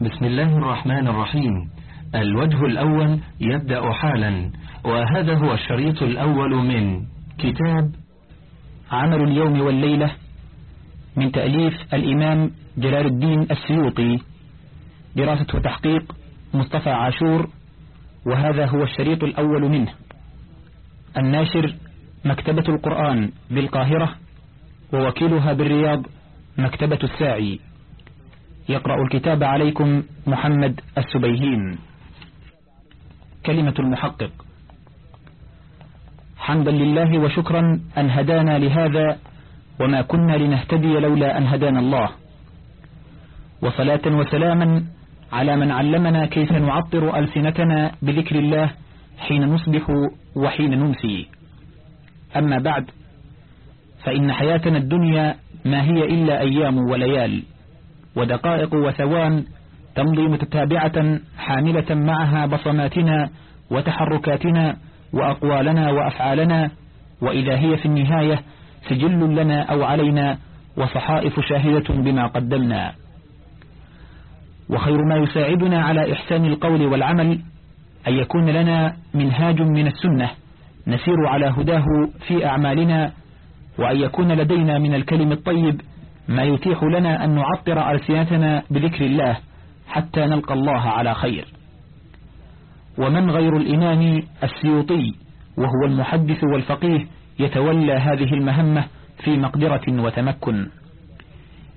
بسم الله الرحمن الرحيم. الوجه الأول يبدأ حالا وهذا هو الشريط الأول من كتاب عمل اليوم والليلة من تأليف الإمام جلال الدين السيوطي. دراسة وتحقيق مصطفى عاشور وهذا هو الشريط الأول منه. الناشر مكتبة القرآن بالقاهرة ووكيلها بالرياض مكتبة الساعي. يقرأ الكتاب عليكم محمد السبيهين. كلمة المحقق. حمدا لله وشكرا أن هدانا لهذا وما كنا لنهتدي لولا أن هدانا الله. وصلاة وسلاما على من علمنا كيف نعطر ألسنتنا بذكر الله حين نصبح وحين نمسي. أما بعد فإن حياتنا الدنيا ما هي إلا أيام وليال. ودقائق وثوان تمضي متتابعة حاملة معها بصماتنا وتحركاتنا وأقوالنا وأفعالنا وإذا هي في النهاية سجل لنا أو علينا وصحائف شاهدة بما قدمنا. وخير ما يساعدنا على إحسان القول والعمل أن يكون لنا منهاج من السنة نسير على هداه في أعمالنا وأن يكون لدينا من الكلم الطيب ما يتيح لنا أن نعطر ألسنتنا بذكر الله حتى نلقى الله على خير. ومن غير الإمام السيوطي وهو المحدث والفقيه يتولى هذه المهمة في مقدرة وتمكن.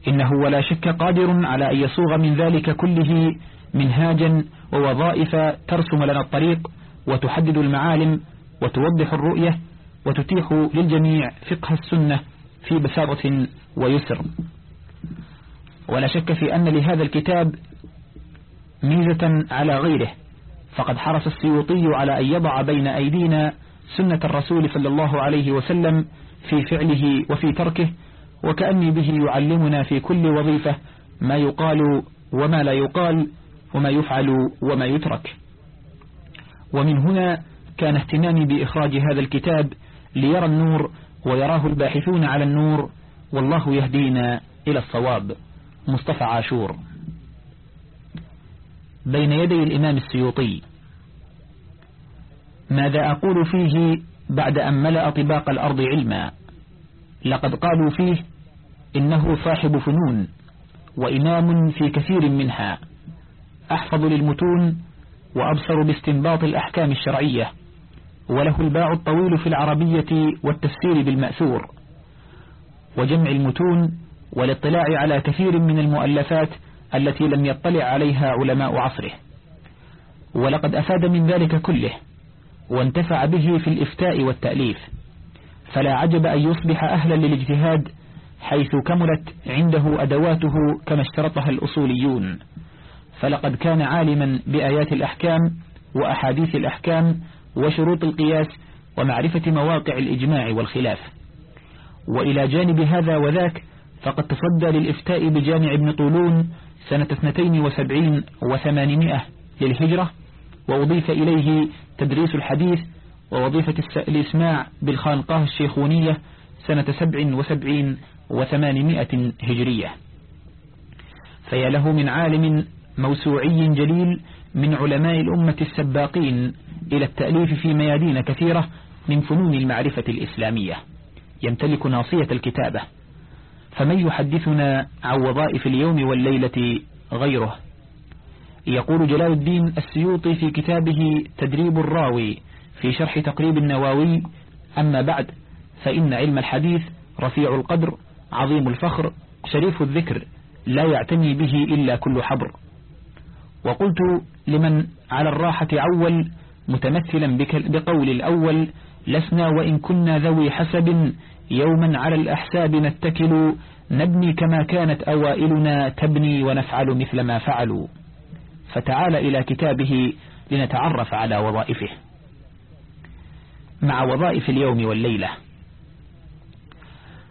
إنه ولا شك قادر على أن يصوغ من ذلك كله منهاجا ووظائف ترسم لنا الطريق وتحدد المعالم وتوضح الرؤية وتتيح للجميع فقه السنة في بساطة ويسر. ولا شك في أن لهذا الكتاب ميزة على غيره فقد حرص السيوطي على أن يضع بين أيدينا سنة الرسول صلى الله عليه وسلم في فعله وفي تركه وكأني به يعلمنا في كل وظيفة ما يقال وما لا يقال وما يفعل وما يترك. ومن هنا كان اهتمامي بإخراج هذا الكتاب ليرى النور ويراه الباحثون على النور والله يهدينا إلى الصواب. مصطفى عاشور. بين يدي الإمام السيوطي. ماذا أقول فيه بعد أن ملأ طباق الأرض علما؟ لقد قالوا فيه إنه صاحب فنون وإمام في كثير منها. أحفظ للمتون وأبصر باستنباط الأحكام الشرعية. وله الباع الطويل في العربية والتفسير بالمأثور وجمع المتون والاطلاع على كثير من المؤلفات التي لم يطلع عليها علماء عصره. ولقد أفاد من ذلك كله وانتفع به في الإفتاء والتأليف. فلا عجب أن يصبح أهلا للاجتهاد حيث كملت عنده أدواته كما اشترطها الأصوليون. فلقد كان عالما بآيات الأحكام وأحاديث الأحكام وشروط القياس ومعرفة مواقع الإجماع والخلاف. وإلى جانب هذا وذاك فقد تصدى للإفتاء بجامع ابن طولون سنة 72 وثمانمائة للهجرة وأضيف إليه تدريس الحديث ووظيفة الإسماع بالخانقاه الشيخونية سنة 77 وثمانمائة هجرية. فيا له من عالم موسوعي جليل من علماء الأمة السباقين إلى التأليف في ميادين كثيرة من فنون المعرفة الإسلامية. يمتلك ناصية الكتابة. فمن يحدثنا عن وظائف اليوم والليلة غيره؟ يقول جلال الدين السيوطي في كتابه تدريب الراوي في شرح تقريب النواوي. أما بعد فإن علم الحديث رفيع القدر عظيم الفخر شريف الذكر لا يعتني به إلا كل حبر. وقلت لمن على الراحة عول متمثلا بقول الأول لسنا وإن كنا ذوي حسب يوما على الأحساب نتكل نبني كما كانت أوائلنا تبني ونفعل مثل ما فعلوا. فتعال إلى كتابه لنتعرف على وظائفه. مع وظائف اليوم والليلة.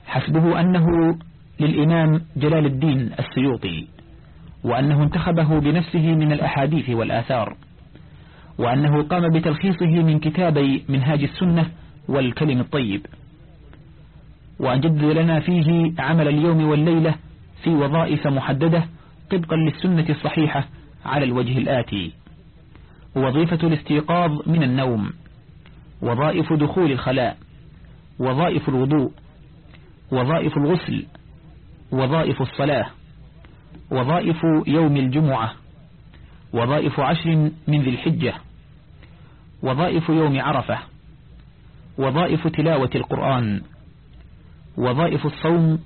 حسبه أنه للإمام جلال الدين السيوطي وأنه انتخبه بنفسه من الأحاديث والآثار. وأنه قام بتلخيصه من كتابي منهاج السنة والكلم الطيب. وأن جدد لنا فيه عمل اليوم والليلة في وظائف محددة طبقا للسنة الصحيحة على الوجه الآتي. وظيفة الاستيقاظ من النوم. وظائف دخول الخلاء. وظائف الوضوء. وظائف الغسل. وظائف الصلاة. وظائف يوم الجمعة. وظائف عشر من ذي الحجة وظائف يوم عرفة وظائف تلاوة القرآن وظائف الصوم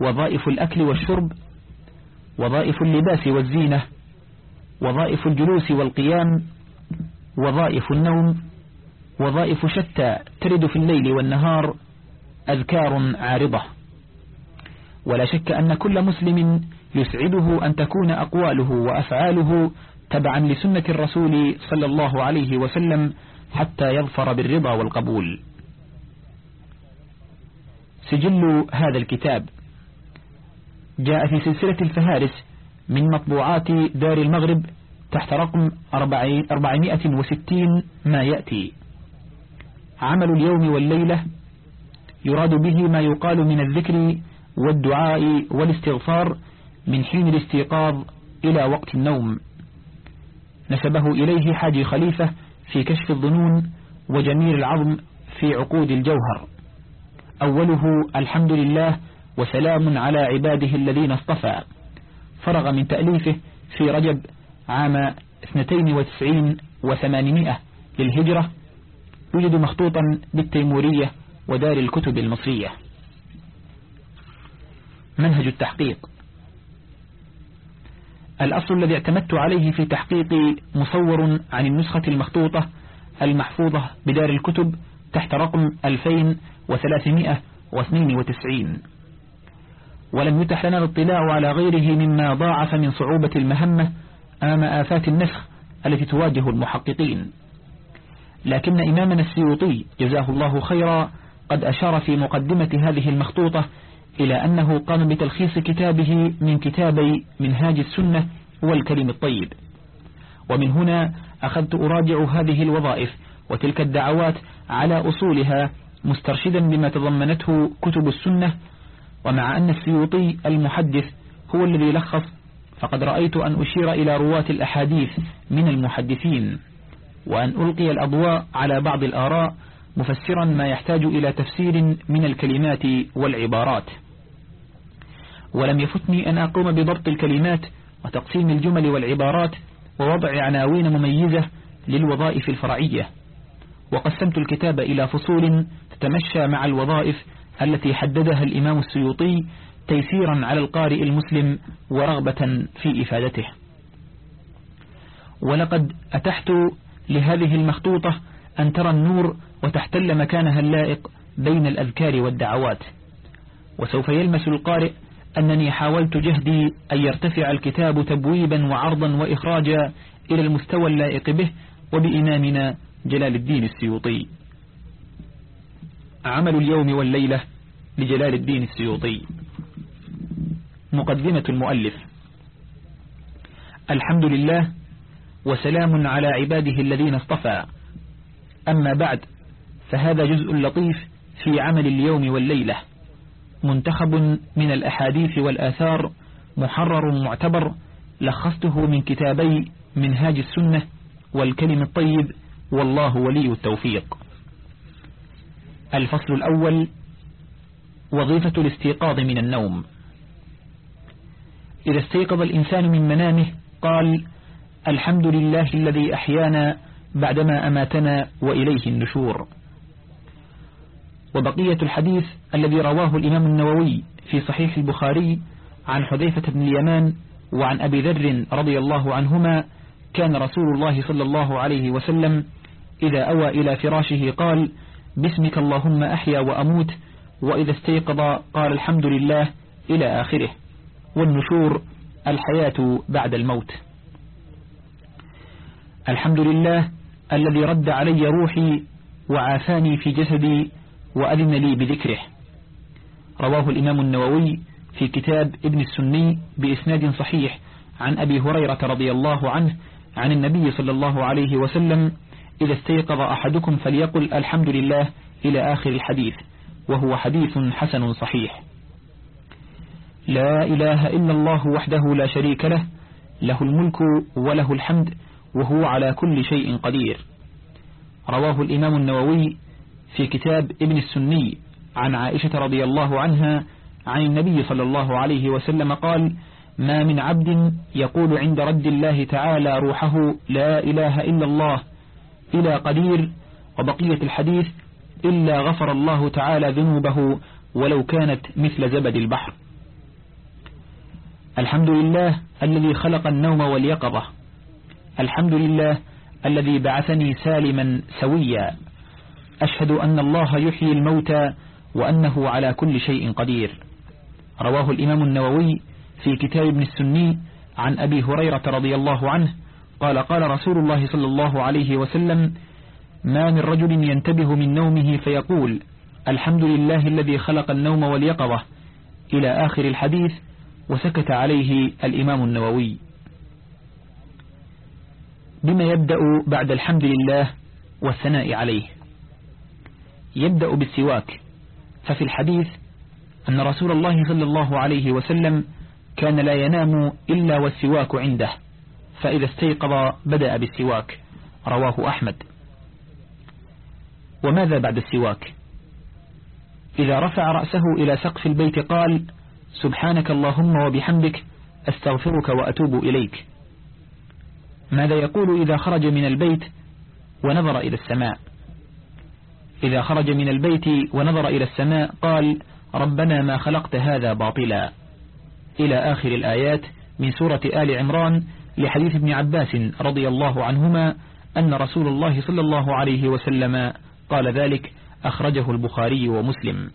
وظائف الأكل والشرب وظائف اللباس والزينة وظائف الجلوس والقيام وظائف النوم وظائف شتى ترد في الليل والنهار أذكار عارضة. ولا شك أن كل مسلم يسعده أن تكون أقواله وأفعاله تبعا لسنة الرسول صلى الله عليه وسلم حتى يظفر بالرضا والقبول. سجل هذا الكتاب. جاء في سلسلة الفهارس من مطبوعات دار المغرب تحت رقم 460 ما يأتي. عمل اليوم والليلة يراد به ما يقال من الذكر والدعاء والاستغفار من حين الاستيقاظ إلى وقت النوم. نسبه إليه حاجي خليفة في كشف الظنون وجميل العظم في عقود الجوهر. أوله الحمد لله وسلام على عباده الذين اصطفى. فرغ من تأليفه في رجب عام 92 وثمانمائة للهجرة. يوجد مخطوطا بالتيمورية ودار الكتب المصرية. منهج التحقيق. الأصل الذي اعتمدت عليه في تحقيقي مصور عن النسخة المخطوطة المحفوظة بدار الكتب تحت رقم 2392 ولم يتح لنا الاطلاع على غيره مما ضاعف من صعوبة المهمة أمام آفات النسخ التي تواجه المحققين. لكن إمامنا السيوطي جزاه الله خيرا قد أشار في مقدمة هذه المخطوطة إلى أنه قام بتلخيص كتابه من كتابي منهاج السنة والكلم الطيب. ومن هنا أخذت أراجع هذه الوظائف وتلك الدعوات على أصولها مسترشدا بما تضمنته كتب السنة ومع أن السيوطي المحدث هو الذي لخص فقد رأيت أن أشير إلى رواة الأحاديث من المحدثين وأن ألقي الأضواء على بعض الآراء مفسرا ما يحتاج إلى تفسير من الكلمات والعبارات. ولم يفتني أن أقوم بضبط الكلمات وتقسيم الجمل والعبارات ووضع عناوين مميزة للوظائف الفرعية. وقسمت الكتاب إلى فصول تتمشى مع الوظائف التي حددها الإمام السيوطي تيسيرا على القارئ المسلم ورغبة في إفادته. ولقد أتحت لهذه المخطوطة أن ترى النور وتحتل مكانها اللائق بين الأذكار والدعوات. وسوف يلمس القارئ أنني حاولت جهدي أن يرتفع الكتاب تبويبا وعرضا وإخراجا إلى المستوى اللائق به وبإمامنا جلال الدين السيوطي. عمل اليوم والليلة لجلال الدين السيوطي. مقدمة المؤلف. الحمد لله وسلام على عباده الذين اصطفى. أما بعد فهذا جزء لطيف في عمل اليوم والليلة. منتخب من الأحاديث والآثار محرر معتبر لخصته من كتابي منهاج السنة والكلم الطيب والله ولي التوفيق. الفصل الأول وظيفة الاستيقاظ من النوم. إذا استيقظ الإنسان من منامه قال الحمد لله الذي أحيانا بعدما أماتنا وإليه النشور. وبقية الحديث الذي رواه الإمام النووي في صحيح البخاري عن حذيفة بن اليمان وعن أبي ذر رضي الله عنهما كان رسول الله صلى الله عليه وسلم إذا أوى إلى فراشه قال باسمك اللهم أحيا وأموت وإذا استيقظ قال الحمد لله إلى آخره. والنشور الحياة بعد الموت الحمد لله الذي رد علي روحي وعافاني في جسدي وأذن لي بذكره. رواه الإمام النووي في كتاب ابن السني بإسناد صحيح عن أبي هريرة رضي الله عنه عن النبي صلى الله عليه وسلم إذا استيقظ أحدكم فليقل الحمد لله إلى آخر الحديث وهو حديث حسن صحيح. لا إله إلا الله وحده لا شريك له له الملك وله الحمد وهو على كل شيء قدير. رواه الإمام النووي في كتاب ابن السني عن عائشة رضي الله عنها عن النبي صلى الله عليه وسلم قال ما من عبد يقول عند رد الله تعالى روحه لا إله إلا الله إلى قدير وبقية الحديث إلا غفر الله تعالى ذنوبه ولو كانت مثل زبد البحر. الحمد لله الذي خلق النوم واليقظة. الحمد لله الذي بعثني سالما سويا. أشهد أن الله يحيي الموتى وأنه على كل شيء قدير. رواه الإمام النووي في كتاب ابن السني عن أبي هريرة رضي الله عنه قال قال رسول الله صلى الله عليه وسلم ما من رجل ينتبه من نومه فيقول الحمد لله الذي خلق النوم واليقظة. إلى آخر الحديث وسكت عليه الإمام النووي. بما يبدأ بعد الحمد لله والثناء عليه. يبدأ بالسواك. ففي الحديث أن رسول الله صلى الله عليه وسلم كان لا ينام إلا والسواك عنده فإذا استيقظ بدأ بالسواك. رواه أحمد. وماذا بعد السواك؟ إذا رفع رأسه إلى سقف البيت قال سبحانك اللهم وبحمدك أستغفرك وأتوب إليك. ماذا يقول إذا خرج من البيت ونظر إلى السماء؟ إذا خرج من البيت ونظر إلى السماء قال ربنا ما خلقت هذا باطلا. إلى آخر الآيات من سورة آل عمران لحديث ابن عباس رضي الله عنهما أن رسول الله صلى الله عليه وسلم قال ذلك أخرجه البخاري ومسلم.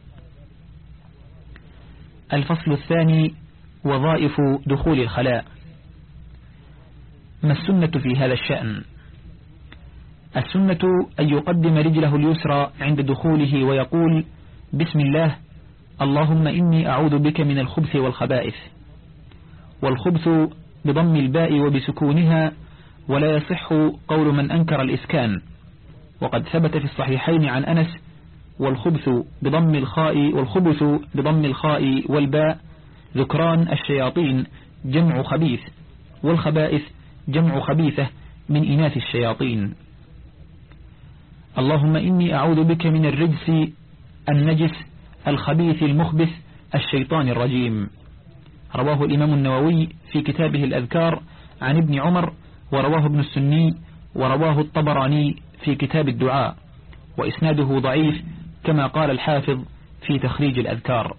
الفصل الثاني وظائف دخول الخلاء. ما السنة في هذا الشأن؟ السنة أن يقدم رجله اليسرى عند دخوله ويقول بسم الله اللهم إني أعوذ بك من الخبث والخبائث. والخبث بضم الباء وبسكونها ولا يصح قول من أنكر الإسكان. وقد ثبت في الصحيحين عن أنس والخبث بضم الخاء والخبث بضم الخاء والباء ذكران الشياطين جمع خبيث والخبائث جمع خبيثة من إناث الشياطين. اللهم إني أعوذ بك من الرجس النجس الخبيث المخبث الشيطان الرجيم. رواه الإمام النووي في كتابه الأذكار عن ابن عمر ورواه ابن السني ورواه الطبراني في كتاب الدعاء وإسناده ضعيف كما قال الحافظ في تخريج الأذكار.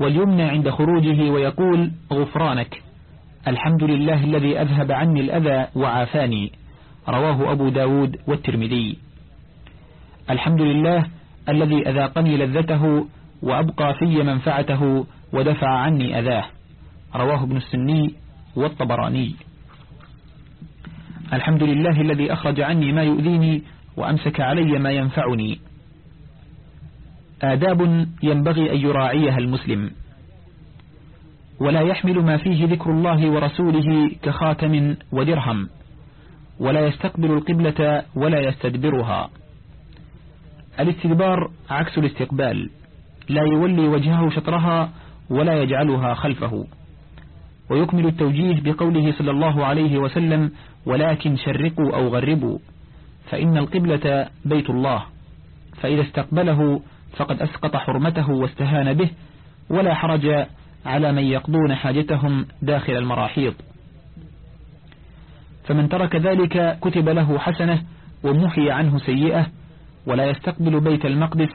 واليمنى عند خروجه ويقول غفرانك الحمد لله الذي أذهب عني الأذى وعافاني. رواه أبو داود والترمذي. الحمد لله الذي أذاقني لذته وأبقى في منفعته ودفع عني أذاه. رواه ابن السني والطبراني. الحمد لله الذي أخرج عني ما يؤذيني وأمسك علي ما ينفعني. آداب ينبغي أن يراعيها المسلم. ولا يحمل ما فيه ذكر الله ورسوله كخاتم ودرهم. ولا يستقبل القبلة ولا يستدبرها. الاستدبار عكس الاستقبال. لا يولي وجهه شطرها ولا يجعلها خلفه. ويكمل التوجيه بقوله صلى الله عليه وسلم ولكن شرقوا أو غربوا فإن القبلة بيت الله. فإذا استقبله فقد أسقط حرمته واستهان به ولا حرج على من يقضون حاجتهم داخل المراحيض. فمن ترك ذلك كتب له حسنة ومحي عنه سيئة ولا يستقبل بيت المقدس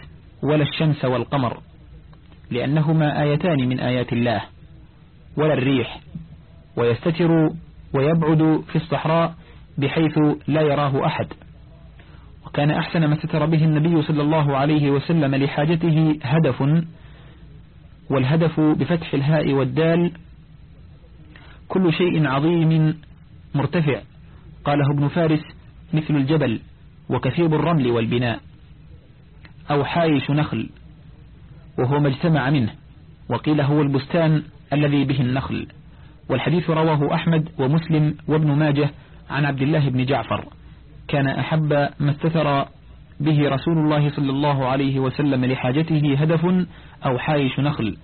ولا الشمس والقمر لأنهما آيتان من آيات الله ولا الريح ويستتر ويبعد في الصحراء بحيث لا يراه أحد. وكان أحسن ما ستر به النبي صلى الله عليه وسلم لحاجته هدف والهدف بفتح الهاء والدال كل شيء عظيم مرتفع. قاله ابن فارس مثل الجبل وكثيب الرمل والبناء. أو حايش نخل. وهو ما اجتمع منه. وقيل هو البستان الذي به النخل. والحديث رواه أحمد ومسلم وابن ماجه عن عبد الله بن جعفر. كان أحب ما استثر به رسول الله صلى الله عليه وسلم لحاجته هدف أو حايش نخل.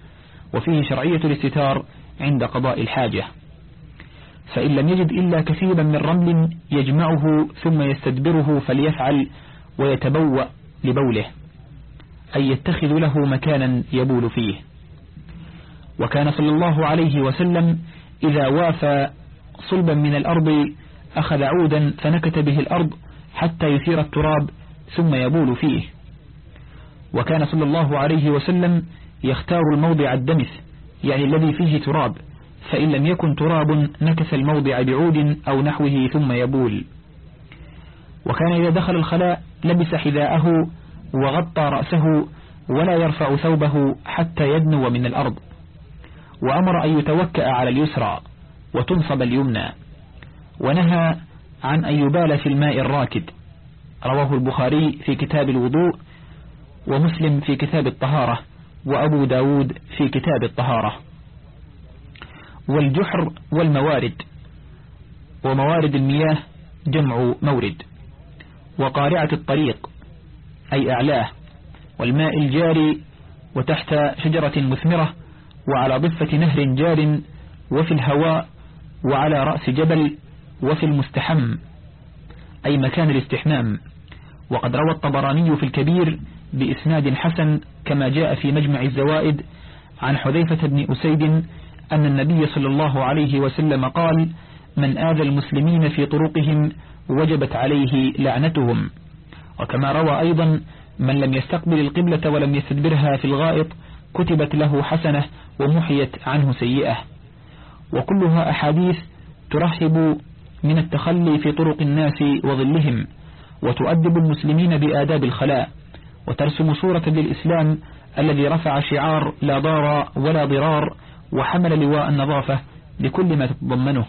وفيه شرعية الاستتار عند قضاء الحاجة. فإن لم يجد إلا كثيرا من رمل يجمعه ثم يستدبره فليفعل ويتبوأ لبوله أي يتخذ له مكانا يبول فيه. وكان صلى الله عليه وسلم إذا وافى صلبا من الأرض أخذ عودا فنكت به الأرض حتى يثير التراب ثم يبول فيه. وكان صلى الله عليه وسلم يختار الموضع الدمث يعني الذي فيه تراب. فإن لم يكن تراب نكث الموضع بعود أو نحوه ثم يبول. وكان إذا دخل الخلاء لبس حذاءه وغطى رأسه ولا يرفع ثوبه حتى يدنو من الأرض. وأمر أن يتوكأ على اليسرى وتنصب اليمنى. ونهى عن أن يبال في الماء الراكد. رواه البخاري في كتاب الوضوء ومسلم في كتاب الطهارة وأبو داود في كتاب الطهارة. والجحر والموارد. وموارد المياه جمع مورد. وقارعة الطريق أي أعلاه. والماء الجاري وتحت شجرة مثمرة وعلى ضفة نهر جار وفي الهواء وعلى رأس جبل وفي المستحم. أي مكان الاستحمام. وقد روى الطبراني في الكبير بإسناد حسن كما جاء في مجمع الزوائد عن حذيفة بن أسيد أن النبي صلى الله عليه وسلم قال من آذى المسلمين في طرقهم وجبت عليه لعنتهم. وكما روى أيضا من لم يستقبل القبلة ولم يستدبرها في الغائط كتبت له حسنة ومحيت عنه سيئة. وكلها أحاديث ترحب من التخلي في طرق الناس وظلهم وتؤدب المسلمين بآداب الخلاء وترسم صورة للإسلام الذي رفع شعار لا ضار ولا ضرار وحمل لواء النظافة بكل ما تتضمنه.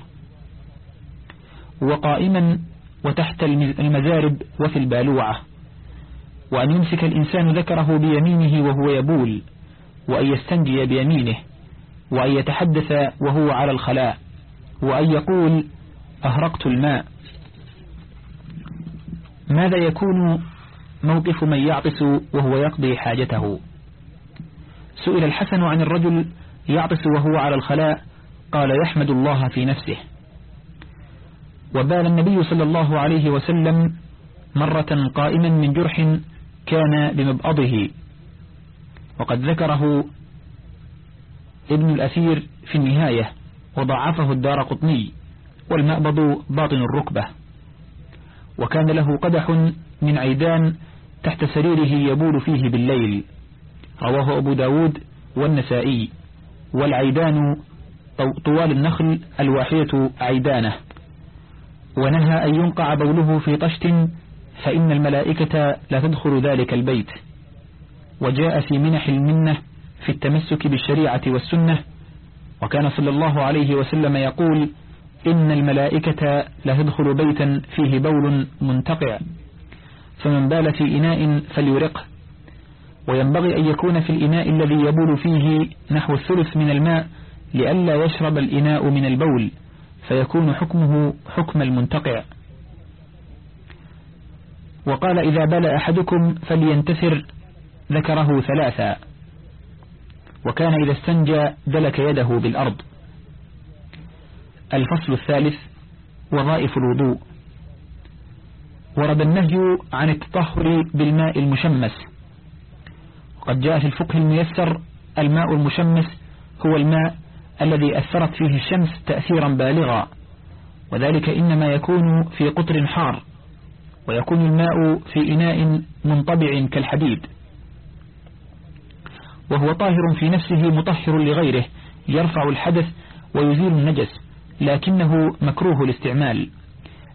وقائما وتحت المزارب وفي البالوعة. وأن يمسك الإنسان ذكره بيمينه وهو يبول وأن يستنجي بيمينه وأن يتحدث وهو على الخلاء وأن يقول أهرقت الماء. ماذا يكون موقف من يعطس وهو يقضي حاجته؟ سئل الحسن عن الرجل يعطس وهو على الخلاء قال يحمد الله في نفسه. وبال النبي صلى الله عليه وسلم مرة قائما من جرح كان بمبأضه. وقد ذكره ابن الأثير في النهاية وضعفه الدار قطني والمأبض باطن الركبة. وكان له قدح من عيدان تحت سريره يبول فيه بالليل. رواه أبو داود والنسائي. والعيدان طوال النخل الواحية عيدانه. ونهى أن ينقع بوله في طشت فإن الملائكة لا تدخل ذلك البيت. وجاء في منح المنة في التمسك بالشريعة والسنة. وكان صلى الله عليه وسلم يقول إن الملائكة لا تدخل بيتا فيه بول منتقع. فمن بال في إناء فليرقه وينبغي أن يكون في الإناء الذي يبول فيه نحو الثلث من الماء لئلا يشرب الإناء من البول فيكون حكمه حكم المنتقع. وقال إذا بال أحدكم فلينتثر ذكره ثلاثا. وكان إذا استنجى دلك يده بالأرض. الفصل الثالث وظائف الوضوء. ورد النهي عن التطهر بالماء المشمس. وقد جاء في الفقه الميسر الماء المشمس هو الماء الذي أثرت فيه الشمس تأثيرا بالغا وذلك إنما يكون في قطر حار ويكون الماء في إناء منطبع كالحديد. وهو طاهر في نفسه مطهر لغيره يرفع الحدث ويزيل النجس لكنه مكروه الاستعمال.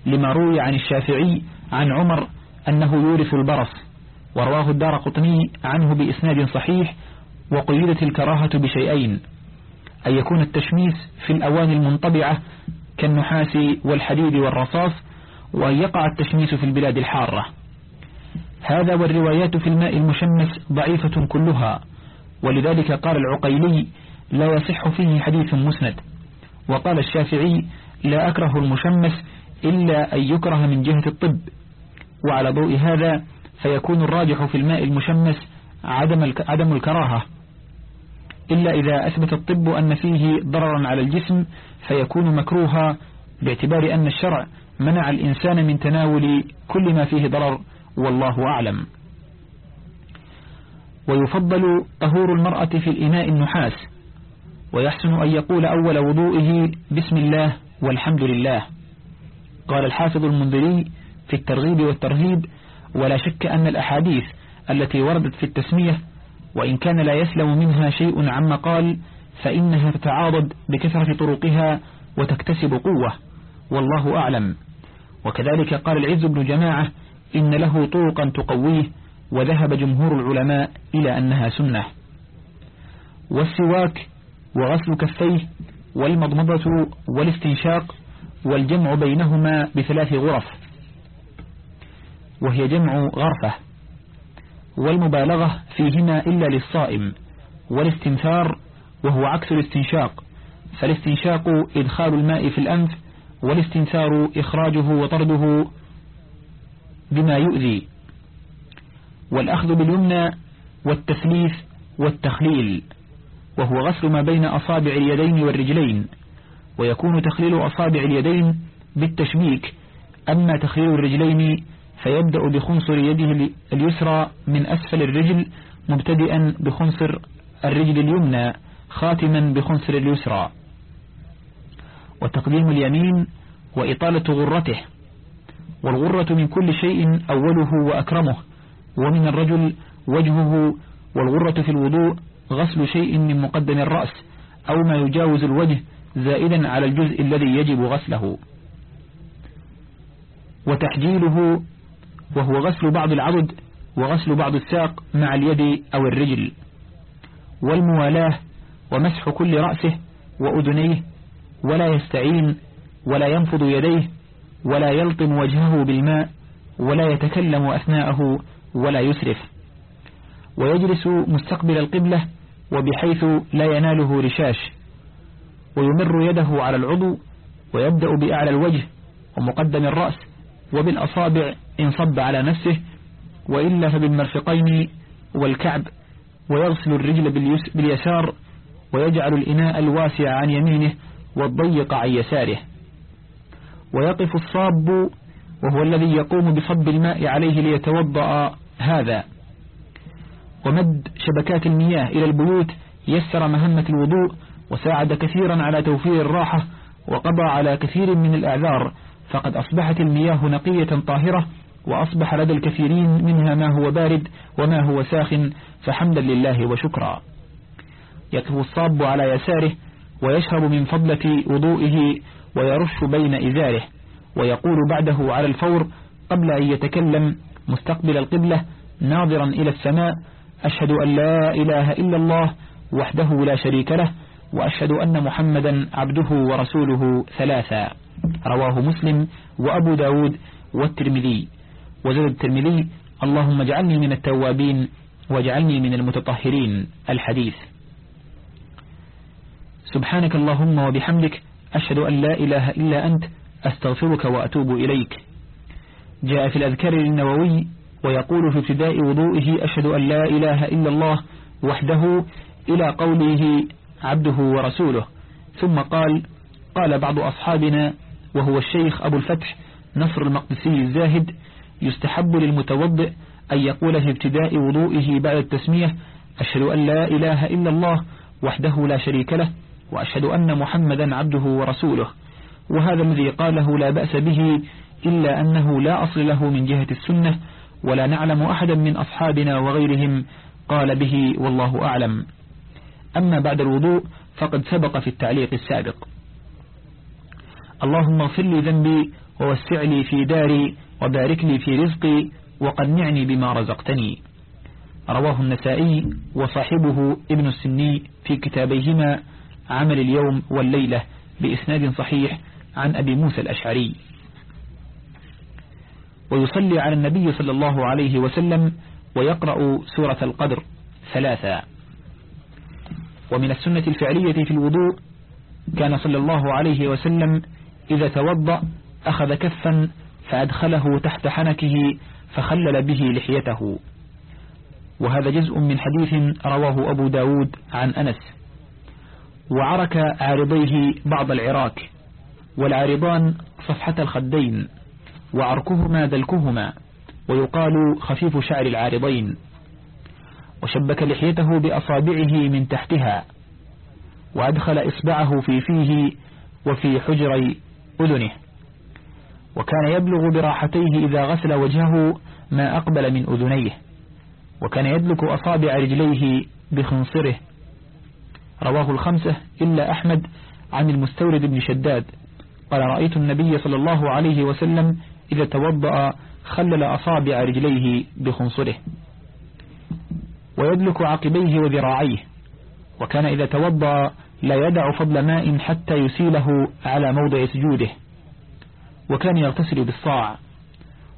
لما روي عن الشافعي عن عمر أنه يورث البرص. ورواه الدار قطني عنه بإسناد صحيح وقيدت الكراهة بشيئين أن يكون التشميس في الأواني المنطبعة كالنحاس والحديد والرصاص وأن يقع التشميس في البلاد الحارة. هذا والروايات في الماء المشمس ضعيفة كلها ولذلك قال العقيلي لا يصح فيه حديث مسند وقال الشافعي لا أكره المشمس إلا أن يكره من جهة الطب وعلى ضوء هذا فيكون الراجح في الماء المشمس عدم عدم الكراهة. إلا إذا أثبت الطب أن فيه ضررا على الجسم فيكون مكروها باعتبار أن الشرع منع الإنسان من تناول كل ما فيه ضرر والله أعلم. ويفضل طهور المرأة في الإناء النحاس ويحسن أن يقول أول وضوئه بسم الله والحمد لله. قال الحافظ المنذري في الترغيب والترهيب ولا شك أن الأحاديث التي وردت في التسمية وإن كان لا يسلم منها شيء عما قال فإنها تتعاضد بكثرة طرقها وتكتسب قوة والله أعلم. وكذلك قال العز بن جماعة إن له طرقا تقويه وذهب جمهور العلماء إلى أنها سنة. والسواك وغسل كفيه والمضمضة والاستنشاق والجمع بينهما بثلاث غرف. وهي جمع غرفة والمبالغة فيهما إلا للصائم والاستنثار وهو عكس الاستنشاق فالاستنشاق إدخال الماء في الأنف والاستنثار إخراجه وطرده بما يؤذي والأخذ باليمنى والتثليث والتخليل وهو غسل ما بين أصابع اليدين والرجلين ويكون تخليل أصابع اليدين بالتشبيك أما تخليل الرجلين فيبدأ بخنصر يده اليسرى من أسفل الرجل مبتدئا بخنصر الرجل اليمنى خاتما بخنصر اليسرى. وتقديم اليمين وإطالة غرته. والغرة من كل شيء أوله وأكرمه. ومن الرجل وجهه والغرة في الوضوء غسل شيء من مقدم الرأس أو ما يجاوز الوجه زائدا على الجزء الذي يجب غسله. وتحجيله وهو غسل بعض العضد وغسل بعض الساق مع اليد أو الرجل. والموالاة ومسح كل رأسه وأذنيه ولا يستعين ولا ينفض يديه ولا يلطم وجهه بالماء ولا يتكلم أثناءه ولا يسرف. ويجلس مستقبل القبلة وبحيث لا يناله رشاش. ويمر يده على العضو ويبدأ بأعلى الوجه ومقدم الرأس وبالأصابع إن صب على نفسه وإلا فبالمرفقين والكعب ويغسل الرجل باليسار ويجعل الإناء الواسع عن يمينه والضيق عن يساره. ويقف الصاب وهو الذي يقوم بصب الماء عليه ليتوضأ هذا. ومد شبكات المياه إلى البيوت يسر مهمة الوضوء وساعد كثيرا على توفير الراحة وقضى على كثير من الأعذار. فقد أصبحت المياه نقية طاهرة وأصبح لدى الكثيرين منها ما هو بارد وما هو ساخن فحمدا لله وشكرا. يقف الصاب على يساره ويشرب من فضلة وضوئه ويرش بين إزاره ويقول بعده على الفور قبل أن يتكلم مستقبل القبلة ناظرا إلى السماء أشهد أن لا إله إلا الله وحده لا شريك له وأشهد أن محمدا عبده ورسوله ثلاثا. رواه مسلم وأبو داود والترمذي. وزاد الترمذي اللهم اجعلني من التوابين واجعلني من المتطهرين. الحديث. سبحانك اللهم وبحمدك أشهد أن لا إله إلا أنت أستغفرك وأتوب إليك. جاء في الأذكار النووي ويقول في ابتداء وضوئه أشهد أن لا إله إلا الله وحده إلى قوله عبده ورسوله. ثم قال قال بعض أصحابنا وهو الشيخ أبو الفتح نصر المقدسي الزاهد يستحب للمتوضئ أن يقول في ابتداء وضوئه بعد التسمية أشهد أن لا إله إلا الله وحده لا شريك له وأشهد أن محمدا عبده ورسوله. وهذا الذي قاله لا بأس به إلا أنه لا أصل له من جهة السنة ولا نعلم أحدا من أصحابنا وغيرهم قال به والله أعلم. أما بعد الوضوء فقد سبق في التعليق السابق. اللهم اغفر لي ذنبي ووسع لي في داري وبارك لي في رزقي وقنعني بما رزقتني. رواه النسائي وصاحبه ابن السني في كتابيهما عمل اليوم والليلة بإسناد صحيح عن أبي موسى الأشعري. ويصلي على النبي صلى الله عليه وسلم ويقرأ سورة القدر ثلاثا ومن السنة الفعلية في الوضوء كان صلى الله عليه وسلم إذا توضأ أخذ كفا فأدخله تحت حنكه فخلل به لحيته. وهذا جزء من حديث رواه أبو داود عن أنس. وعرك عارضيه بعض العراك والعارضان صفحة الخدين وعركهما دلكهما ويقال خفيف شعر العارضين. وشبك لحيته بأصابعه من تحتها وأدخل إصبعه في فيه وفي حجر أذنه. وكان يبلغ براحتيه إذا غسل وجهه ما أقبل من أذنيه وكان يدلك أصابع رجليه بخنصره. رواه الخمسة إلا أحمد عن المستورد بن شداد. قال رأيت النبي صلى الله عليه وسلم إذا توضأ خلل أصابع رجليه بخنصره. ويدلك عقبيه وذراعيه وكان إذا توضأ لا يدع فضل ماء حتى يسيله على موضع سجوده وكان يغتسل بالصاع.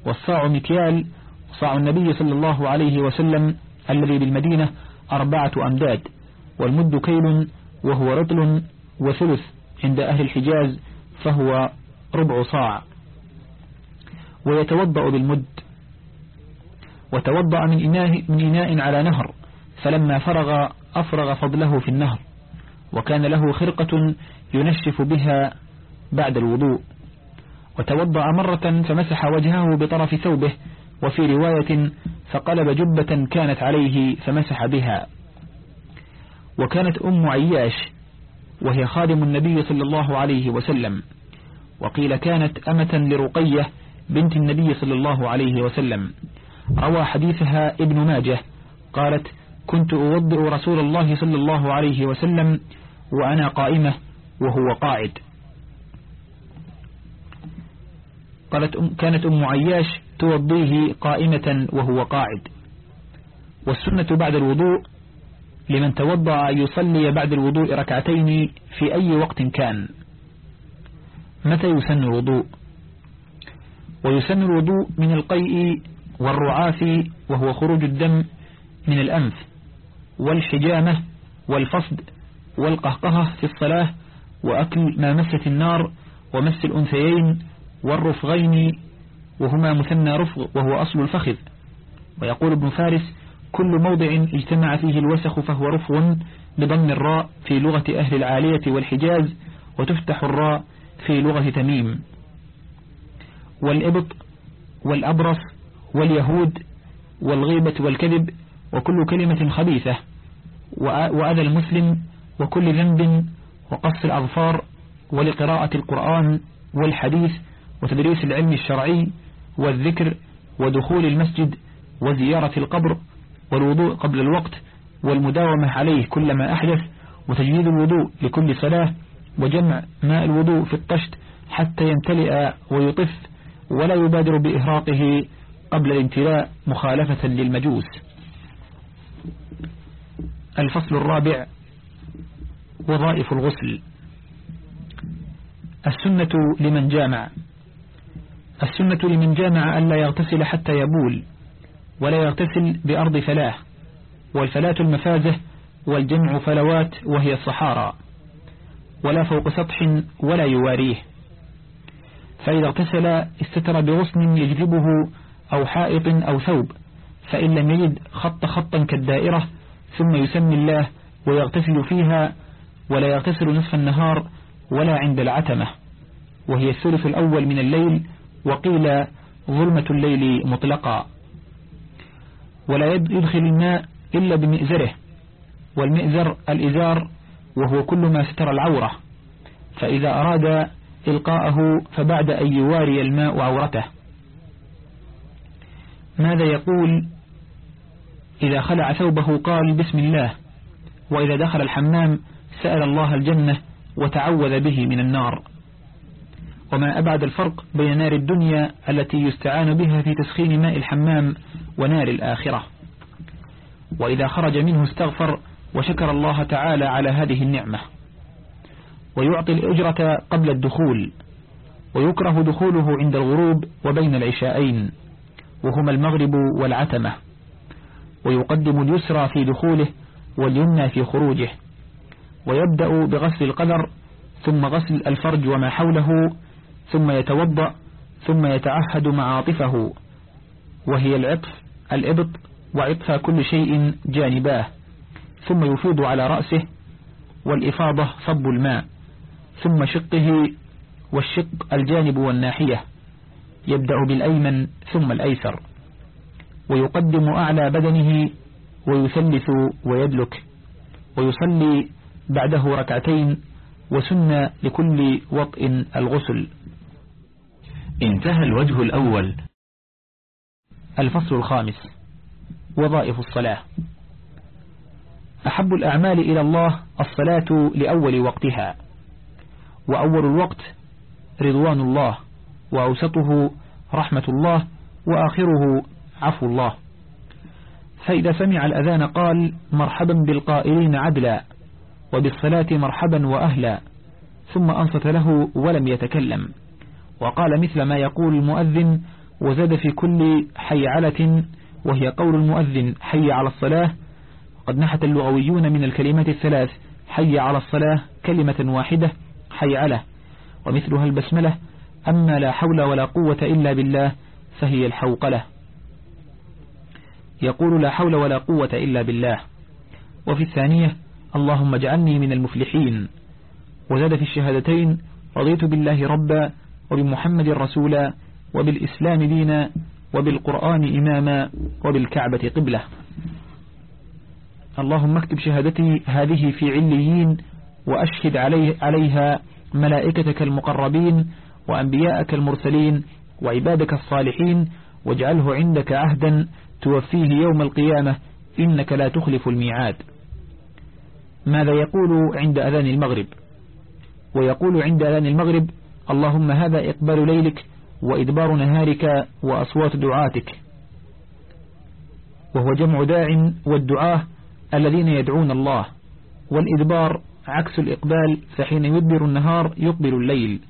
والصاع مكيال صاع النبي صلى الله عليه وسلم الذي بالمدينة أربعة أمداد والمد كيل وهو رطل وثلث عند أهل الحجاز فهو ربع صاع. ويتوضأ بالمد وتوضأ من إناء, من إناء على نهر فلما فرغ أفرغ فضله في النهر وكان له خرقة ينشف بها بعد الوضوء. وتوضأ مرة فمسح وجهه بطرف ثوبه وفي رواية فقلب جبة كانت عليه فمسح بها. وكانت أم عياش وهي خادم النبي صلى الله عليه وسلم. وقيل كانت أمة لرقية بنت النبي صلى الله عليه وسلم. روى حديثها ابن ماجه قالت كنت أوضئ رسول الله صلى الله عليه وسلم وأنا قائمة وهو قاعد. قالت أم كانت أم عياش توضيه قائمة وهو قاعد. والسنة بعد الوضوء لمن توضأ يصلي بعد الوضوء ركعتين في أي وقت كان. متى يسن الوضوء؟ ويسن الوضوء من القيء والرعاف وهو خروج الدم من الأنف والحجامة والفصد والقهقهة في الصلاة وأكل ما مست النار ومس الأنثيين والرفغين وهما مثنى رفغ وهو أصل الفخذ. ويقول ابن فارس كل موضع اجتمع فيه الوسخ فهو رفغ بضم الراء في لغة أهل العالية والحجاز وتفتح الراء في لغة تميم. والإبط والأبرص واليهود والغيبة والكذب وكل كلمة خبيثة وأذى المسلم وكل ذنب وقص الأظفار ولقراءة القرآن والحديث وتدريس العلم الشرعي والذكر ودخول المسجد وزيارة القبر والوضوء قبل الوقت والمداومة عليه كلما أحدث وتجديد الوضوء لكل صلاة وجمع ماء الوضوء في الطشت حتى يمتلئ ويطف ولا يبادر بإهراقه قبل الامتلاء مخالفة للمجوس. الفصل الرابع وظائف الغسل. السنة لمن جامع. السنة لمن جامع ألا يغتسل حتى يبول ولا يغتسل بأرض فلاه والفلاة المفازة والجمع فلوات وهي الصحارى. ولا فوق سطح ولا يواريه. فإذا اغتسل استتر بغصن يجذبه أو حائط أو ثوب فإن لم يجد خط خطا كالدائرة ثم يسمي الله ويغتسل فيها ولا يغتسل نصف النهار ولا عند العتمة. وهي الثلث الأول من الليل وقيل ظلمة الليل مطلقا. ولا يدخل الماء إلا بمئزره والمئزر الإزار وهو كل ما ستر العورة. فإذا أراد إلقاءه فبعد أن يواري الماء عورته. ماذا يقول؟ إذا خلع ثوبه قال بسم الله. وإذا دخل الحمام سأل الله الجنة وتعوذ به من النار. وما أبعد الفرق بين نار الدنيا التي يستعان بها في تسخين ماء الحمام ونار الآخرة. وإذا خرج منه استغفر وشكر الله تعالى على هذه النعمة. ويعطي الأجرة قبل الدخول. ويكره دخوله عند الغروب وبين العشاءين. وهما المغرب والعتمة ويقدم اليسرى في دخوله واليمنى في خروجه ويبدأ بغسل القدر ثم غسل الفرج وما حوله ثم يتوضأ ثم يتعهد معاطفه وهي العطف الإبط وعطف كل شيء جانباه ثم يفيض على رأسه والإفاضة صب الماء ثم شقه والشق الجانب والناحية. يبدأ بالأيمن ثم الأيسر ويقدم أعلى بدنه ويثلث ويدلك ويصلي بعده ركعتين وسن لكل وطء الغسل. انتهى الوجه الأول. الفصل الخامس. وظائف الصلاة. أحب الأعمال إلى الله الصلاة لأول وقتها وأول الوقت رضوان الله. وأوسطه رحمة الله وآخره عفو الله. فإذا سمع الأذان قال مرحبا بالقائلين عدلا وبالصلاة مرحبا وأهلا. ثم أنصت له ولم يتكلم. وقال مثل ما يقول المؤذن وزاد في كل حيعلة وهي قول المؤذن حي على الصلاة. قد نحت اللغويون من الكلمات الثلاث حي على الصلاة كلمة واحدة حي على. ومثلها البسملة أما لا حول ولا قوة إلا بالله فهي الحوقلة. يقول لا حول ولا قوة إلا بالله. وفي الثانية اللهم اجعلني من المفلحين. وزاد في الشهادتين رضيت بالله ربا وبمحمد رسولا وبالإسلام دينا وبالقرآن إماما وبالكعبة قبلة. اللهم اكتب شهادتي هذه في عليين وأشهد عليه عليها ملائكتك المقربين وأنبياءك المرسلين وعبادك الصالحين واجعله عندك عهدا توفيه يوم القيامة إنك لا تخلف الميعاد. ماذا يقول عند أذان المغرب؟ ويقول عند أذان المغرب اللهم هذا إقبال ليلك وإدبار نهارك وأصوات دعاتك. وهو جمع داع والدعاة الذين يدعون الله والإدبار عكس الإقبال فحين يدبر النهار يقبل الليل.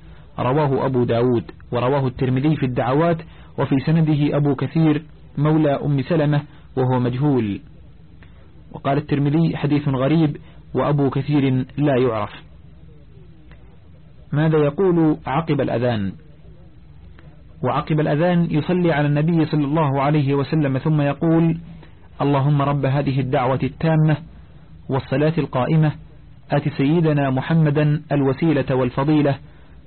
رواه أبو داود ورواه الترمذي في الدعوات وفي سنده أبو كثير مولى أم سلمة وهو مجهول. وقال الترمذي حديث غريب وأبو كثير لا يعرف. ماذا يقول عقب الأذان؟ وعقب الأذان يصلي على النبي صلى الله عليه وسلم ثم يقول اللهم رب هذه الدعوة التامة والصلاة القائمة آت سيدنا محمدا الوسيلة والفضيلة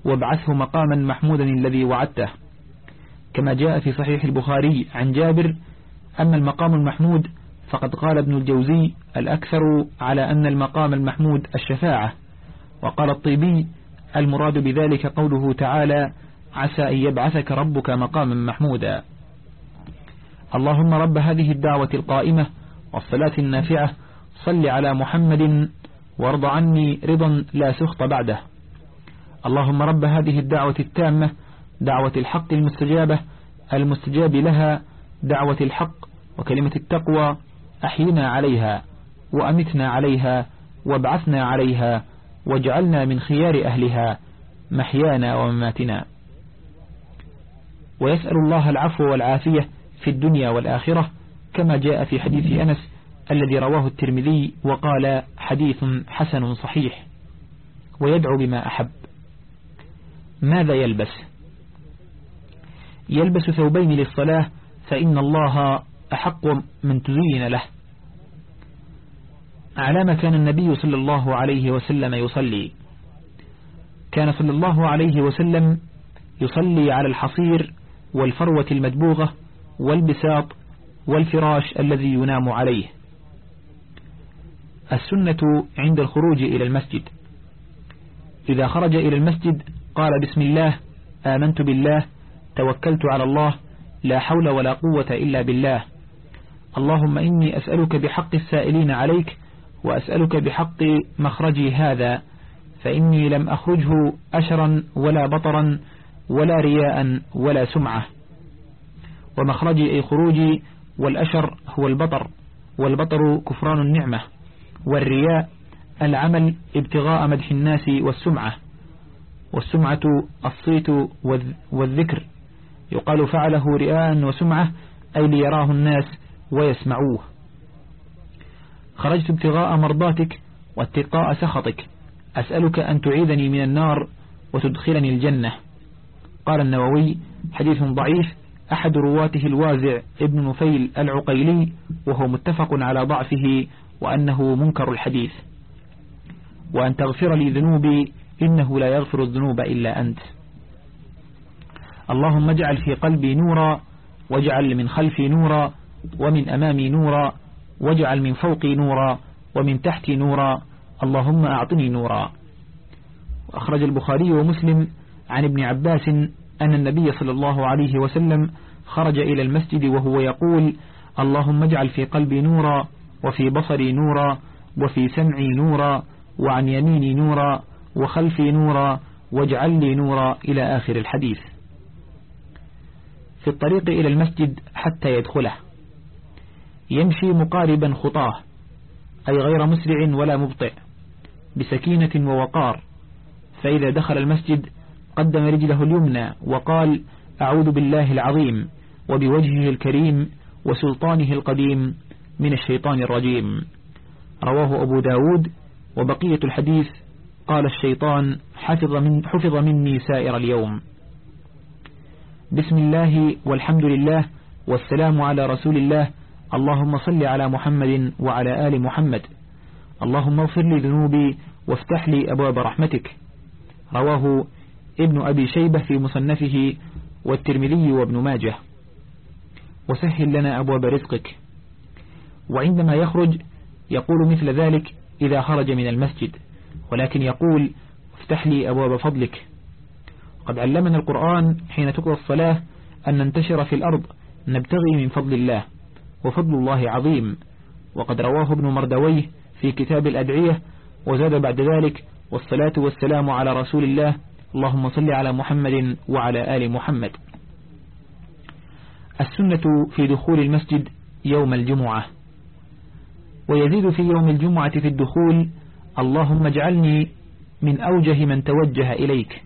وابعثه مقاما محمودا الذي وعدته. كما جاء في صحيح البخاري عن جابر أما المقام المحمود فقد قال ابن الجوزي الأكثر على أن المقام المحمود الشفاعة. وقال الطيبي المراد بذلك قوله تعالى عسى أن يبعثك ربك مقاما محمودا. اللهم رب هذه الدعوة القائمة والصلاة النافعة صل على محمد وارض عني رضا لا سخط بعده. اللهم رب هذه الدعوة التامة دعوة الحق المستجابة المستجاب لها دعوة الحق وكلمة التقوى أحينا عليها وأمتنا عليها وابعثنا عليها واجعلنا من خيار أهلها محيانا ومماتنا. ويسأل الله العفو والعافية في الدنيا والآخرة كما جاء في حديث أنس الذي رواه الترمذي وقال حديث حسن صحيح. ويدعو بما أحب. ماذا يلبس؟ يلبس ثوبين للصلاة فإن الله أحق من تزين له. على ما كان النبي صلى الله عليه وسلم يصلي. كان صلى الله عليه وسلم يصلي على الحصير والفروة المدبوغة والبساط والفراش الذي ينام عليه. السنة عند الخروج إلى المسجد. إذا خرج إلى المسجد قال بسم الله آمنت بالله توكلت على الله لا حول ولا قوة إلا بالله. اللهم إني أسألك بحق السائلين عليك وأسألك بحق مخرجي هذا فإني لم أخرجه أشرا ولا بطرا ولا رياء ولا سمعة. ومخرجي أي خروجي والأشر هو البطر والبطر كفران النعمة والرياء العمل ابتغاء مدح الناس والسمعة. والسمعة الصيت والذكر. يقال فعله رياء وسمعة أي ليراه الناس ويسمعوه. خرجت ابتغاء مرضاتك واتقاء سخطك. أسألك أن تعيذني من النار وتدخلني الجنة. قال النووي حديث ضعيف أحد رواته الوازع ابن نفيل العقيلي وهو متفق على ضعفه وأنه منكر الحديث. وأن تغفر لي ذنوبي إنه لا يغفر الذنوب إلا أنت. اللهم اجعل في قلبي نورا واجعل من خلفي نورا ومن أمامي نورا واجعل من فوقي نورا ومن تحتي نورا. اللهم أعطني نورا. أخرج البخاري ومسلم عن ابن عباس أن النبي صلى الله عليه وسلم خرج إلى المسجد وهو يقول اللهم اجعل في قلبي نورا وفي بصري نورا وفي سمعي نورا وعن يميني نورا. وخلفي نورا واجعل لي نورا إلى آخر الحديث. في الطريق إلى المسجد حتى يدخله. يمشي مقاربا خطاه أي غير مسرع ولا مبطئ بسكينة ووقار. فإذا دخل المسجد قدم رجله اليمنى وقال أعوذ بالله العظيم وبوجهه الكريم وسلطانه القديم من الشيطان الرجيم. رواه أبو داود وبقية الحديث قال الشيطان حفظ, من حفظ مني سائر اليوم. بسم الله والحمد لله والسلام على رسول الله. اللهم صل على محمد وعلى آل محمد. اللهم اغفر لي ذنوبي وافتح لي أبواب رحمتك. رواه ابن أبي شيبة في مصنفه والترمذي وابن ماجه. وسهل لنا أبواب رزقك. وعندما يخرج يقول مثل ذلك إذا خرج من المسجد. ولكن يقول افتح لي أبواب فضلك. قد علمنا القرآن حين تقرأ الصلاة أن ننتشر في الأرض نبتغي من فضل الله وفضل الله عظيم. وقد رواه ابن مردويه في كتاب الأدعية وزاد بعد ذلك والصلاة والسلام على رسول الله اللهم صل على محمد وعلى آل محمد. السنة في دخول المسجد يوم الجمعة. ويزيد في يوم الجمعة في الدخول اللهم اجعلني من أوجه من توجه إليك.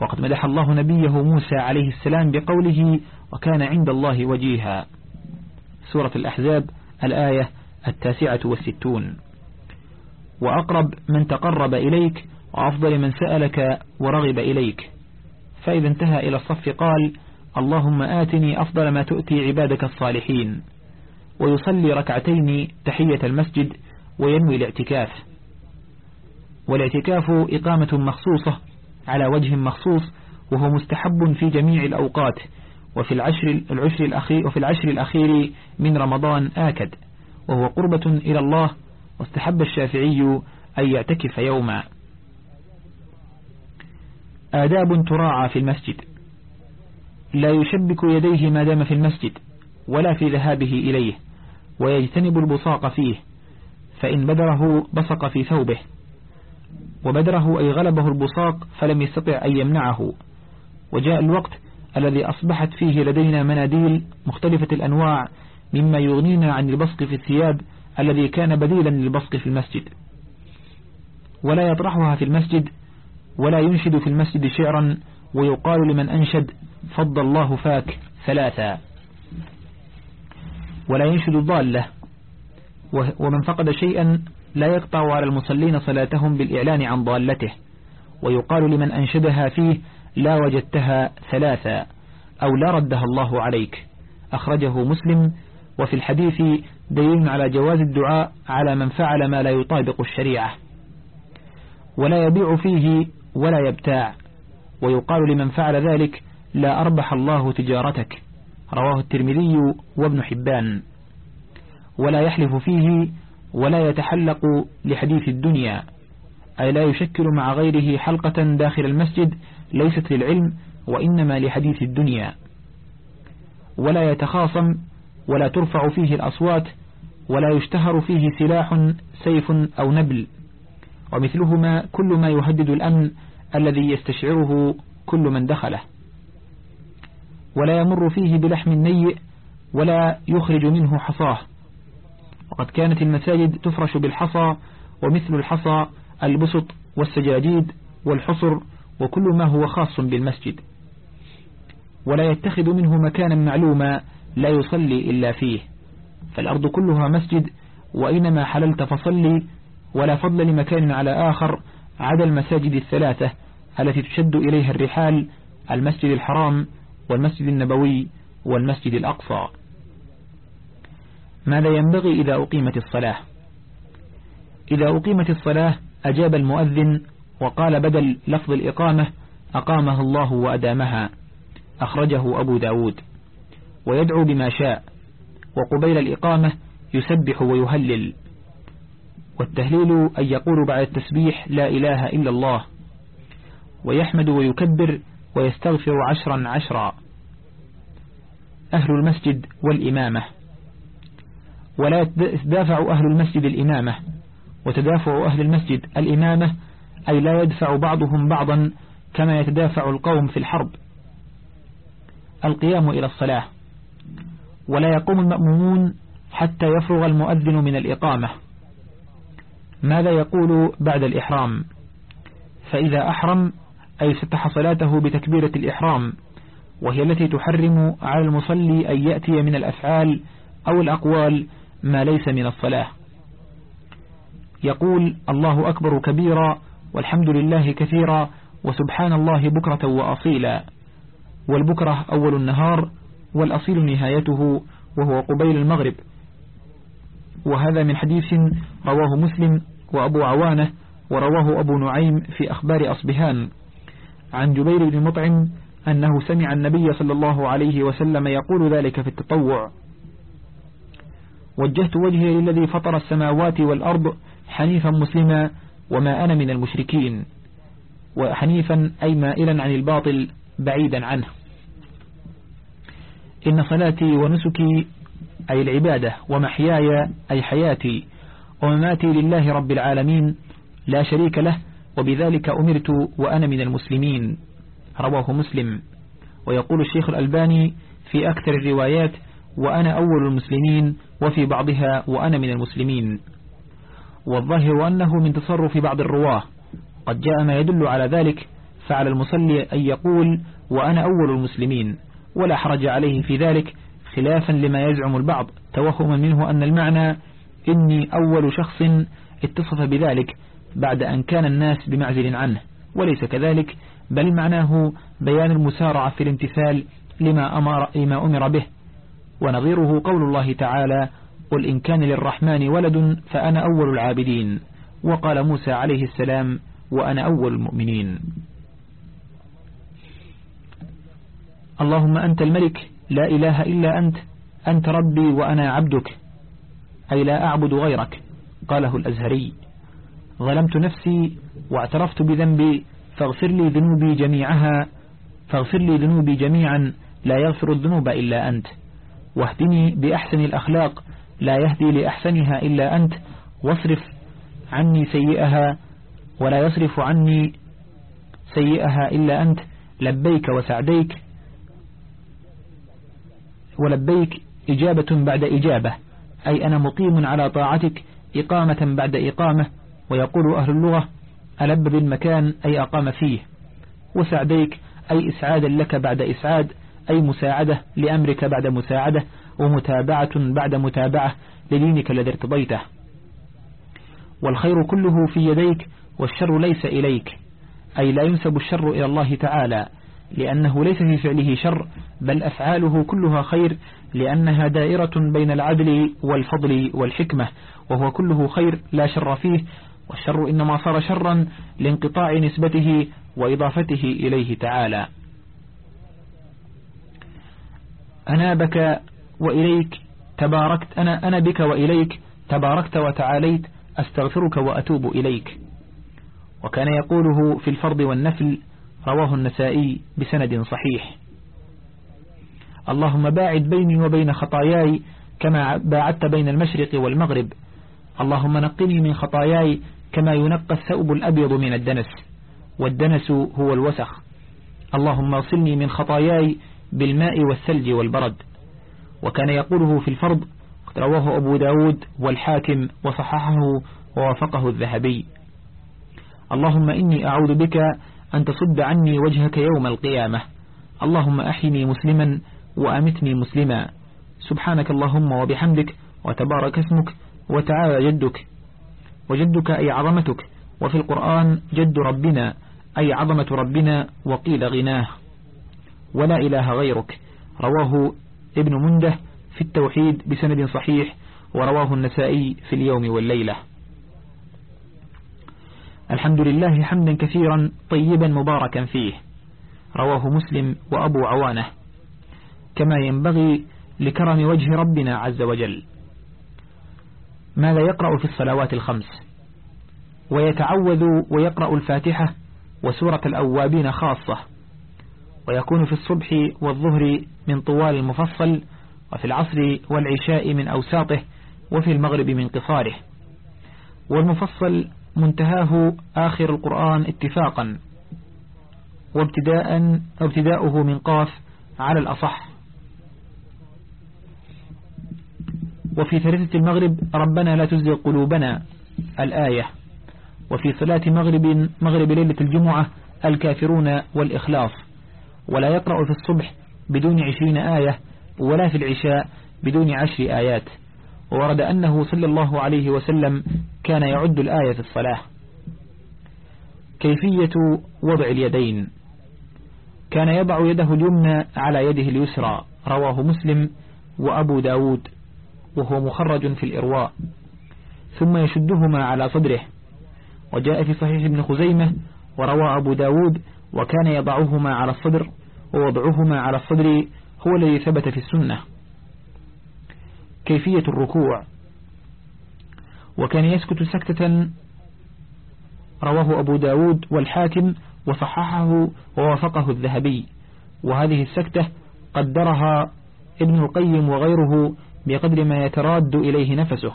وقد مدح الله نبيه موسى عليه السلام بقوله وكان عند الله وجيها. سورة الأحزاب الآية التاسعة والستون. وأقرب من تقرب إليك وأفضل من سألك ورغب إليك. فإذا انتهى إلى الصف قال اللهم آتني أفضل ما تؤتي عبادك الصالحين. ويصلي ركعتين تحية المسجد وينوي الاعتكاف. والاعتكاف إقامة مخصوصة على وجه مخصوص وهو مستحب في جميع الأوقات وفي العشر العشر الأخير وفي العشر الأخير من رمضان آكد وهو قربة إلى الله واستحب الشافعي أن يعتكف يوما. آداب تراعى في المسجد. لا يشبك يديه ما دام في المسجد ولا في ذهابه إليه ويجتنب البصاق فيه. فإن بدره بصق في ثوبه وبدره أي غلبه البصاق فلم يستطع أن يمنعه. وجاء الوقت الذي أصبحت فيه لدينا مناديل مختلفة الأنواع مما يغنينا عن البصق في الثياب الذي كان بديلا للبصق في المسجد. ولا يطرحها في المسجد ولا ينشد في المسجد شعرا ويقال لمن أنشد فض الله فاك ثلاثا ولا ينشد الضالة. ومن فقد شيئا لا يقطع على المصلين صلاتهم بالإعلان عن ضالته. ويقال لمن أنشدها فيه لا وجدتها ثلاثا أو لا ردها الله عليك. أخرجه مسلم. وفي الحديث دليل على جواز الدعاء على من فعل ما لا يطابق الشريعة. ولا يبيع فيه ولا يبتاع. ويقال لمن فعل ذلك لا أربح الله تجارتك. رواه الترمذي وابن حبان. ولا يحلف فيه ولا يتحلق لحديث الدنيا أي لا يشكل مع غيره حلقة داخل المسجد ليست للعلم وإنما لحديث الدنيا. ولا يتخاصم ولا ترفع فيه الأصوات ولا يشتهر فيه سلاح سيف أو نبل. ومثلهما كل ما يهدد الأمن الذي يستشعره كل من دخله. ولا يمر فيه بلحم نيء ولا يخرج منه حصاه. وقد كانت المساجد تفرش بالحصى ومثل الحصى البسط والسجاجيد والحصر وكل ما هو خاص بالمسجد. ولا يتخذ منه مكانا معلوما لا يصلي إلا فيه. فالأرض كلها مسجد وإنما حللت فصلي ولا فضل لمكان على آخر عدا المساجد الثلاثة التي تشد إليها الرحال المسجد الحرام والمسجد النبوي والمسجد الأقصى. ماذا ينبغي إذا أقيمت الصلاة؟ إذا أقيمت الصلاة أجاب المؤذن وقال بدل لفظ الإقامة أقامها الله وأدامها. أخرجه أبو داود. ويدعو بما شاء. وقبيل الإقامة يسبح ويهلل. والتهليل أن يقول بعد التسبيح لا إله إلا الله. ويحمد ويكبر ويستغفر عشرا عشرا. أهل المسجد والإمامة. ولا يتدافع أهل المسجد الإمامة وتدافع أهل المسجد الإمامة أي لا يدفع بعضهم بعضا كما يتدافع القوم في الحرب. القيام إلى الصلاة. ولا يقوم المأمومون حتى يفرغ المؤذن من الإقامة. ماذا يقول بعد الإحرام؟ فإذا أحرم أي فتح صلاته بتكبيرة الإحرام وهي التي تحرم على المصلي أن يأتي من الأفعال أو الأقوال ما ليس من الصلاة. يقول الله أكبر كبيرا والحمد لله كثيرا وسبحان الله بكرة وأصيلا. والبكرة أول النهار والأصيل نهايته وهو قبيل المغرب. وهذا من حديث رواه مسلم وأبو عوانة ورواه أبو نعيم في أخبار أصبهان. عن جبير بن مطعم أنه سمع النبي صلى الله عليه وسلم يقول ذلك في التطوع. وجهت وجهي للذي فطر السماوات والأرض حنيفا مسلما وما أنا من المشركين وحنيفا أي مائلا عن الباطل بعيدا عنه. إن صلاتي ونسكي أي العبادة ومحياي أي حياتي ومماتي لله رب العالمين لا شريك له وبذلك أمرت وأنا من المسلمين. رواه مسلم. ويقول الشيخ الألباني في أكثر الروايات وأنا أول المسلمين وفي بعضها وأنا من المسلمين. والظاهر أنه من تصرف بعض الرواة. قد جاء ما يدل على ذلك فعلى المصلي أن يقول وأنا أول المسلمين. ولا حرج عليه في ذلك خلافا لما يزعم البعض. توهما منه أن المعنى إني أول شخص اتصف بذلك بعد أن كان الناس بمعزل عنه. وليس كذلك بل معناه بيان المسارعة في الامتثال لما أمر, لما أمر به. ونظيره قول الله تعالى قل إن كان للرحمن ولد فأنا أول العابدين وقال موسى عليه السلام وأنا أول المؤمنين اللهم أنت الملك لا إله إلا أنت أنت ربي وأنا عبدك أي لا أعبد غيرك قاله الأزهري. ظلمت نفسي واعترفت بذنبي فاغفر لي ذنوبي جميعها فاغفر لي ذنوبي جميعا لا يغفر الذنوب إلا أنت واهدني بأحسن الأخلاق لا يهدي لأحسنها إلا أنت واصرف عني سيئها ولا يصرف عني سيئها إلا أنت لبيك وسعديك ولبيك إجابة بعد إجابة أي أنا مقيم على طاعتك إقامة بعد إقامة ويقول أهل اللغة ألب بالمكان أي أقام فيه وسعديك أي إسعادا لك بعد إسعاد أي مساعدة لأمرك بعد مساعدة ومتابعة بعد متابعة لدينك الذي ارتضيته. والخير كله في يديك والشر ليس إليك. أي لا ينسب الشر إلى الله تعالى لأنه ليس في فعله شر بل أفعاله كلها خير لأنها دائرة بين العدل والفضل والحكمة وهو كله خير لا شر فيه والشر إنما صار شرا لانقطاع نسبته وإضافته إليه تعالى. أنا بك وإليك تباركت أنا, أنا بك وإليك تباركت وتعاليت أستغفرك وأتوب إليك. وكان يقوله في الفرض والنفل رواه النسائي بسند صحيح. اللهم باعد بيني وبين خطاياي كما باعدت بين المشرق والمغرب. اللهم نقني من خطاياي كما ينقى الثوب الأبيض من الدنس والدنس هو الوسخ. اللهم اغسلني من خطاياي بالماء والثلج والبرد وكان يقوله في الفرض رواه أبو داود والحاكم وصححه ووافقه الذهبي. اللهم إني أعوذ بك أن تصد عني وجهك يوم القيامة. اللهم أحيني مسلما وأمتني مسلما. سبحانك اللهم وبحمدك وتبارك اسمك وتعالى جدك. وجدك أي عظمتك وفي القرآن جد ربنا أي عظمة ربنا وقيل غناه. ولا إله غيرك. رواه ابن منده في التوحيد بسند صحيح ورواه النسائي في اليوم والليلة. الحمد لله حمدا كثيرا طيبا مباركا فيه. رواه مسلم وأبو عوانة. كما ينبغي لكرم وجه ربنا عز وجل. ماذا يقرأ في الصلوات الخمس؟ ويتعوذ ويقرأ الفاتحة وسورة الأوابين خاصة. ويكون في الصبح والظهر من طوال المفصل وفي العصر والعشاء من أوساطه وفي المغرب من قصاره. والمفصل منتهاه آخر القرآن اتفاقا وابتداء ابتداؤه من قاف على الأصح. وفي ثالثة المغرب ربنا لا تزغ قلوبنا الآية. وفي صلاة مغرب مغرب ليلة الجمعة الكافرون والإخلاص. ولا يقرأ في الصبح بدون عشرين آية ولا في العشاء بدون عشر آيات. وورد أنه صلى الله عليه وسلم كان يعد الآية في الصلاة. كيفية وضع اليدين؟ كان يضع يده اليمنى على يده اليسرى رواه مسلم وأبو داود وهو مخرج في الإرواء. ثم يشدهما على صدره. وجاء في صحيح ابن خزيمة وروى أبو داود وكان يضعهما على الصدر ووضعهما على الصدر هو الذي ثبت في السنة. كيفية الركوع. وكان يسكت سكتة رواه أبو داود والحاكم وصححه ووافقه الذهبي. وهذه السكتة قدرها ابن القيم وغيره بقدر ما يتراد إليه نفسه.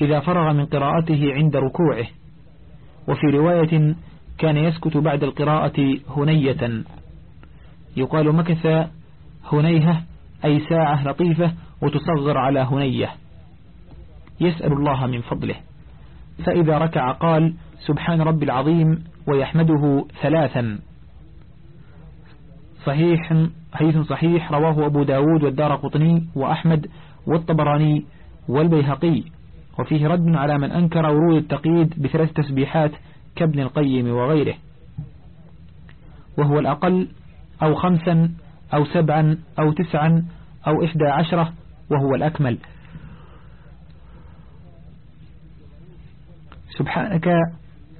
إذا فرغ من قراءته عند ركوعه. وفي رواية كان يسكت بعد القراءة هنية. يقال مكث هنيهة أي ساعة لطيفة وتصغر على هنية. يسأل الله من فضله. فإذا ركع قال سبحان ربي العظيم ويحمده ثلاثا. صحيح حديث صحيح رواه أبو داود والدار قطني وأحمد والطبراني والبيهقي. وفيه رد على من أنكر ورود التقييد بثلاث تسبيحات كابن القيم وغيره وهو الأقل أو خمسا أو سبعا أو تسعا أو إحدى عشرة وهو الأكمل. سبحانك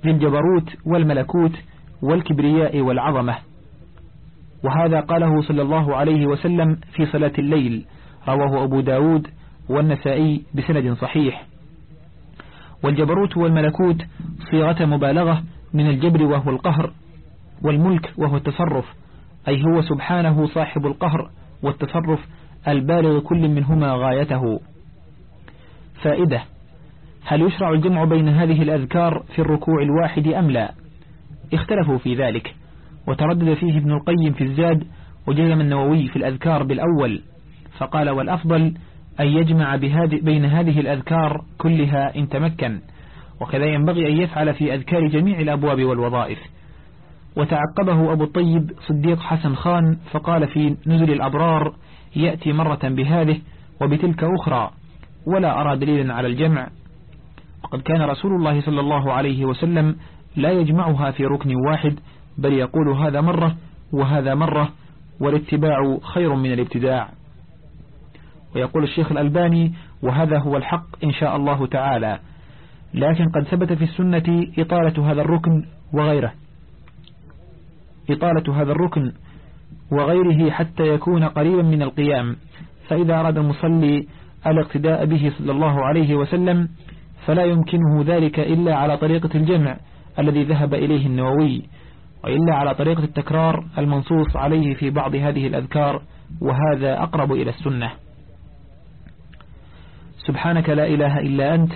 ذي الجبروت والملكوت والكبرياء والعظمة. وهذا قاله صلى الله عليه وسلم في صلاة الليل رواه أبو داود والنسائي بسند صحيح. والجبروت والملكوت صيغة مبالغة من الجبر وهو القهر والملك وهو التصرف أي هو سبحانه صاحب القهر والتصرف البالغ كل منهما غايته. فائدة هل يشرع الجمع بين هذه الأذكار في الركوع الواحد أم لا؟ اختلفوا في ذلك وتردد فيه ابن القيم في الزاد وجزم النووي في الأذكار بالأول فقال والأفضل أن يجمع بين هذه الأذكار كلها إن تمكن. وكذا ينبغي أن يفعل في أذكار جميع الأبواب والوظائف. وتعقبه أبو الطيب صديق حسن خان فقال في نزل الأبرار يأتي مرة بهذه وبتلك أخرى ولا أرى دليلا على الجمع. وقد كان رسول الله صلى الله عليه وسلم لا يجمعها في ركن واحد بل يقول هذا مرة وهذا مرة والاتباع خير من الابتداع. ويقول الشيخ الألباني وهذا هو الحق إن شاء الله تعالى. لكن قد ثبت في السنة إطالة هذا الركن وغيره. إطالة هذا الركن وغيره حتى يكون قريبا من القيام. فإذا أراد المصلي الاقتداء به صلى الله عليه وسلم فلا يمكنه ذلك إلا على طريقة الجمع الذي ذهب إليه النووي وإلا على طريقة التكرار المنصوص عليه في بعض هذه الأذكار وهذا أقرب إلى السنة. سبحانك لا إله إلا أنت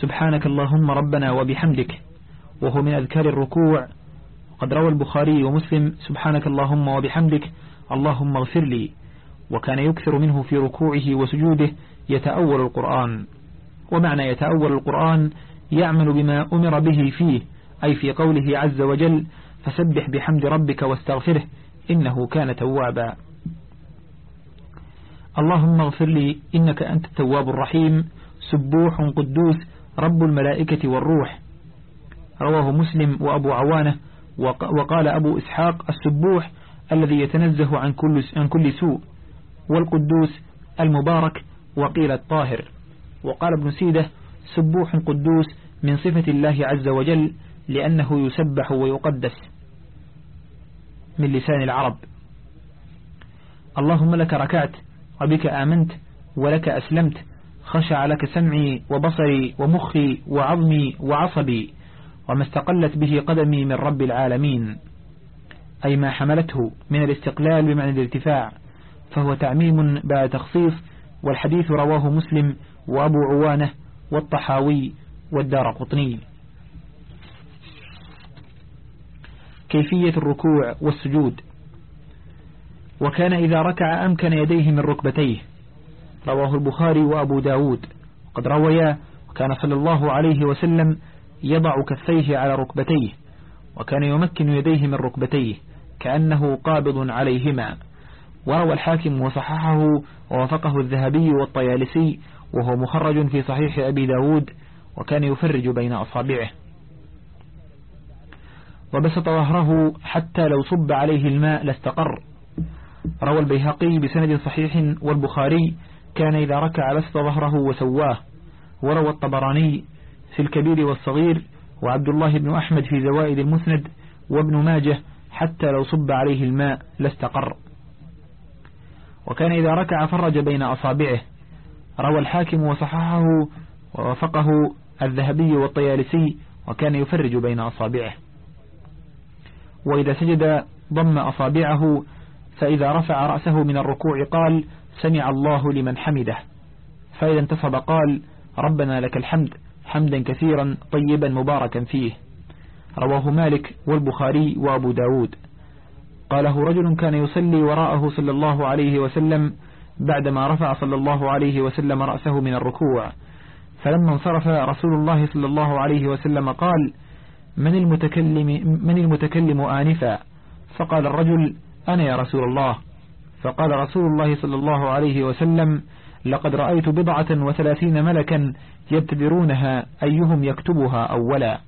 سبحانك اللهم ربنا وبحمدك. وهو من أذكار الركوع. وقد روى البخاري ومسلم سبحانك اللهم وبحمدك اللهم اغفر لي. وكان يكثر منه في ركوعه وسجوده يتأول القرآن. ومعنى يتأول القرآن يعمل بما أمر به فيه أي في قوله عز وجل فسبح بحمد ربك واستغفره إنه كان توابا. اللهم اغفر لي إنك أنت التواب الرحيم سبوح قدوس رب الملائكة والروح. رواه مسلم وأبو عوانة وقال أبو إسحاق السبوح الذي يتنزه عن كل, عن كل سوء. والقدوس المبارك وقيل الطاهر. وقال ابن سيدة سبوح قدوس من صفة الله عز وجل لأنه يسبح ويقدس. من لسان العرب. اللهم لك ركعت وبك آمنت ولك أسلمت خشع لك سمعي وبصري ومخي وعظمي وعصبي وما استقلت به قدمي من رب العالمين. أي ما حملته من الاستقلال بمعنى الارتفاع فهو تعميم بعد تخصيص والحديث رواه مسلم وأبو عوانة والطحاوي والدار قطني. كيفية الركوع والسجود؟ وكان إذا ركع أمكن يديه من ركبتيه. رواه البخاري وأبو داود. قد رويا وكان صلى الله عليه وسلم يضع كفيه على ركبتيه وكان يمكن يديه من ركبتيه كأنه قابض عليهما. وروى الحاكم وصححه ووافقه الذهبي والطيالسي وهو مخرج في صحيح أبي داود وكان يفرج بين أصابعه. وبسط ظهره حتى لو صب عليه الماء لاستقر. روى البيهقي بسند صحيح والبخاري كان إذا ركع بسط ظهره وسواه. وروى الطبراني في الكبير والصغير وعبد الله بن أحمد في زوائد المسند وابن ماجه حتى لو صب عليه الماء لاستقر. وكان إذا ركع فرج بين أصابعه. روى الحاكم وصححه ووافقه الذهبي والطيالسي وكان يفرج بين أصابعه. وإذا سجد ضم أصابعه فإذا رفع رأسه من الركوع قال سمع الله لمن حمده. فإذا انتصب قال ربنا لك الحمد حمدا كثيرا طيبا مباركا فيه. رواه مالك والبخاري وأبو داود. قاله رجل كان يصلي وراءه صلى الله عليه وسلم بعدما رفع صلى الله عليه وسلم رأسه من الركوع. فلما انصرف رسول الله صلى الله عليه وسلم قال من المتكلم, من المتكلم آنفا؟ فقال الرجل أنا يا رسول الله. فقال رسول الله صلى الله عليه وسلم لقد رأيت بضعة وثلاثين ملكا يبتدرونها أيهم يكتبها أولا.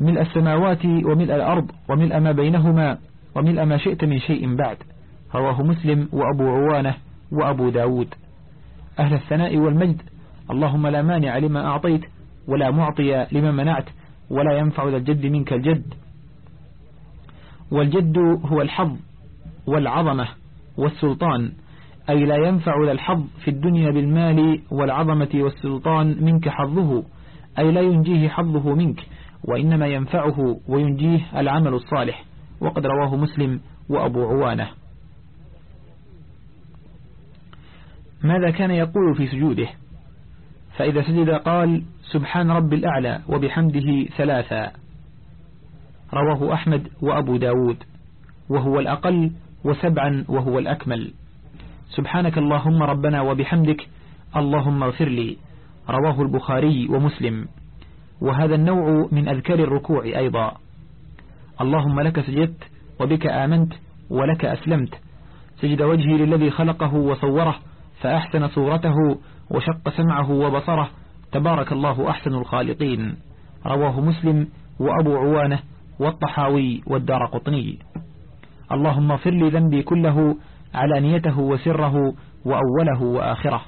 ملء السماوات وملء الأرض وملء ما بينهما وملء ما شئت من شيء بعد. رواه مسلم وأبو عوانة وأبو داود. أهل الثناء والمجد. اللهم لا مانع لما أعطيت ولا معطي لما منعت ولا ينفع ذا الجد منك الجد. والجد هو الحظ والعظمة والسلطان أي لا ينفع ذا الحظ في الدنيا بالمال والعظمة والسلطان منك حظه أي لا ينجيه حظه منك وإنما ينفعه وينجيه العمل الصالح. وقد رواه مسلم وأبو عوانة. ماذا كان يقول في سجوده؟ فإذا سجد قال سبحان رب الأعلى وبحمده ثلاثا. رواه أحمد وأبو داود. وهو الأقل وسبعا وهو الأكمل. سبحانك اللهم ربنا وبحمدك اللهم اغفر لي. رواه البخاري ومسلم. وهذا النوع من أذكار الركوع أيضا. اللهم لك سجدت وبك آمنت ولك أسلمت. سجد وجهي للذي خلقه وصوره فأحسن صورته وشق سمعه وبصره. تبارك الله أحسن الخالقين. رواه مسلم وأبو عوانة والطحاوي والدار قطني. اللهم اغفر لي ذنبي كله علانيته وسره وأوله وآخره.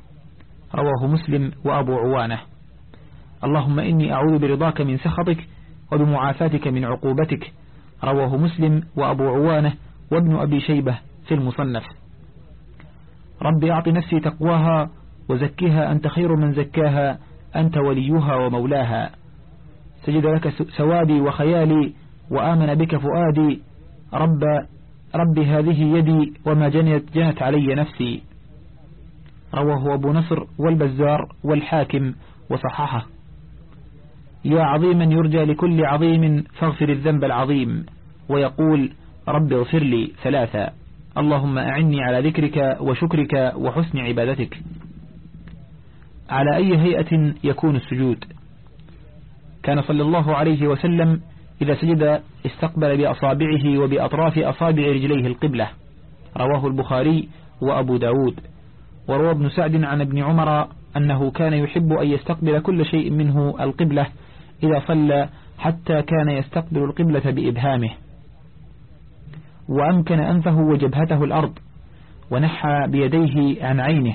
رواه مسلم وأبو عوانة. اللهم إني أعوذ برضاك من سخطك وبمعافاتك من عقوبتك. رواه مسلم وأبو عوانة وابن أبي شيبة في المصنف. رب أعط نفسي تقواها وزكها أنت خير من زكاها أنت وليها ومولاها. سجد لك سوادي وخيالي وآمن بك فؤادي رب رب هذه يدي وما جنت جنت علي نفسي. رواه أبو نصر والبزار والحاكم وصححه. يا عظيما يرجى لكل عظيم فاغفر الذنب العظيم ويقول رب اغفر لي ثلاثا. اللهم أعني على ذكرك وشكرك وحسن عبادتك. على أي هيئة يكون السجود؟ كان صلى الله عليه وسلم إذا سجد استقبل بأصابعه وبأطراف أصابع رجليه القبلة. رواه البخاري وأبو داود. وروى ابن سعد عن ابن عمر أنه كان يحب أن يستقبل كل شيء منه القبلة إذا صلى حتى كان يستقبل القبلة بإبهامه. وأمكن أنفه وجبهته الأرض ونحى بيديه عن عينه.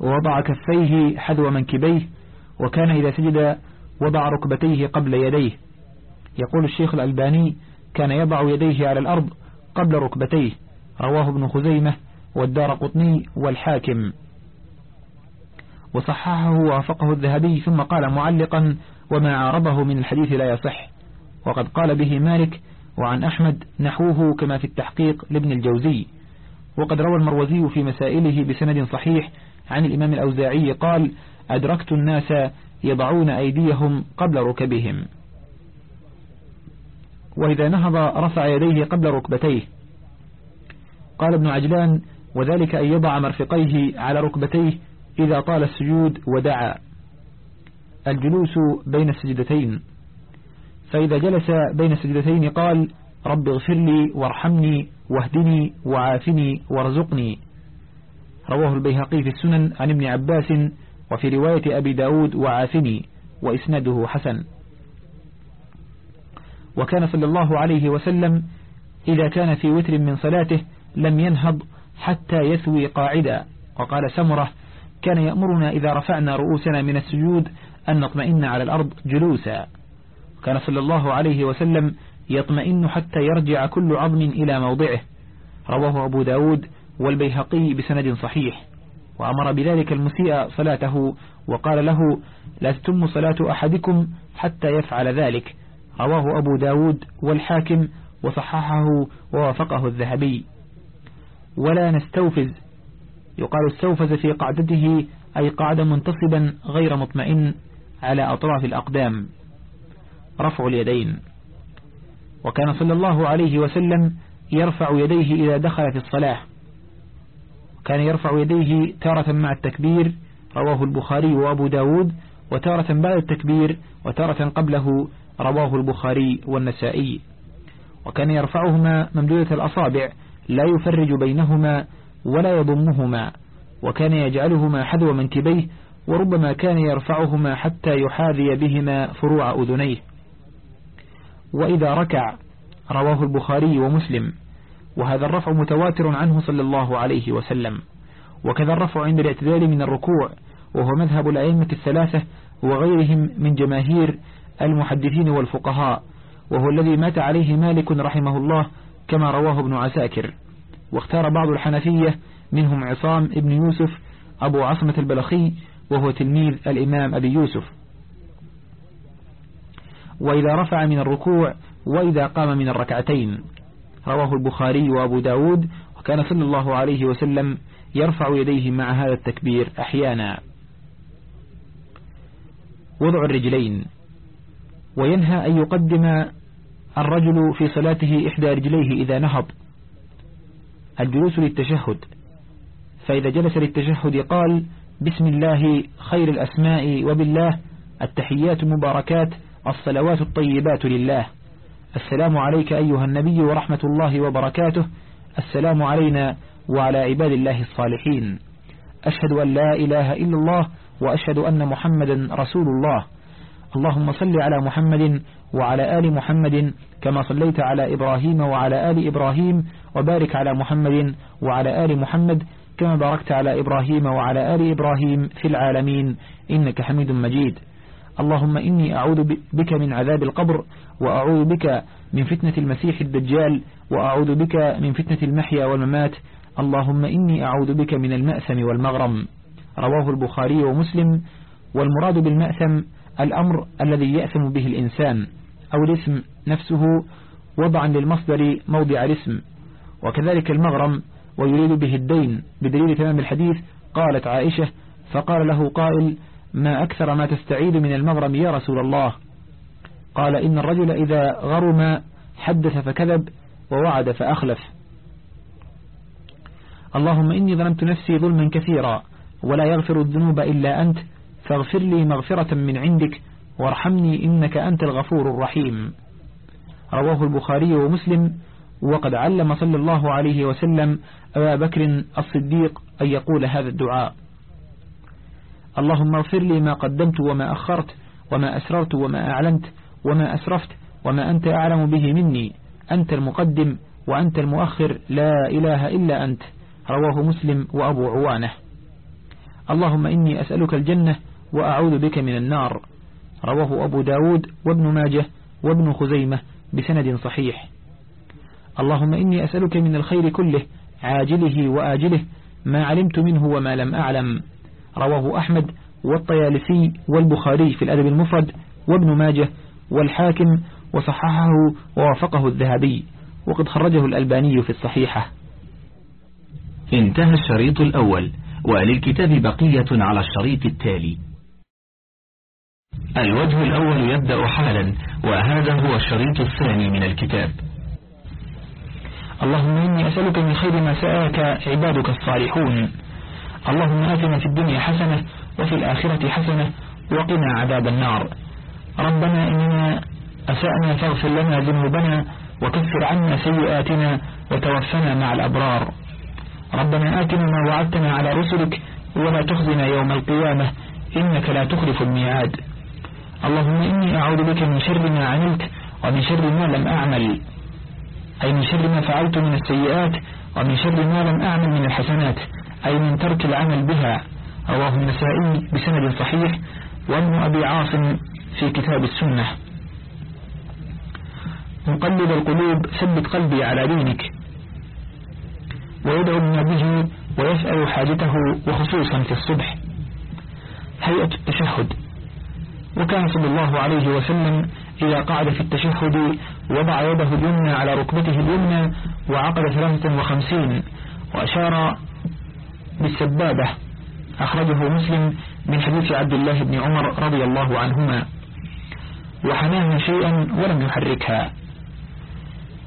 ووضع كفيه حذو منكبيه. وكان إذا سجد وضع ركبتيه قبل يديه. يقول الشيخ الألباني كان يضع يديه على الأرض قبل ركبتيه. رواه ابن خزيمة والدار قطني والحاكم. وصححه ووافقه الذهبي ثم قال معلقا وما عارضه من الحديث لا يصح وقد قال به مالك وعن أحمد نحوه كما في التحقيق لابن الجوزي وقد روى المروزي في مسائله بسند صحيح عن الإمام الأوزاعي قال أدركت الناس يضعون أيديهم قبل ركبهم وإذا نهض رفع يديه قبل ركبتيه. قال ابن عجلان وذلك أن يضع مرفقيه على ركبتيه إذا طال السجود ودعا. الجلوس بين السجدتين. فإذا جلس بين السجدتين قال رب اغفر لي وارحمني واهدني وعافني وارزقني. رواه البيهقي في السنن عن ابن عباس وفي رواية أبي داود وعافني. وإسناده حسن. وكان صلى الله عليه وسلم إذا كان في وتر من صلاته لم ينهض حتى يثوي قاعدا. وقال سمرة كان يأمرنا إذا رفعنا رؤوسنا من السجود أن نطمئن على الأرض جلوسا. كان صلى الله عليه وسلم يطمئن حتى يرجع كل عظم إلى موضعه. رواه أبو داود والبيهقي بسند صحيح. وأمر بذلك المسيء صلاته وقال له لا تتم صلاة أحدكم حتى يفعل ذلك. رواه أبو داود والحاكم وصححه ووافقه الذهبي. ولا نستوفز يقال استوفز في قعدته أي قعد منتصبا غير مطمئن على أطراف الأقدام. رفع اليدين. وكان صلى الله عليه وسلم يرفع يديه إذا دخل في الصلاة. كان يرفع يديه تارة مع التكبير رواه البخاري وأبو داود وتارة بعد التكبير وتارة قبله رواه البخاري والنسائي. وكان يرفعهما ممدودة الأصابع لا يفرج بينهما ولا يضمهما. وكان يجعلهما حذو منكبيه وربما كان يرفعهما حتى يحاذي بهما فروع أذنيه. وإذا ركع رواه البخاري ومسلم. وهذا الرفع متواتر عنه صلى الله عليه وسلم. وكذا الرفع عند الاعتدال من الركوع وهو مذهب الأئمة الثلاثة وغيرهم من جماهير المحدثين والفقهاء وهو الذي مات عليه مالك رحمه الله كما رواه ابن عساكر. واختار بعض الحنفية منهم عصام ابن يوسف أبو عصمة البلخي وهو تلميذ الإمام أبي يوسف. وإذا رفع من الركوع وإذا قام من الركعتين. رواه البخاري وأبو داود وكان صلى الله عليه وسلم يرفع يديه مع هذا التكبير أحيانا. وضع الرجلين. وينهى أن يقدم الرجل في صلاته إحدى رجليه إذا نهض. الجلوس للتشهد. فإذا جلس للتشهد قال بسم الله خير الأسماء وبالله التحيات المباركات الصلوات الطيبات لله. السلام عليك أيها النبي ورحمة الله وبركاته. السلام علينا وعلى عباد الله الصالحين. أشهد أن لا إله إلا الله وأشهد أن محمدا رسول الله. اللهم صل على محمد وعلى آل محمد كما صليت على إبراهيم وعلى آل إبراهيم وبارك على محمد وعلى آل محمد كما باركت على إبراهيم وعلى آل إبراهيم في العالمين. إنك حميد مجيد. اللهم إني أعوذ بك من عذاب القبر وأعوذ بك من فتنة المسيح الدجال وأعوذ بك من فتنة المحيا والممات. اللهم إني أعوذ بك من المأثم والمغرم. رواه البخاري ومسلم. والمراد بالمأثم الأمر الذي يأثم به الإنسان أو الاسم نفسه وضعا للمصدر موضع الاسم. وكذلك المغرم ويريد به الدين بدليل تمام الحديث قالت عائشة فقال له قائل ما أكثر ما تستعيد من المغرم يا رسول الله. قال إن الرجل إذا غرم حدث فكذب ووعد فأخلف. اللهم إني ظلمت نفسي ظلما كثيرا ولا يغفر الذنوب إلا أنت فاغفر لي مغفرة من عندك وارحمني إنك أنت الغفور الرحيم. رواه البخاري ومسلم وقد علم صلى الله عليه وسلم أبا بكر الصديق أن يقول هذا الدعاء. اللهم اغفر لي ما قدمت وما أخرت وما أسررت وما أعلنت وما أسرفت وما أنت أعلم به مني. أنت المقدم وأنت المؤخر لا إله إلا أنت. رواه مسلم وأبو عوانة. اللهم إني أسألك الجنة وأعوذ بك من النار. رواه أبو داود وابن ماجه وابن خزيمة بسند صحيح. اللهم إني أسألك من الخير كله عاجله وآجله ما علمت منه وما لم أعلم. رواه أحمد والطيالسي والبخاري في الأدب المفرد وابن ماجه والحاكم وصححه ووافقه الذهبي. وقد خرجه الألباني في الصحيحة. انتهى الشريط الأول وللكتاب بقية على الشريط التالي. الوجه الأول يبدأ حالا وهذا هو الشريط الثاني من الكتاب. اللهم إني أسألك من خير ما سألك عبادك الصالحون. اللهم آتنا في الدنيا حسنة وفي الآخرة حسنة وقنا عذاب النار. ربنا إننا أسأنا فاغفر لنا ذنوبنا وكفر عنا سيئاتنا وتوفنا مع الأبرار. ربنا آتنا ما وعدتنا على رسلك ولا تخزنا يوم القيامة إنك لا تخلف الميعاد. اللهم إني أعوذ بك من شر ما عملت ومن شر ما لم أعمل. أي من شر ما فعلت من السيئات ومن شر ما لم أعمل من الحسنات. أي من ترك العمل بها. رواه النسائي بسند صحيح وابن أبي عاصم في كتاب السنة. مقلب القلوب ثبت قلبي على دينك. ويدعو به ويسأل حاجته وخصوصا في الصبح. هيئة التشهد. وكان صلى الله عليه وسلم إذا قعد في التشهد وضع يده اليمنى على ركبته اليمنى وعقد ثلاثة وخمسين وأشار بالسبابة. أخرجه مسلم من حديث عبد الله بن عمر رضي الله عنهما. وحناها شيئا ولم يحركها.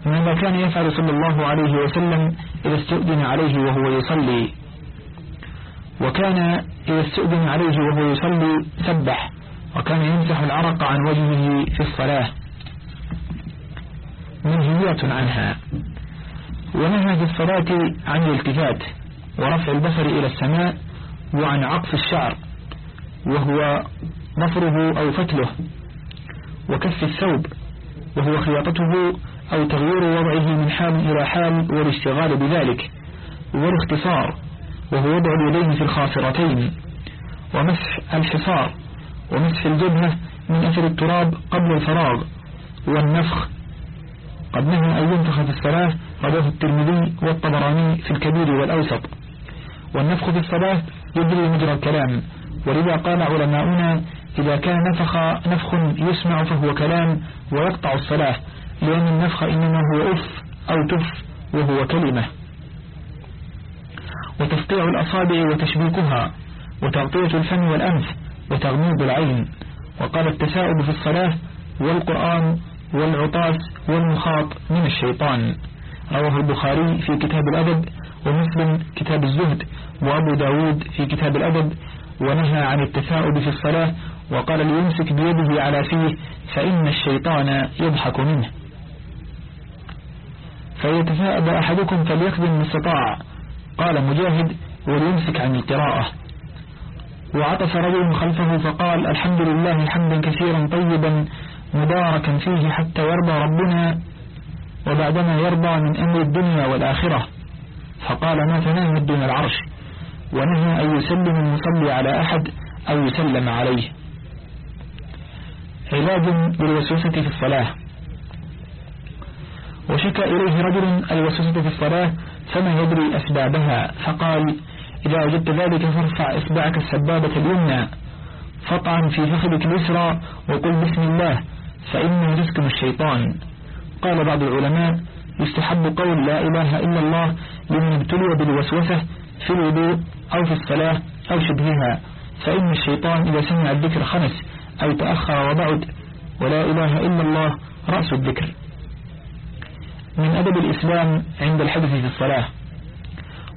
ماذا كان يفعل صلى الله عليه وسلم إذا استؤذن عليه وهو يصلي؟ وكان إذا استؤذن عليه وهو يصلي سبح. وكان يمسح العرق عن وجهه في الصلاة. منهيات عنها. ونهى في الصلاة عن الالتفات ورفع البصر إلى السماء وعن عقف الشعر وهو ضفره أو فتله وكف الثوب وهو خياطته أو تغيير وضعه من حال إلى حال والاشتغال بذلك والاختصار وهو وضع اليدين في الخاصرتين ومسح الحصار ومسح الجبهة من أثر التراب قبل الفراغ والنفخ. قد نهى أن ينفخ في الصلاة رواه الترمذي والطبراني في الكبير والأوسط. والنفخ في الصلاة يجري مجرى الكلام. ولذا قال علماؤنا إذا كان نفخ نفخ يسمع فهو كلام ويقطع الصلاة لأن النفخ إنما هو أف أو تف وهو كلمة. وتفقيع الأصابع وتشبيكها وتغطية الفم والأنف وتغميض العين وقال التساؤب في الصلاة والقرآن والعطاس والمخاط من الشيطان. رواه البخاري في كتاب الأدب ومسلم كتاب الزهد وأبو داود في كتاب الأدب ونهى عن التثاؤب في الصلاة وقال ليمسك بيده على فيه فإن الشيطان يضحك منه. فيتثاءب أحدكم فليخدم ما استطاع قال مجاهد وليمسك عن القراءة. وعطف رجل خلفه فقال الحمد لله حمدا كثيرا طيبا مباركا فيه حتى يرضى ربنا وبعدما يرضى من أمر الدنيا والآخرة. فقال ما تنام دون العرش؟ ونهى أن يسلم المصلي على أحد أو يسلم عليه. علاج بالوسوسة في الصلاة. وشكى إليه رجل الوسوسة في الصلاة فما يدري أسبابها؟ فقال إذا وجدت ذلك فارفع إصبعك السبابة اليمنى. فطعن في فخذك اليسرى وقل بسم الله فإنه يسكن الشيطان. قال بعض العلماء يستحب قول لا إله إلا الله لمن ابتلي بالوسوسة في الوضوء أو في الصلاة أو شبهها فإن الشيطان إذا سمع الذكر خنس أو تأخر وبعد ولا إله إلا الله رأس الذكر. من أدب الإسلام عند الحدث في الصلاة.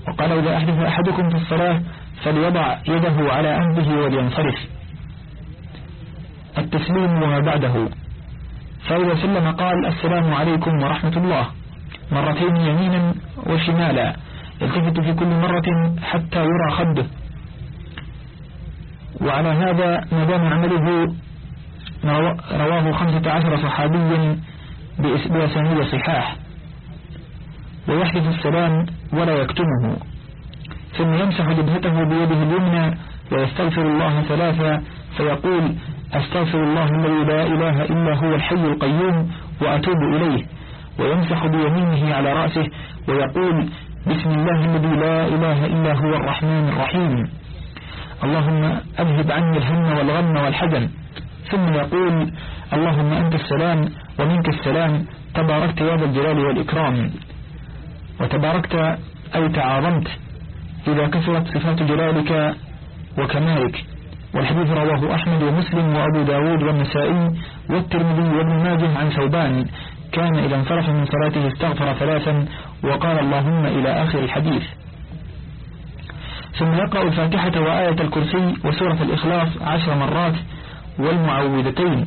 وقال إذا أحدث أحدكم في الصلاة فليضع يده على أنبه ولينصرف. التسليم وما بعده. فإذا سلم قال السلام عليكم ورحمة الله. مرتين يمينا وشمالا. يلتفت في كل مرة حتى يرى خده. وعلى هذا ما دام عمله رواه خمسة عشر صحابيا بأسانيد صحاح ويحدث السلام ولا يكتمه ثم يمسح جبهته بيده اليمنى ويستغفر الله ثلاثا فيقول أستغفر الله الذي لا إله إلا هو الحي القيوم وأتوب إليه. ويمسح بيمينه على رأسه ويقول بسم الله الذي لا إله إلا هو الرحمن الرحيم. اللهم أذهب عني الهم والغم والحزن. ثم يقول اللهم أنت السلام ومنك السلام تباركت يا ذا الجلال والإكرام. وتباركت أي تعاظمت إذا كثرت صفات جلالك وكمالك. والحديث رواه أحمد ومسلم وأبو داود والنسائي والترمذي وابن ماجه عن ثوبان. كان إذا انصرف من صلاته استغفر ثلاثا وقال اللهم إلى آخر الحديث. ثم يقرأ الفاتحة وآية الكرسي وسورة الإخلاص عشر مرات والمعوذتين.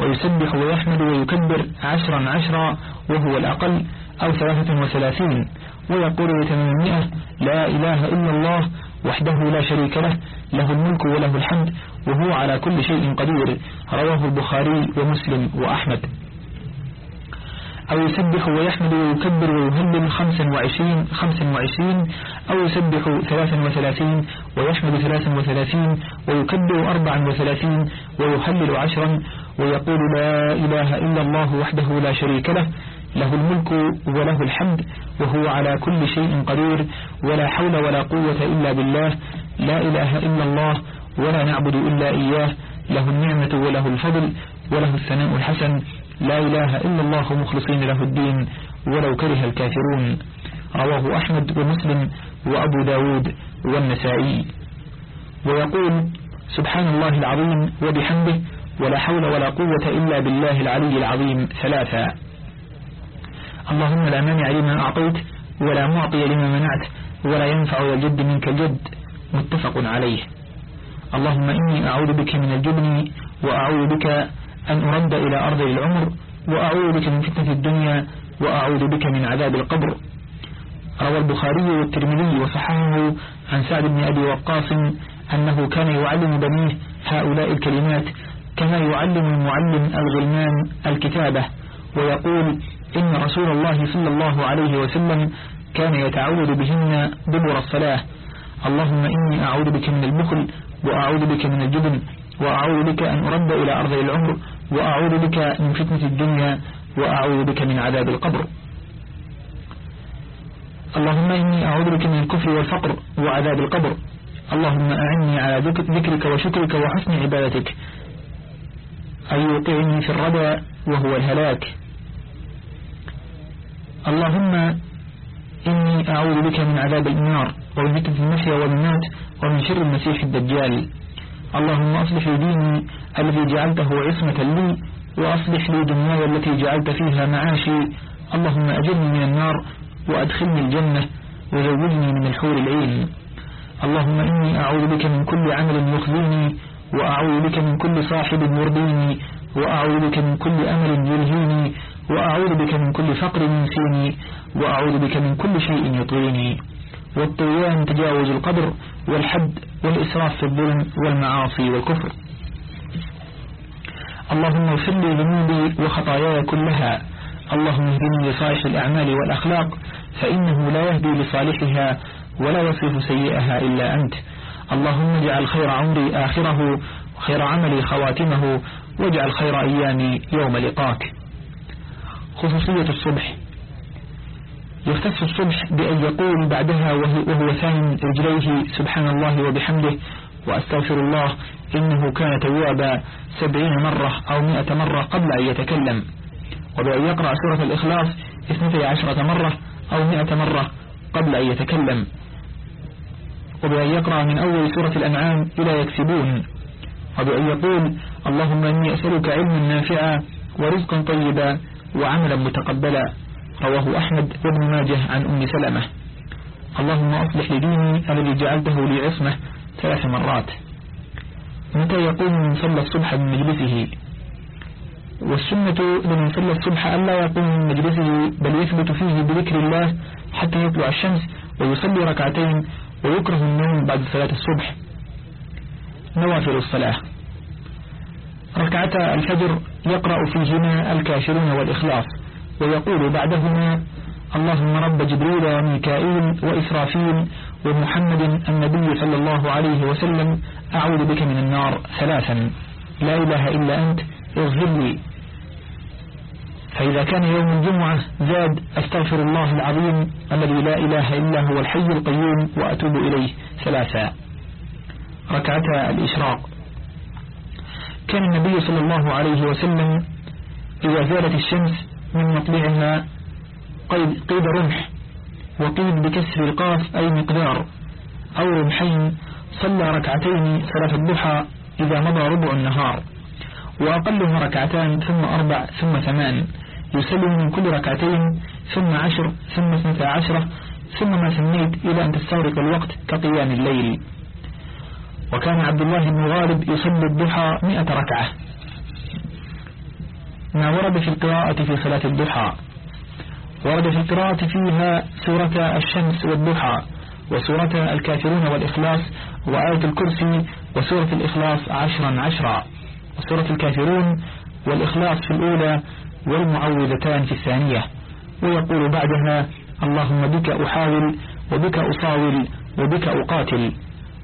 ويسبح ويحمد ويكبر عشرا عشرا وهو الأقل. أو ثلاثة وثلاثين ويقول لثمانمائة لا إله إلا الله وحده لا شريك له له الملك وله الحمد وهو على كل شيء قدير. رواه البخاري ومسلم وأحمد. أو يسبح ويحمد ويكبر ويهلل خمسا وعشرين خمسا وعشرين أو يسبح ثلاثا وثلاثين ويحمد ثلاثا وثلاثين ويكبر أربعا وثلاثين ويهلل عشرا ويقول لا إله إلا الله وحده لا شريك له له الملك وله الحمد وهو على كل شيء قدير ولا حول ولا قوة إلا بالله لا إله إلا الله ولا نعبد إلا إياه له النعمة وله الفضل وله الثناء الحسن لا إله إلا الله مخلصين له الدين ولو كره الكافرون. رواه أحمد ومسلم وأبو داود والنسائي. ويقول سبحان الله العظيم وبحمده ولا حول ولا قوة إلا بالله العلي العظيم. ثلاثا اللهم لا مانع لما أعطيت ولا معطي لما منعت ولا ينفع الجد منك الجد. متفق عليه. اللهم إني أعوذ بك من الجبن وأعوذ بك أن أرد إلى أرض العمر وأعوذ بك من فتنة الدنيا وأعوذ بك من عذاب القبر. روى البخاري والترمذي وصححه عن سعد بن أبي وقاص أنه كان يعلم بنيه هؤلاء الكلمات كما يعلم المعلم الغلمان الكتابة ويقول إن رسول الله صلى الله عليه وسلم كان يتعوذ بهن دبر الصلاة. اللهم إني أعوذ بك من البخل وأعوذ بك من الجبن وأعوذ بك أن أرد إلى أرض العمر وأعوذ بك من فتنة الدنيا وأعوذ بك من عذاب القبر. اللهم إني أعوذ بك من الكفر والفقر وعذاب القبر. اللهم أعني على ذكرك وشكرك وحسن عبادتك. أن يوقعني في الردى وهو الهلاك. اللهم إني أعوذ بك من عذاب النار ومن فتنة المحيا والممات ومن شر المسيح الدجال. اللهم أصلح لي ديني الذي جعلته عصمة لي وأصلح لي دنياي التي جعلت فيها معاشي. اللهم أجرني من النار وأدخلني الجنة وزوجني من الحور العين. اللهم إني أعوذ بك من كل عمل يخزيني وأعوذ بك من كل صاحب يرضيني وأعوذ بك من كل أمل يلهيني. وأعوذ بك من كل فقر ينسيني وأعوذ بك من كل شيء يطغيني. والطغيان تجاوز القدر والحد والإسراف في الظلم والمعاصي والكفر. اللهم اغفر لي ذنوبي وخطاياي كلها. اللهم اهدني لصالح الأعمال والأخلاق فإنه لا يهدي لصالحها ولا يصرف سيئها إلا أنت. اللهم اجعل خير عمري آخره وخير عملي خواتمه واجعل خير أيامي يوم لقاك. خصوصية الصبح. يختص الصبح بأن يقول بعدها وهو ثاني رجليه سبحان الله وبحمده وأستغفر الله إنه كان توابا سبعين مرة أو مئة مرة قبل أن يتكلم. وبأن يقرأ سورة الإخلاص اثنتي عشرة مرة أو مئة مرة قبل أن يتكلم. وبأن يقرأ من أول سورة الأنعام إلى يكسبون. وبأن يقول اللهم إني أسألك علما نافعا ورزقا طيبا وعملا متقبلا. رواه أحمد وابن ماجه عن أم سلمة. اللهم أصلح لديني الذي جعلته لي عصمة ثلاث مرات. متى يقوم من صلى الصبح من مجلسه؟ والسنة لمن صلى الصبح ألا يقوم من مجلسه بل يثبت فيه بذكر الله حتى يطلع الشمس ويصلي ركعتين ويكره النوم بعد صلاة الصبح. نوافل الصلاة. ركعتا الفجر يقرأ فيهما الكافرون والإخلاص ويقول بعدهما اللهم رب جبريل وميكائيل وإسرافيل ومحمد النبي صلى الله عليه وسلم أعوذ بك من النار. ثلاثا لا إله إلا أنت اغفر لي. فإذا كان يوم الجمعة زاد أستغفر الله العظيم الذي لا إله إلا هو الحي القيوم وأتوب إليه. ثلاثا ركعتا الإشراق. كان النبي صلى الله عليه وسلم إذا زالت الشمس من مطلعها قيد, قيد رمح وقيد بكسر القاف أي مقدار أو رمحين صلى ركعتين صلاة الضحى إذا مضى ربع النهار وأقلها ركعتان ثم أربع ثم ثمان يسلم من كل ركعتين ثم عشر ثم اثنتا عشرة ثم ما سميت إلى أن تستغرق الوقت كقيام الليل. وكان عبد الله بن غالب يصلي الضحى مئة ركعة. ما ورد في القراءة في صلاة الضحى. ورد في القراءة فيها سورة الشمس والضحى وسورة الكافرون والإخلاص وآية الكرسي وسورة الإخلاص عشرا عشرا. وسورة الكافرون والإخلاص في الأولى والمعوذتان في الثانية. ويقول بعدها اللهم بك أحاول وبك أصاول وبك أقاتل.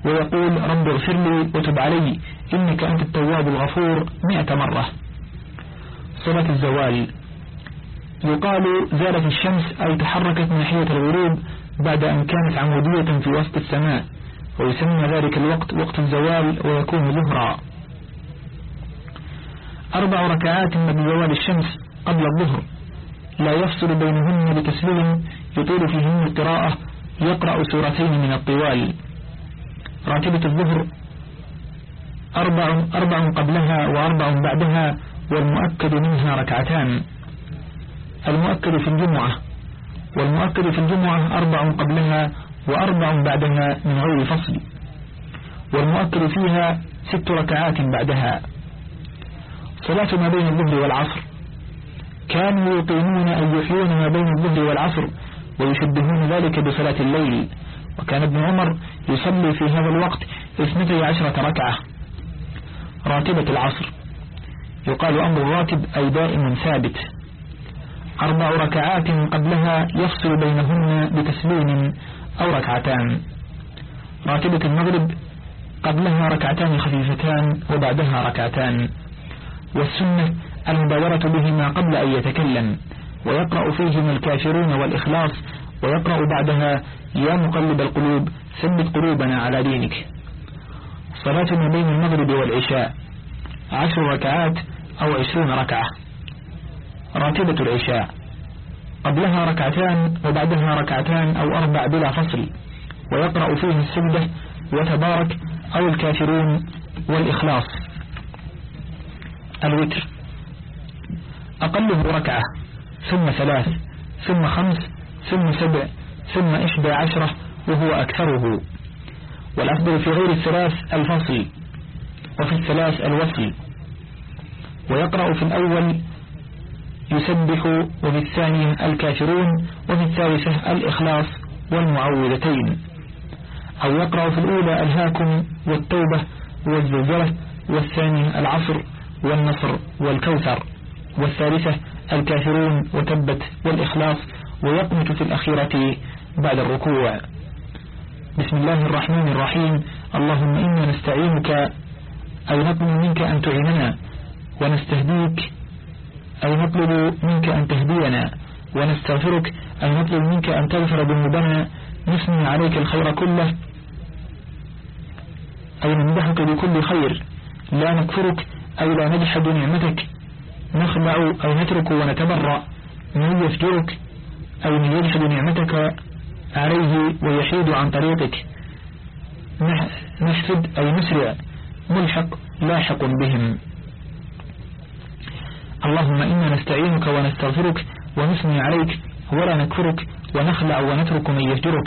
ويقول رب اغفر لي وتب علي إنك أنت التواب الغفور مئة مرة. صلاة الزوال. يقال زالت الشمس أي تحركت ناحية الغروب بعد أن كانت عمودية في وسط السماء ويسمى ذلك الوقت وقت الزوال ويكون ظهرا. أربع ركعات من زوال الشمس قبل الظهر. لا يفصل بينهن بتسليم يطيل فيهن القراءة يقرأ سورتين من الطوال. راتبة الظهر أربع, أربع قبلها وأربع بعدها والمؤكد منها ركعتان. المؤكد في الجمعة. والمؤكد في الجمعة أربع قبلها وأربع بعدها من غير فصل. والمؤكد فيها ست ركعات بعدها. صلاة ما بين الظهر والعصر. كانوا يقيمون أن يحيون ما بين الظهر والعصر ويشبهون ذلك بصلاة الليل. وكان ابن عمر يصلي في هذا الوقت اثنتي عشرة ركعة. راتبة العصر. يقال أمر الراتب أي دائم ثابت. أربع ركعات قبلها يفصل بينهن بتسليم أو ركعتان. راتبة المغرب قبلها ركعتان خفيفتان وبعدها ركعتان. والسنة المبادرة بهما قبل أن يتكلم. ويقرأ فيهما الكافرون والإخلاص ويقرأ بعدها يا مقلب القلوب ثبت قلوبنا على دينك. صلاة ما بين المغرب والعشاء عشر ركعات أو عشرون ركعة. راتبة العشاء قبلها ركعتان وبعدها ركعتان أو أربع بلا فصل. ويقرأ فيه السجدة وتبارك أو الكافرون والإخلاص. الوتر أقله ركعة ثم ثلاث ثم خمس ثم سبع ثم إحدى عشرة وهو أكثره. والأفضل في غير الثلاث الفصل وفي الثلاث الوصل. ويقرأ في الأول يسبح وفي الثانية الكافرون وفي الثالثة الإخلاص والمعوذتين. أو يقرأ في الأولى الهاكم والتوبة والزلزلة والثانية العصر والنصر والكوثر والثالثة الكافرون وتبت والإخلاص ويقنت في الأخيرة بعد الركوع. بسم الله الرحمن الرحيم. اللهم إنا نستعينك أي نطلب منك أن تعيننا ونستهديك أي نطلب منك أن تهدينا ونستغفرك أي نطلب منك أن تغفر ذنوبنا. نثني عليك الخير كله. أي نمدحك بكل خير. لا نكفرك أي لا نجحد نعمتك. نخضع أي نترك ونتبرأ. من يفجرك أي من يجحد نعمتك عليه ويحيد عن طريقك. نشفد أي نسرع ملحق لاحق بهم. اللهم إنا نستعينك ونستغفرك ونثني عليك ولا نكفرك ونخلع ونترك من يفجرك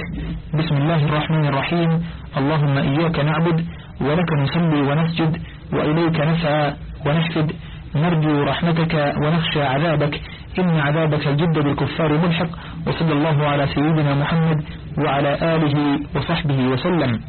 بسم الله الرحمن الرحيم. اللهم إياك نعبد ولك نصلي ونسجد وإليك نسعى ونحفد. نرجو رحمتك ونخشى عذابك. إن عذابك الجد بالكفار ملحق وصلى الله على سيدنا محمد وعلى آله وصحبه وسلم.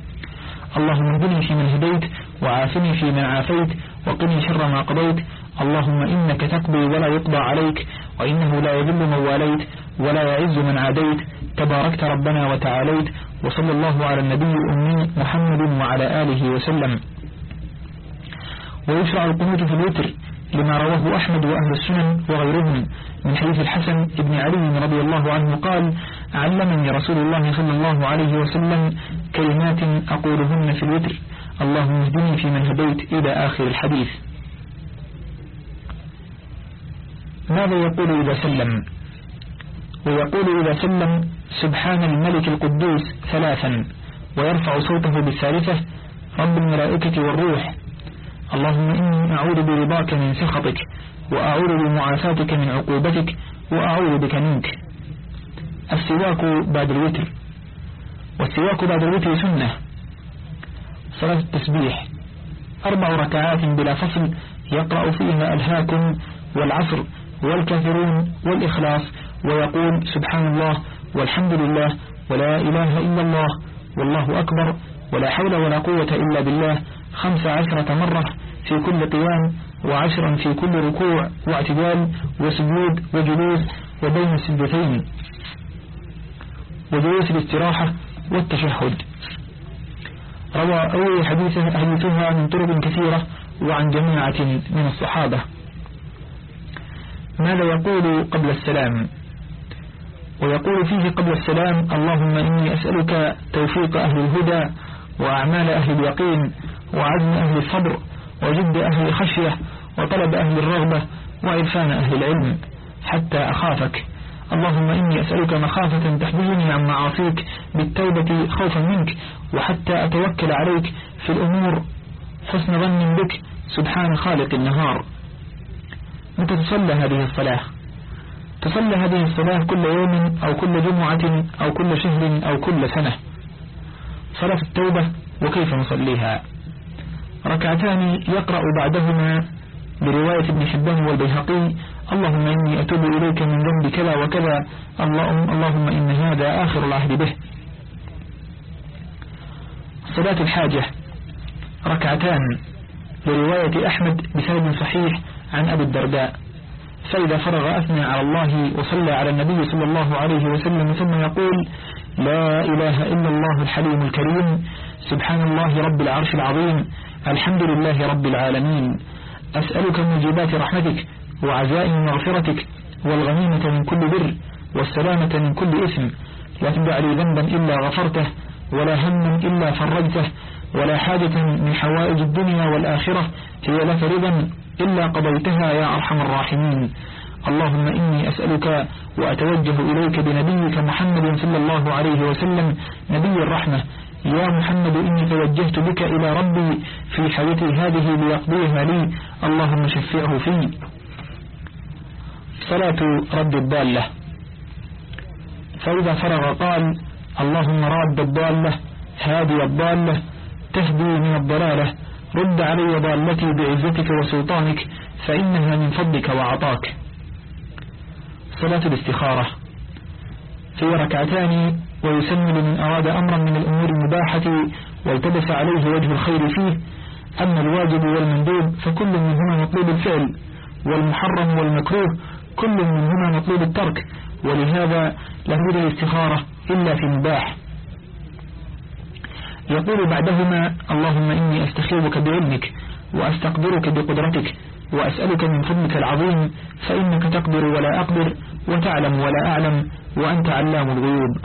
اللهم اهدني فيمن هديت وعافني فيما عافيت وقني شر ما قضيت. اللهم إنك تقضي ولا يقضى عليك وإنه لا يذل من واليت ولا يعز من عاديت. تباركت ربنا وتعاليت وصلى الله على النبي الأمي محمد وعلى آله وسلم. ويشرع القنوت في الوتر لما رواه أحمد وأهل السنن وغيرهم. من حديث الحسن بن علي رضي الله عنه قال علمني رسول الله صلى الله عليه وسلم كلمات أقولهن في الوتر. اللهم اهدني في من هديت إلى آخر الحديث. ماذا يقول إذا سلم؟ ويقول إذا سلم سبحان الملك القدوس ثلاثا. ويرفع صوته بالثالثة رب الملائكة والروح. اللهم إني أعوذ برضاك من سخطك. وأعوذ بمعافاتك من عقوبتك وأعوذ بك منك. السواك بعد الوتر. والسواك بعد الوتر سنة. صلاة التسبيح. أربع ركعات بلا فصل يقرأ فيها الهاكم والعصر والكافرون والإخلاص ويقول سبحان الله والحمد لله ولا إله إلا الله والله أكبر ولا حول ولا قوة إلا بالله خمس عشرة مرة في كل قيام وعشرا في كل ركوع واعتدال وسجود وجلوس وبين السجدتين. وجلوس الاستراحة والتشهد. روى أول حديثها من طرق كثيرة وعن جماعة من الصحابة. ماذا يقول قبل السلام؟ ويقول فيه قبل السلام اللهم إني أسألك توفيق أهل الهدى وأعمال أهل اليقين وعزم أهل الصبر وجد أهل الخشية وطلب أهل الرغبة وعرفان أهل العلم حتى أخافك. اللهم إني أسألك مخافة تحجزني عن معاصيك بالتوبة خوفا منك وحتى أتوكل عليك في الأمور حسن ظن بك سبحان خالق النهار. متى تصلى هذه الصلاة؟ تصلى هذه الصلاة كل يوم أو كل جمعة أو كل شهر أو كل سنة. صلاة التوبة وكيف نصليها؟ ركعتان يقرأ بعدهما برواية ابن حبان والبيهقي. اللهم إني أتوب إليك من ذنب كذا وكذا. اللهم, اللهم إن هذا آخر العهد به. صلاة الحاجة. ركعتان. لرواية أحمد بسند صحيح عن أبي الدرداء. فإذا فرغ أثنى على الله وصلى على النبي صلى الله عليه وسلم ثم يقول لا إله إلا الله الحليم الكريم. سبحان الله رب العرش العظيم. الحمد لله رب العالمين. أسألك موجبات رحمتك وعزائم مغفرتك والغنيمة من كل بر والسلامة من كل إثم. لا تدع لي ذنبا إلا غفرته ولا هما إلا فرجته ولا حاجة من حوائج الدنيا والآخرة هي لك رضا إلا قضيتها يا أرحم الراحمين. اللهم إني أسألك وأتوجه إليك بنبيك محمد صلى الله عليه وسلم نبي الرحمة يا محمد إني توجهت بك إلى ربي في حياتي هذه ليقضيها لي. اللهم شفعه في. صلاة رد الضالة. فإذا فرغ قال اللهم راد الضالة هادي الضالة تهدي من الضلالة. رد علي ضالتي بعزتك وسلطانك فإنها من فضلك وعطاك. صلاة الاستخارة. في ركعتان ويسن لمن أراد أمرا من الأمور المباحة والتبس عليه وجه الخير فيه أما الواجب والمندوب فكل منهما مطلوب الفعل والمحرم والمكروه كل منهما مطلوب الترك ولهذا لا تريد الاستخارة إلا في مباح. يقول بعدهما اللهم إني أستخيرك بعلمك وأستقدرك بقدرتك وأسألك من فضلك العظيم فإنك تقدر ولا أقدر وتعلم ولا أعلم وأنت علام الغيوب.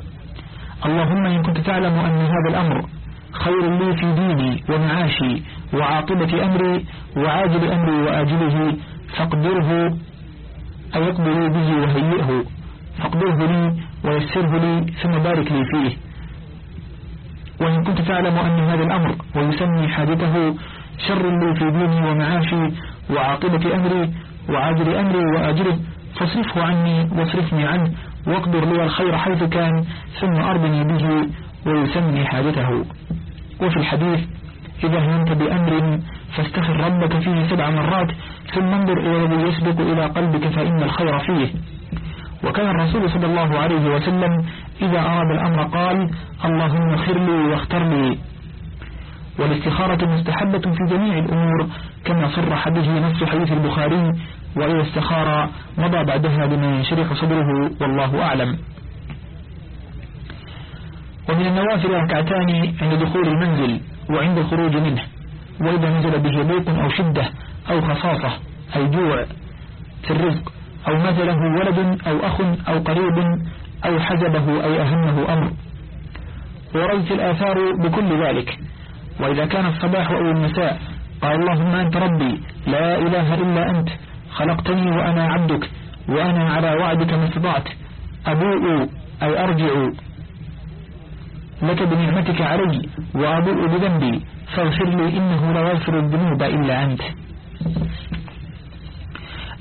اللهم إن كنت تعلم أن هذا الأمر خير لي في ديني ومعاشي وعاقبة أمري وعاجل أمري وآجله فاقدره أو اقدروا به وهيئه فاقدره لي ويسره لي ثم بارك لي فيه. وإن كنت تعلم أن هذا الأمر ويسمي حاجته شر لي في ديني ومعاشي وعاقبة أمري وعاجل أمري وآجله فاصرفه عني واصرفني عنه واقدر لي الخير حيث كان ثم أرضني به ويسمي حاجته. وفي الحديث إذا همت بأمر فاستخر ربك فيه سبع مرات ثم انظر إلى الذي يسبق إلى قلبك فإن الخير فيه. وكان الرسول صلى الله عليه وسلم إذا أراد الأمر قال اللهم خر لي واختر لي. والاستخارة مستحبة في جميع الأمور كما صرح به نص حديث البخاري وإذا استخار مضى بعدها بما ينشرح صدره والله أعلم. ومن النوافل ركعتان عند دخول المنزل وعند الخروج منه وإذا نزل به ضيق أو شدة أو خصاصة أي جوع في الرزق أو مات له ولد أو أخ أو قريب أو حجبه أي أهمه أمر. وريت الآثار بكل ذلك. وإذا كان الصباح أو المساء قال اللهم أنت ربي لا إله إلا أنت خلقتني وأنا عبدك وأنا على وعدك ما استطعت أبوء أي أرجع. لك بنعمتك علي وأبوء بذنبي. فاغفر لي إنه لا يغفر الذنوب إلا أنت.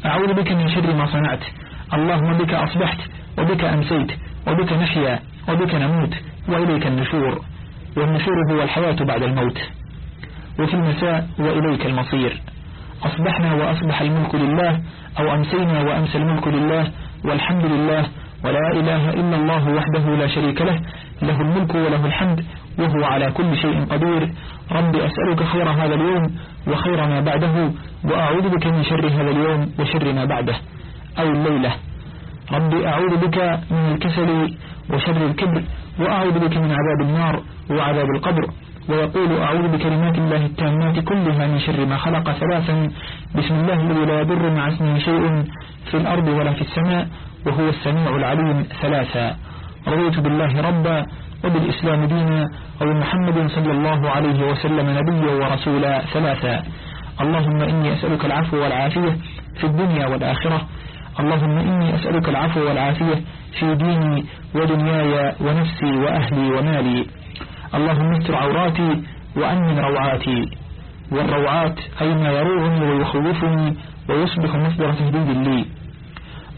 أعوذ بك من شر ما صنعت. اللهم بك أصبحت وبك أمسيت وبك نحيا وبك نموت وإليك النشور. والنشور هو الحياة بعد الموت. وفي المساء وإليك المصير. أصبحنا وأصبح الملك لله أو أمسينا وأمسى الملك لله والحمد لله ولا إله إلا الله وحده لا شريك له له الملك وله الحمد وهو على كل شيء قدير. رب أسألك خير هذا اليوم وخير ما بعده وأعوذ بك من شر هذا اليوم وشر ما بعده. أو الليلة. ربي أعوذ بك من الكسل وشر الكبر وأعوذ بك من عذاب النار وعذاب القبر. ويقول أعوذ بكلمات الله التامات كلها من شر ما خلق ثلاثا. بسم الله الذي لا يضر مع اسمه شيء في الأرض ولا في السماء وهو السميع العليم ثلاثا. رضيت بالله ربا وبالإسلام دينا وبمحمد صلى الله عليه وسلم نبيا ورسولا ثلاثا. اللهم إني أسألك العفو والعافية في الدنيا والآخرة. اللهم إني أسألك العفو والعافية في ديني ودنياي ونفسي وأهلي ومالي. اللهم استر عوراتي وأمن روعاتي. والروعات أي ما يروعني ويخوفني ويصبح مصدر تهديد لي.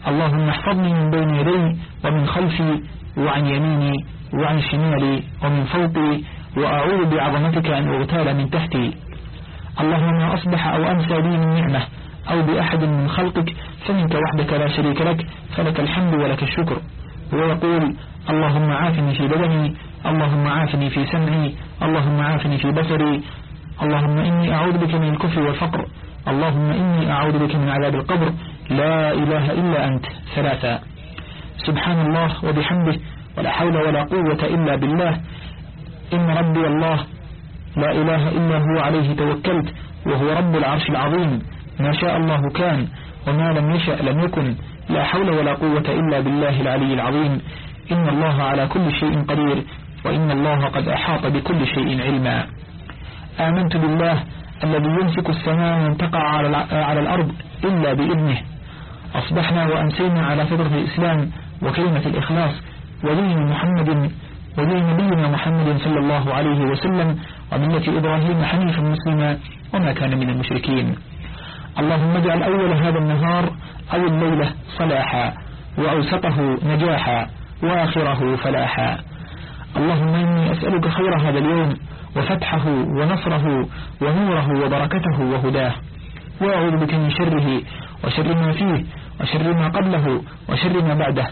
اللهم احفظني من بين يدي ومن خلفي وعن يميني وعن شمالي ومن فوقي وأعوذ بعظمتك أن أغتال من تحتي. اللهم ما أصبح أو أمسى لي من نعمة أو بأحد من خلقك فمنك وحدك لا شريك لك فلك الحمد ولك الشكر. ويقول اللهم عافني في بدني اللهم عافني في سمعي اللهم عافني في بصري اللهم إني أعوذ بك من الكفر والفقر اللهم إني أعوذ بك من عذاب القبر لا إله إلا أنت. ثلاثة سبحان الله وبحمده ولا حول ولا قوة إلا بالله. إن ربي الله لا إله إلا هو عليه توكلت وهو رب العرش العظيم. ما شاء الله كان وما لم يشأ لم يكن. لا حول ولا قوة إلا بالله العلي العظيم. إن الله على كل شيء قدير. وإن الله قد أحاط بكل شيء علما. آمنت بالله الذي يمسك السماء أن تقع على الأرض إلا بإذنه. أصبحنا وأمسينا على فطرة الإسلام وكلمة الإخلاص. ودين محمد ودين نبينا محمد صلى الله عليه وسلم وملة إبراهيم حنيفا مسلما وما كان من المشركين. اللهم اجعل أول هذا النهار أو الليلة صلاحا وأوسطه نجاحا وآخره فلاحا. اللهم إني أسألك خير هذا اليوم وفتحه ونصره ونوره وبركته وهداه. وأعوذ بك من شره وشر ما فيه وشر ما قبله وشر ما بعده.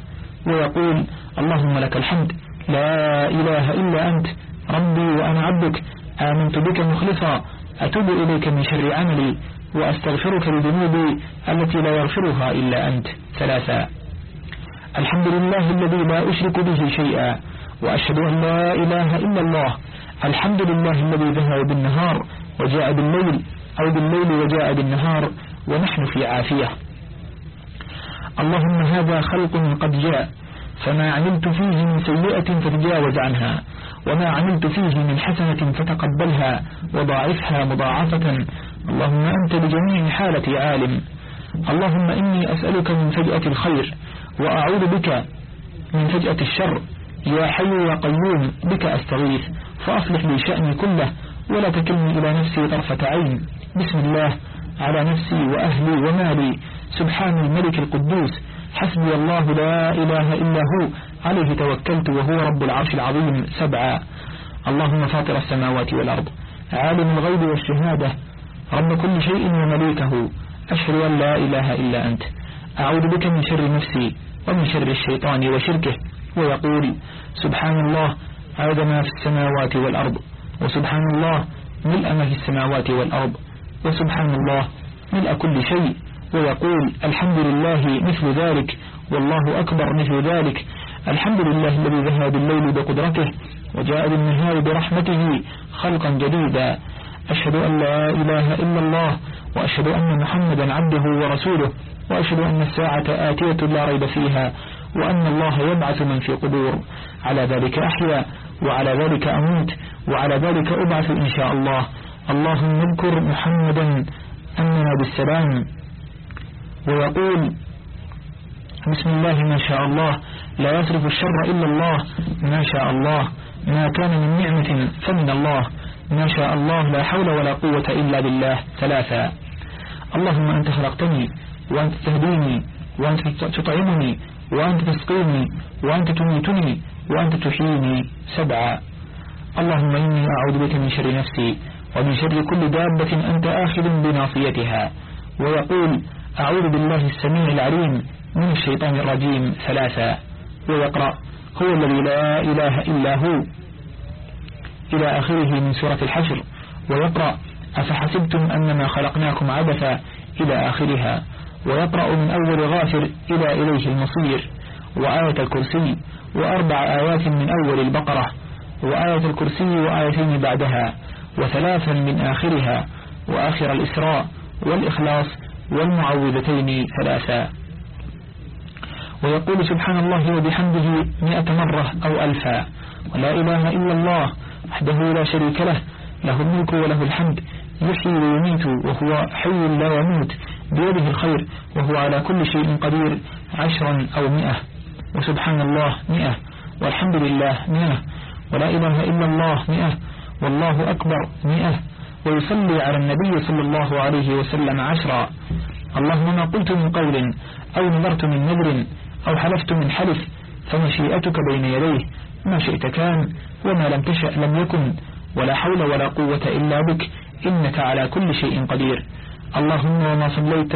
ويقول اللهم لك الحمد. لا إله إلا أنت ربي وأنا عبدك. آمنت بك مخلصا. أتوب إليك من شر عملي وأستغفرك لذنوبي التي لا يغفرها إلا أنت. ثلاثا الحمد لله الذي لا أشرك به شيئا. وأشهد أن لا إله إلا الله. الحمد لله الذي ذهب بالنهار وجاء بالليل أو بالليل وجاء بالنهار ونحن في عافية. اللهم هذا خلق قد جاء. فما عملت فيه من سيئة فتجاوز عنها. وما عملت فيه من حسنة فتقبلها وضاعفها مضاعفة. اللهم أنت بجميع حالة عالم. اللهم إني أسألك من فجأة الخير وأعوذ بك من فجأة الشر. يا حي يا قيوم بك أستغيث فأصلح لي شأني كله ولا تكلني إلى نفسي طرفة عين. بسم الله على نفسي وأهلي ومالي. سبحان الملك القدوس حسبي الله لا إله إلا هو عليه توكلت وهو رب العرش العظيم سبعا. اللهم فاطر السماوات والأرض عالم الغيب والشهادة. رب كل شيء ومليكه. أشهد أن لا إله إلا أنت. أعوذ بك من شر نفسي ومن شر الشيطان وشركه. ويقول سبحان الله عاد ما في السماوات والأرض وسبحان الله ملء ما في السماوات والأرض وسبحان الله ملء كل شيء ويقول الحمد لله مثل ذلك والله أكبر مثل ذلك الحمد لله الذي ذهب بالليل بقدرته وجاء بالنهار برحمته خلقا جديدا أشهد أن لا إله إلا الله وأشهد أن محمدا عبده ورسوله وأشهد أن الساعة آتية لا ريب فيها وأن الله يبعث من في قبور. على ذلك أحيا وعلى ذلك أموت وعلى ذلك أبعث إن شاء الله. اللهم اذكر محمدا أمنا بالسلام. ويقول بسم الله ما شاء الله لا يصرف الشر إلا الله. ما شاء الله ما كان من نعمة فمن الله. ما شاء الله لا حول ولا قوة إلا بالله. ثلاثا اللهم أنت خلقتني وأنت تهديني وأنت تطعمني وأنت تسقيني وأنت تميتني وأنت تحييني سبعا. اللهم إني أعوذ بك من شر نفسي ومن شر كل دابة أنت آخذ بناصيتها. ويقول أعوذ بالله السميع العليم من الشيطان الرجيم ثلاثا. ويقرأ هو الذي لا إله إلا هو. إلى آخره من سورة الحشر. ويقرأ أفحسبتم أنما خلقناكم عبثا؟ إلى آخرها. ويقرأ من أول غافر إلى إليه المصير وآية الكرسي وأربع آيات من أول البقرة وآية الكرسي وآيتين بعدها وثلاثا من آخرها وآخر الإسراء والإخلاص والمعوذتين ثلاثا. ويقول سبحان الله وبحمده مئة مرة أو ألفا ولا إله إلا الله وحده لا شريك له له الملك وله الحمد يحيي ويميت وهو حي لا يموت بيده الخير وهو على كل شيء قدير عشرا أو مئة. وسبحان الله مئة والحمد لله مئة. ولا إله إلا الله مئة والله أكبر مئة. ويصلي على النبي صلى الله عليه وسلم عشرا. اللهم ما قلت من قول أو نظرت من نذر أو حلفت من حلف فمشيئتك بين يديه. ما شئت كان وما لم تشأ لم يكن. ولا حول ولا قوة إلا بك إنك على كل شيء قدير. اللهم وما صليت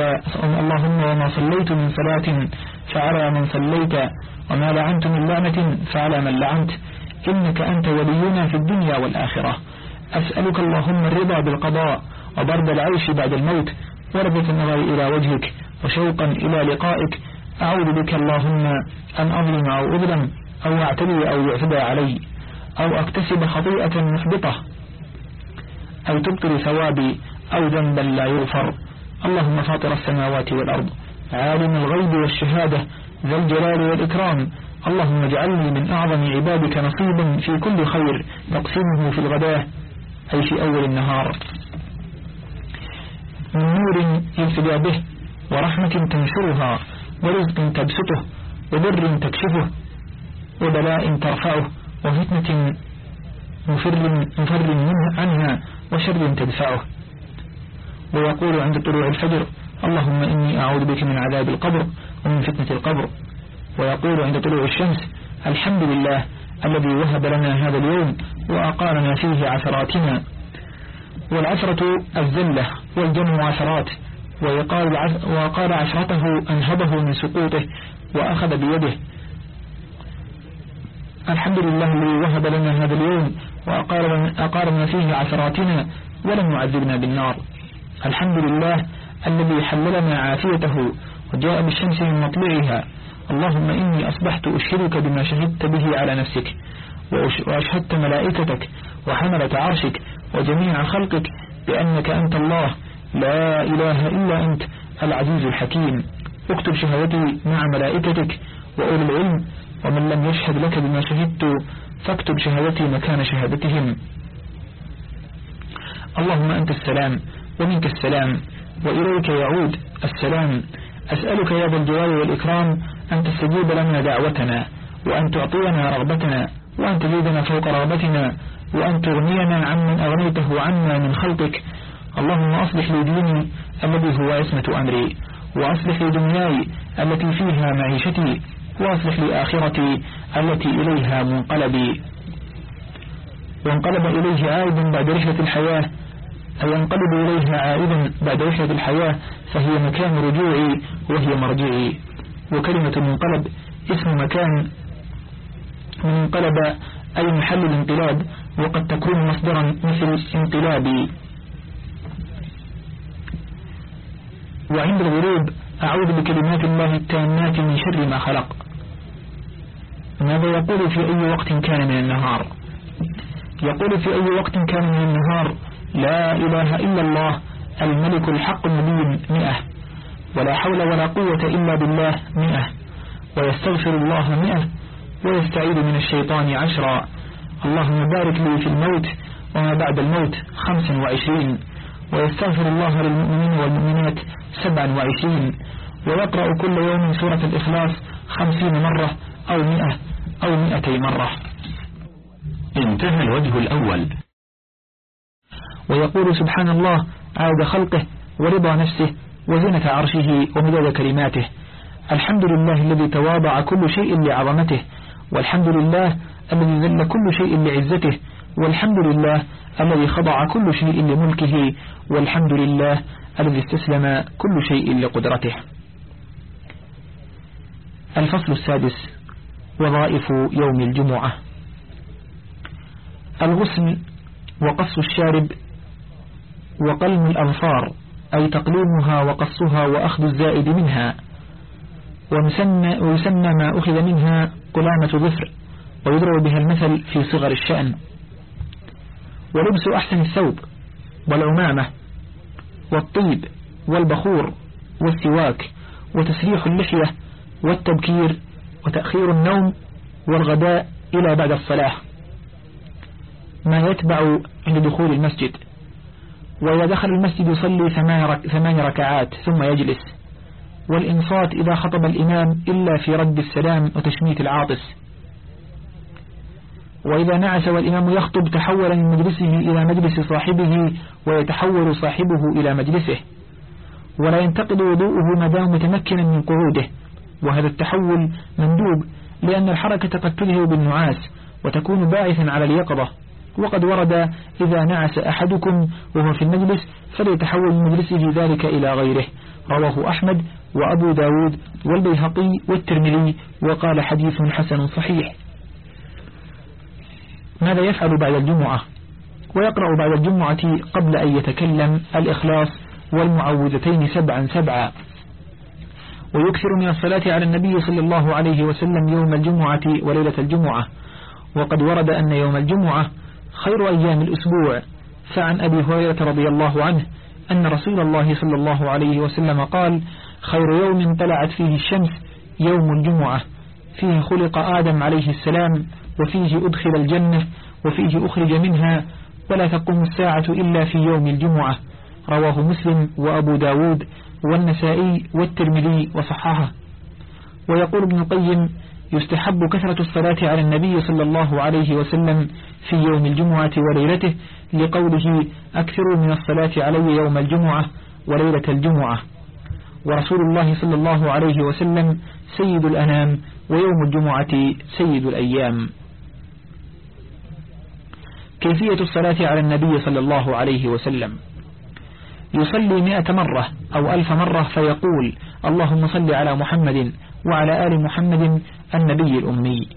اللهم وما صليت من صلاة فعلى من صليت. وما لعنت من لعنة فعلى من لعنت. إنك أنت ولينا في الدنيا والآخرة. أسألك اللهم الرضا بالقضاء وبرد العيش بعد الموت. وربة النظر إلى وجهك وشوقا إلى لقائك. أعوذ بك اللهم أن أظلم أو أظلم أو أعتدي أو يعتدى علي أو أكتسب خطيئة محبطة أو تبطل ثوابي أو ذنبا لا يغفر. اللهم فاطر السماوات والأرض عالم الغيب والشهادة ذا الجلال والإكرام. اللهم اجعلني من أعظم عبادك نصيبا في كل خير تقسمه في الغداة أي في أول النهار. من نور يلتقى به ورحمة تنشرها ورزق تبسطه وبر تكشفه وبلاء ترفعه وفتنة مفر, مفر منه عنها وشر تدفعه. ويقول عند طلوع الفجر اللهم إني أعوذ بك من عذاب القبر ومن فتنة القبر. ويقول عند طلوع الشمس الحمد لله الذي وهب لنا هذا اليوم وأقارنا فيه عثراتنا. والعثرة الزلة والجمع عثرات وقال عشرته أنهبه من سقوطه وأخذ بيده. الحمد لله الذي وهب لنا هذا اليوم وأقارنا فيه عثراتنا ولم يعذبنا بالنار. الحمد لله الذي حللنا عافيته وجاء بالشمس من مطلعها. اللهم إني أصبحت أشهدك بما شهدت به على نفسك وأشهدت ملائكتك وحملة عرشك وجميع خلقك بأنك أنت الله. لا إله إلا أنت العزيز الحكيم. اكتب شهادتي مع ملائكتك وأولي العلم ومن لم يشهد لك بما شهدت فاكتب شهادتي مكان شهادتهم. اللهم أنت السلام. ومنك السلام وإليك يعود السلام. أسألك يا ذا الجلال والإكرام أن تستجيب لنا دعوتنا وأن تعطينا رغبتنا وأن تزيدنا فوق رغبتنا وأن تغنينا عمن أغنيته عنا من خلقك. اللهم أصلح لي ديني الذي هو عصمة أمري وأصلح لي دنياي التي فيها معيشتي وأصلح لي آخرتي التي إليها منقلبي. وانقلب إليه عائدا بعد رحلة الحياة أو ينقلب إليها عائدا بعد رحلة الحياة فهي مكان رجوعي وهي مرجعي. وكلمة المنقلب اسم مكان من انقلب أي محل الانقلاب وقد تكون مصدرا مثل انقلابي. وعند الغروب أعوذ بكلمات الله التامات من شر ما خلق. ماذا يقول في أي وقت كان من النهار؟ يقول في أي وقت كان من النهار لا إله إلا الله الملك الحق المبين مئة. ولا حول ولا قوة إلا بالله مئة. ويستغفر الله مئة. ويستعيد من الشيطان عشرا. اللهم بارك لي في الموت وما بعد الموت خمسا وعشرين. ويستغفر الله للمؤمنين والمؤمنات سبعا وعشرين. ويقرأ كل يوم سورة الإخلاص خمسين مرة أو مئة أو مئتي مرة. انتهى الوجه الأول. ويقول سبحان الله عاد خلقه ورضا نفسه وزنة عرشه ومداد كلماته. الحمد لله الذي تواضع كل شيء لعظمته والحمد لله الذي ذل كل شيء لعزته والحمد لله الذي خضع كل شيء لملكه والحمد لله الذي استسلم كل شيء لقدرته. الفصل السادس وظائف يوم الجمعة. الغسل وقص الشارب وقلم الأظفار أي تقليمها وقصها وأخذ الزائد منها. ويسمى, ما أخذ منها قلامة ظفر ويضرب بها المثل في صغر الشأن. ولبس أحسن الثوب والعمامة والطيب والبخور والسواك وتسريح اللحية والتبكير وتأخير النوم والغداء إلى بعد الصلاة. ما يتبع عند دخول المسجد. وإذا دخل المسجد يصلي ثمان ركعات ثم يجلس. والإنصات إذا خطب الإمام إلا في رد السلام وتشميت العاطس. وإذا نعس والإمام يخطب تحول من مجلسه إلى مجلس صاحبه ويتحول صاحبه إلى مجلسه. ولا ينتقد وضوءه ما دام متمكنا من قعوده. وهذا التحول مندوب لأن الحركة قد تذهب بالنعاس وتكون باعثا على اليقظة. وقد ورد إذا نعس أحدكم وهو في المجلس فليتحول من مجلسه ذلك إلى غيره. رواه أحمد وأبو داود والبيهقي والترمذي وقال حديث حسن صحيح. ماذا يفعل بعد الجمعة؟ ويقرأ بعد الجمعة قبل أن يتكلم الإخلاص والمعوذتين سبعا سبعا. ويكثر من الصلاة على النبي صلى الله عليه وسلم يوم الجمعة وليلة الجمعة. وقد ورد أن يوم الجمعة خير أيام الأسبوع. فعن أبي هريرة رضي الله عنه أن رسول الله صلى الله عليه وسلم قال خير يوم طلعت فيه الشمس يوم الجمعة. فيه خلق آدم عليه السلام وفيه أدخل الجنة وفيه أخرج منها ولا تقوم الساعة إلا في يوم الجمعة. رواه مسلم وأبو داود والنسائي والترمذي وصححه. ويقول ابن القيم يستحب كثرة الصلاة على النبي صلى الله عليه وسلم في يوم الجمعة وليلته لقوله أكثروا من الصلاة علي يوم الجمعة وليلة الجمعة. ورسول الله صلى الله عليه وسلم سيد الأنام ويوم الجمعة سيد الأيام. كيفية الصلاة على النبي صلى الله عليه وسلم؟ يصلي مئة مرة أو ألف مرة فيقول اللهم صل على محمد وعلى آل محمد النبي الأمي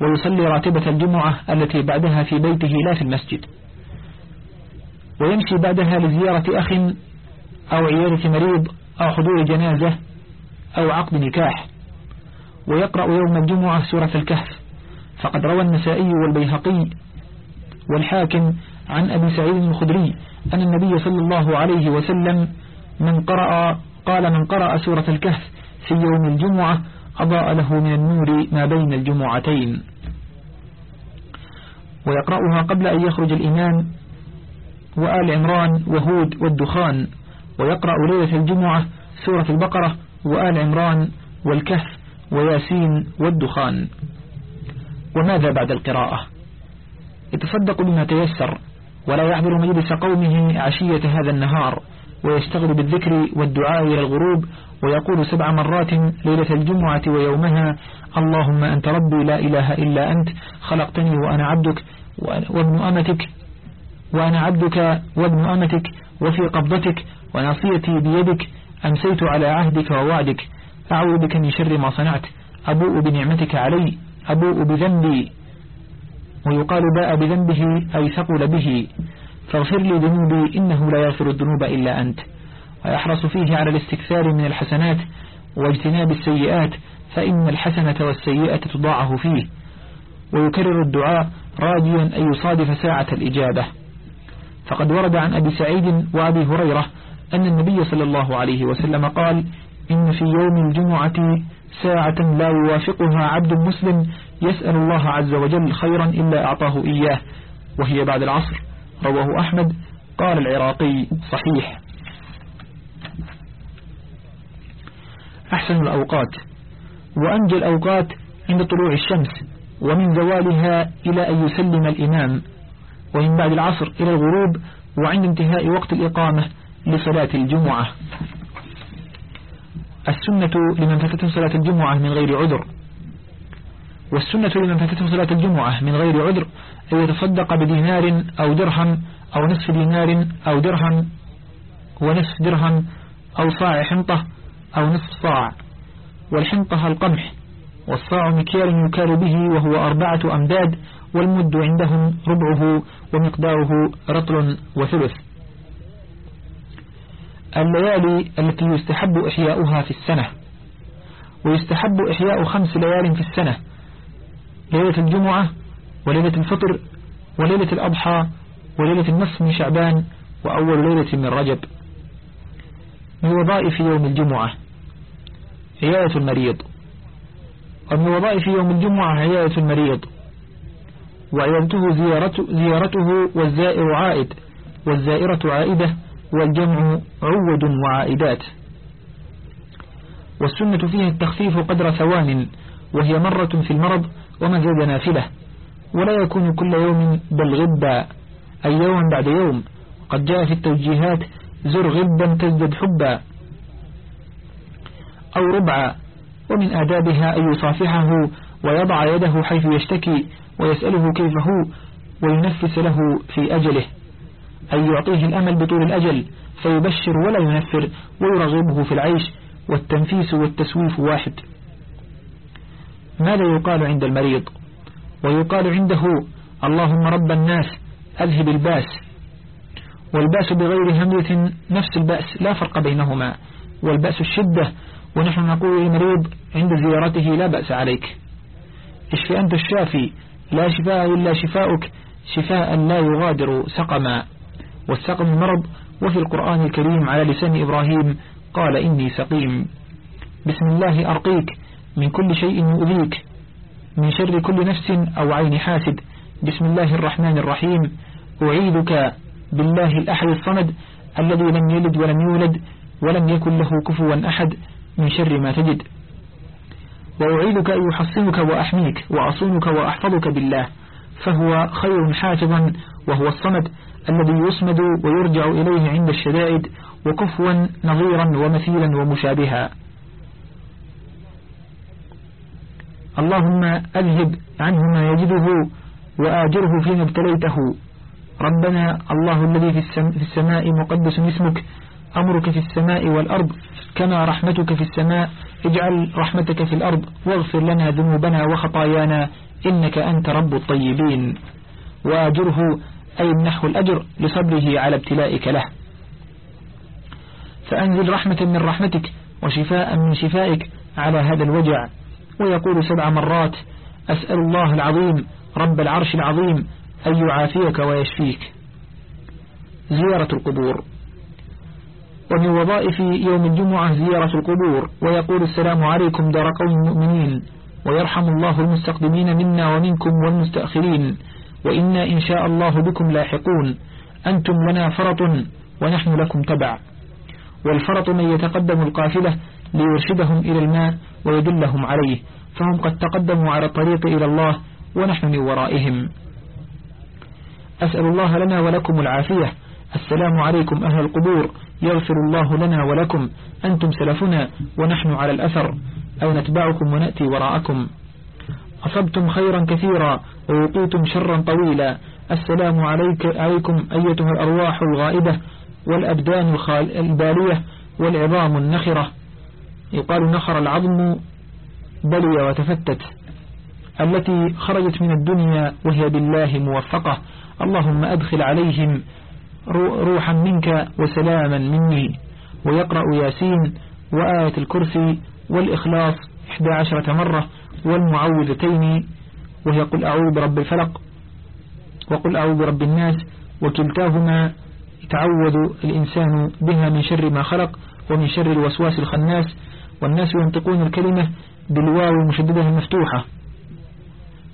ويصلي راتبة الجمعة التي بعدها في بيته لا في المسجد ويمشي بعدها لزيارة أخ أو عيادة مريض أو حضور جنازة أو عقد نكاح ويقرأ يوم الجمعة سورة الكهف. فقد روى النسائي والبيهقي والحاكم عن أبي سعيد الخدري أن النبي صلى الله عليه وسلم من قرأ قال من قرأ سورة الكهف في يوم الجمعة أضاء له من النور ما بين الجمعتين. ويقرأها قبل أن يخرج الإمام وآل عمران وهود والدخان. ويقرأ ليلة الجمعة سورة البقرة وآل عمران والكهف وياسين والدخان. وماذا بعد القراءة؟ يتصدق بما تيسر ولا يحضر مجلس قومه عشية هذا النهار ويشتغل بالذكر والدعاء إلى الغروب ويقول سبع مرات ليلة الجمعة ويومها اللهم أنت ربي لا إله إلا أنت خلقتني وأنا عبدك وابن أمتك وأنا عبدك وابن أمتك وفي قبضتك وناصيتي بيدك أمسيت على عهدك ووعدك أعوذ بك من شر ما صنعت أبوء بنعمتك علي أبوء بذنبي. ويقال باء بذنبه أي ثقل به فاغفر لي ذنوبي إنه لا يغفر الذنوب إلا أنت. ويحرص فيه على الاستكثار من الحسنات واجتناب السيئات فإن الحسنة والسيئة تضاعه فيه. ويكرر الدعاء راجيا أن يصادف ساعة الإجابة. فقد ورد عن أبي سعيد وأبي هريرة أن النبي صلى الله عليه وسلم قال إن في يوم الجمعة ساعة لا يوافقها عبد مسلم يسأل الله عز وجل خيرا إلا أعطاه إياه وهي بعد العصر. رواه أحمد. قال العراقي صحيح. أحسن الأوقات وأنجى الأوقات عند طلوع الشمس ومن زوالها إلى أن يسلم الإمام ومن بعد العصر إلى الغروب وعند انتهاء وقت الإقامة لصلاة الجمعة. السنة لمن فاتته صلاة الجمعة من غير عذر. والسنة لمن فاتته صلاة الجمعة من غير عذر أن يتصدق بدينار أو درهم أو نصف دينار أو درهم ونصف درهم أو صاع حنطة أو نصف صاع والحنطة القمح والصاع مكيال يكال به وهو أربعة أمداد والمد عندهم ربعه ومقداره رطل وثلث. الليالي التي يستحب إحياؤها في السنة ويستحب إحياء خمس ليال في السنة ليلة الجمعة وليلة الفطر وليلة الأضحى وليلة النصف من شعبان وأول ليلة من رجب. من وظائف يوم الجمعة. عياية المريض. ومن وظائف يوم الجمعة عياية المريض. وعيادته زيارته, زيارته والزائر عائد والزائرة عائدة والجمع عود وعائدات. والسنة فيها التخفيف قدر ثوان وهي مرة في المرض وما زاد نافلة. ولا يكون كل يوم بل غبا. أي يوما بعد يوم. قد جاء في التوجيهات زر غبا تزدد حبا. أو ربعا ومن آدابها أن يصافحه ويضع يده حيث يشتكي ويسأله كيف هو وينفس له في أجله. أن يعطيه الأمل بطول الأجل فيبشر ولا ينفر ويرغبه في العيش والتنفيس والتسويف واحد. ماذا يقال عند المريض؟ ويقال عنده اللهم رب الناس أذهب الباس. والباس بغير همية نفس البأس لا فرق بينهما. والبأس الشدة ونحن نقول للمريض عند زيارته لا بأس عليك. إشف أنت الشافي لا شفاء إلا شفاؤك شفاء لا يغادر سقما. والسقم المرض وفي القرآن الكريم على لسان إبراهيم قال إني سقيم. بسم الله أرقيك من كل شيء يؤذيك. من شر كل نفس أو عين حاسد. بسم الله الرحمن الرحيم. أعيذك بالله الأحد الصمد الذي لم يلد ولم يولد ولم يكن له كفوا أحد. من شر ما تجد. وأعيدك أن يحصنك وأحميك وأصونك وأحفظك بالله فهو خير حافظا وهو الصمد الذي يصمد ويرجع إليه عند الشدائد وكفوا نظيرا ومثيلا ومشابها. اللهم أذهب عنه ما يجده وآجره فيما ابتليته. ربنا الله الذي في السماء مقدس اسمك أمرك في السماء والأرض كما رحمتك في السماء اجعل رحمتك في الأرض واغفر لنا ذنوبنا وخطايانا إنك أنت رب الطيبين. وآجره أي منحه الأجر لصبره على ابتلائك له. فأنزل رحمة من رحمتك وشفاء من شفائك على هذا الوجع. ويقول سبع مرات أسأل الله العظيم رب العرش العظيم أن يعافيك ويشفيك. زيارة القبور. ومن وظائف يوم الجمعة زيارة القبور ويقول السلام عليكم دار قوم مؤمنين ويرحم الله المستقدمين منا ومنكم والمستأخرين وإنا إن شاء الله بكم لاحقون أنتم لنا فرط ونحن لكم تبع. والفرط من يتقدم القافلة ليرشدهم إلى الماء ويدلهم عليه فهم قد تقدموا على الطريق إلى الله ونحن من ورائهم. أسأل الله لنا ولكم العافية. السلام عليكم أهل القبور. يغفر الله لنا ولكم. أنتم سلفنا ونحن على الأثر. أو نتبعكم ونأتي وراءكم. أصبتم خيرا كثيرا ووقيتم شرا طويلا. السلام عليك عليكم أيتها الأرواح الغائبة والأبدان البالية والعظام النخرة. يقال نخر العظم بلي وتفتت. التي خرجت من الدنيا وهي بالله موفقة. اللهم أدخل عليهم روحا منك وسلاما مني. ويقرأ ياسين وآية الكرسي والإخلاص 11 مرة والمعوذتين وهي قل أعوذ برب الفلق وقل أعوذ برب الناس وكلتاهما يتعوذ الإنسان بها من شر ما خلق ومن شر الوسواس الخناس والناس ينطقون الكلمة بالواو المشددة المفتوحة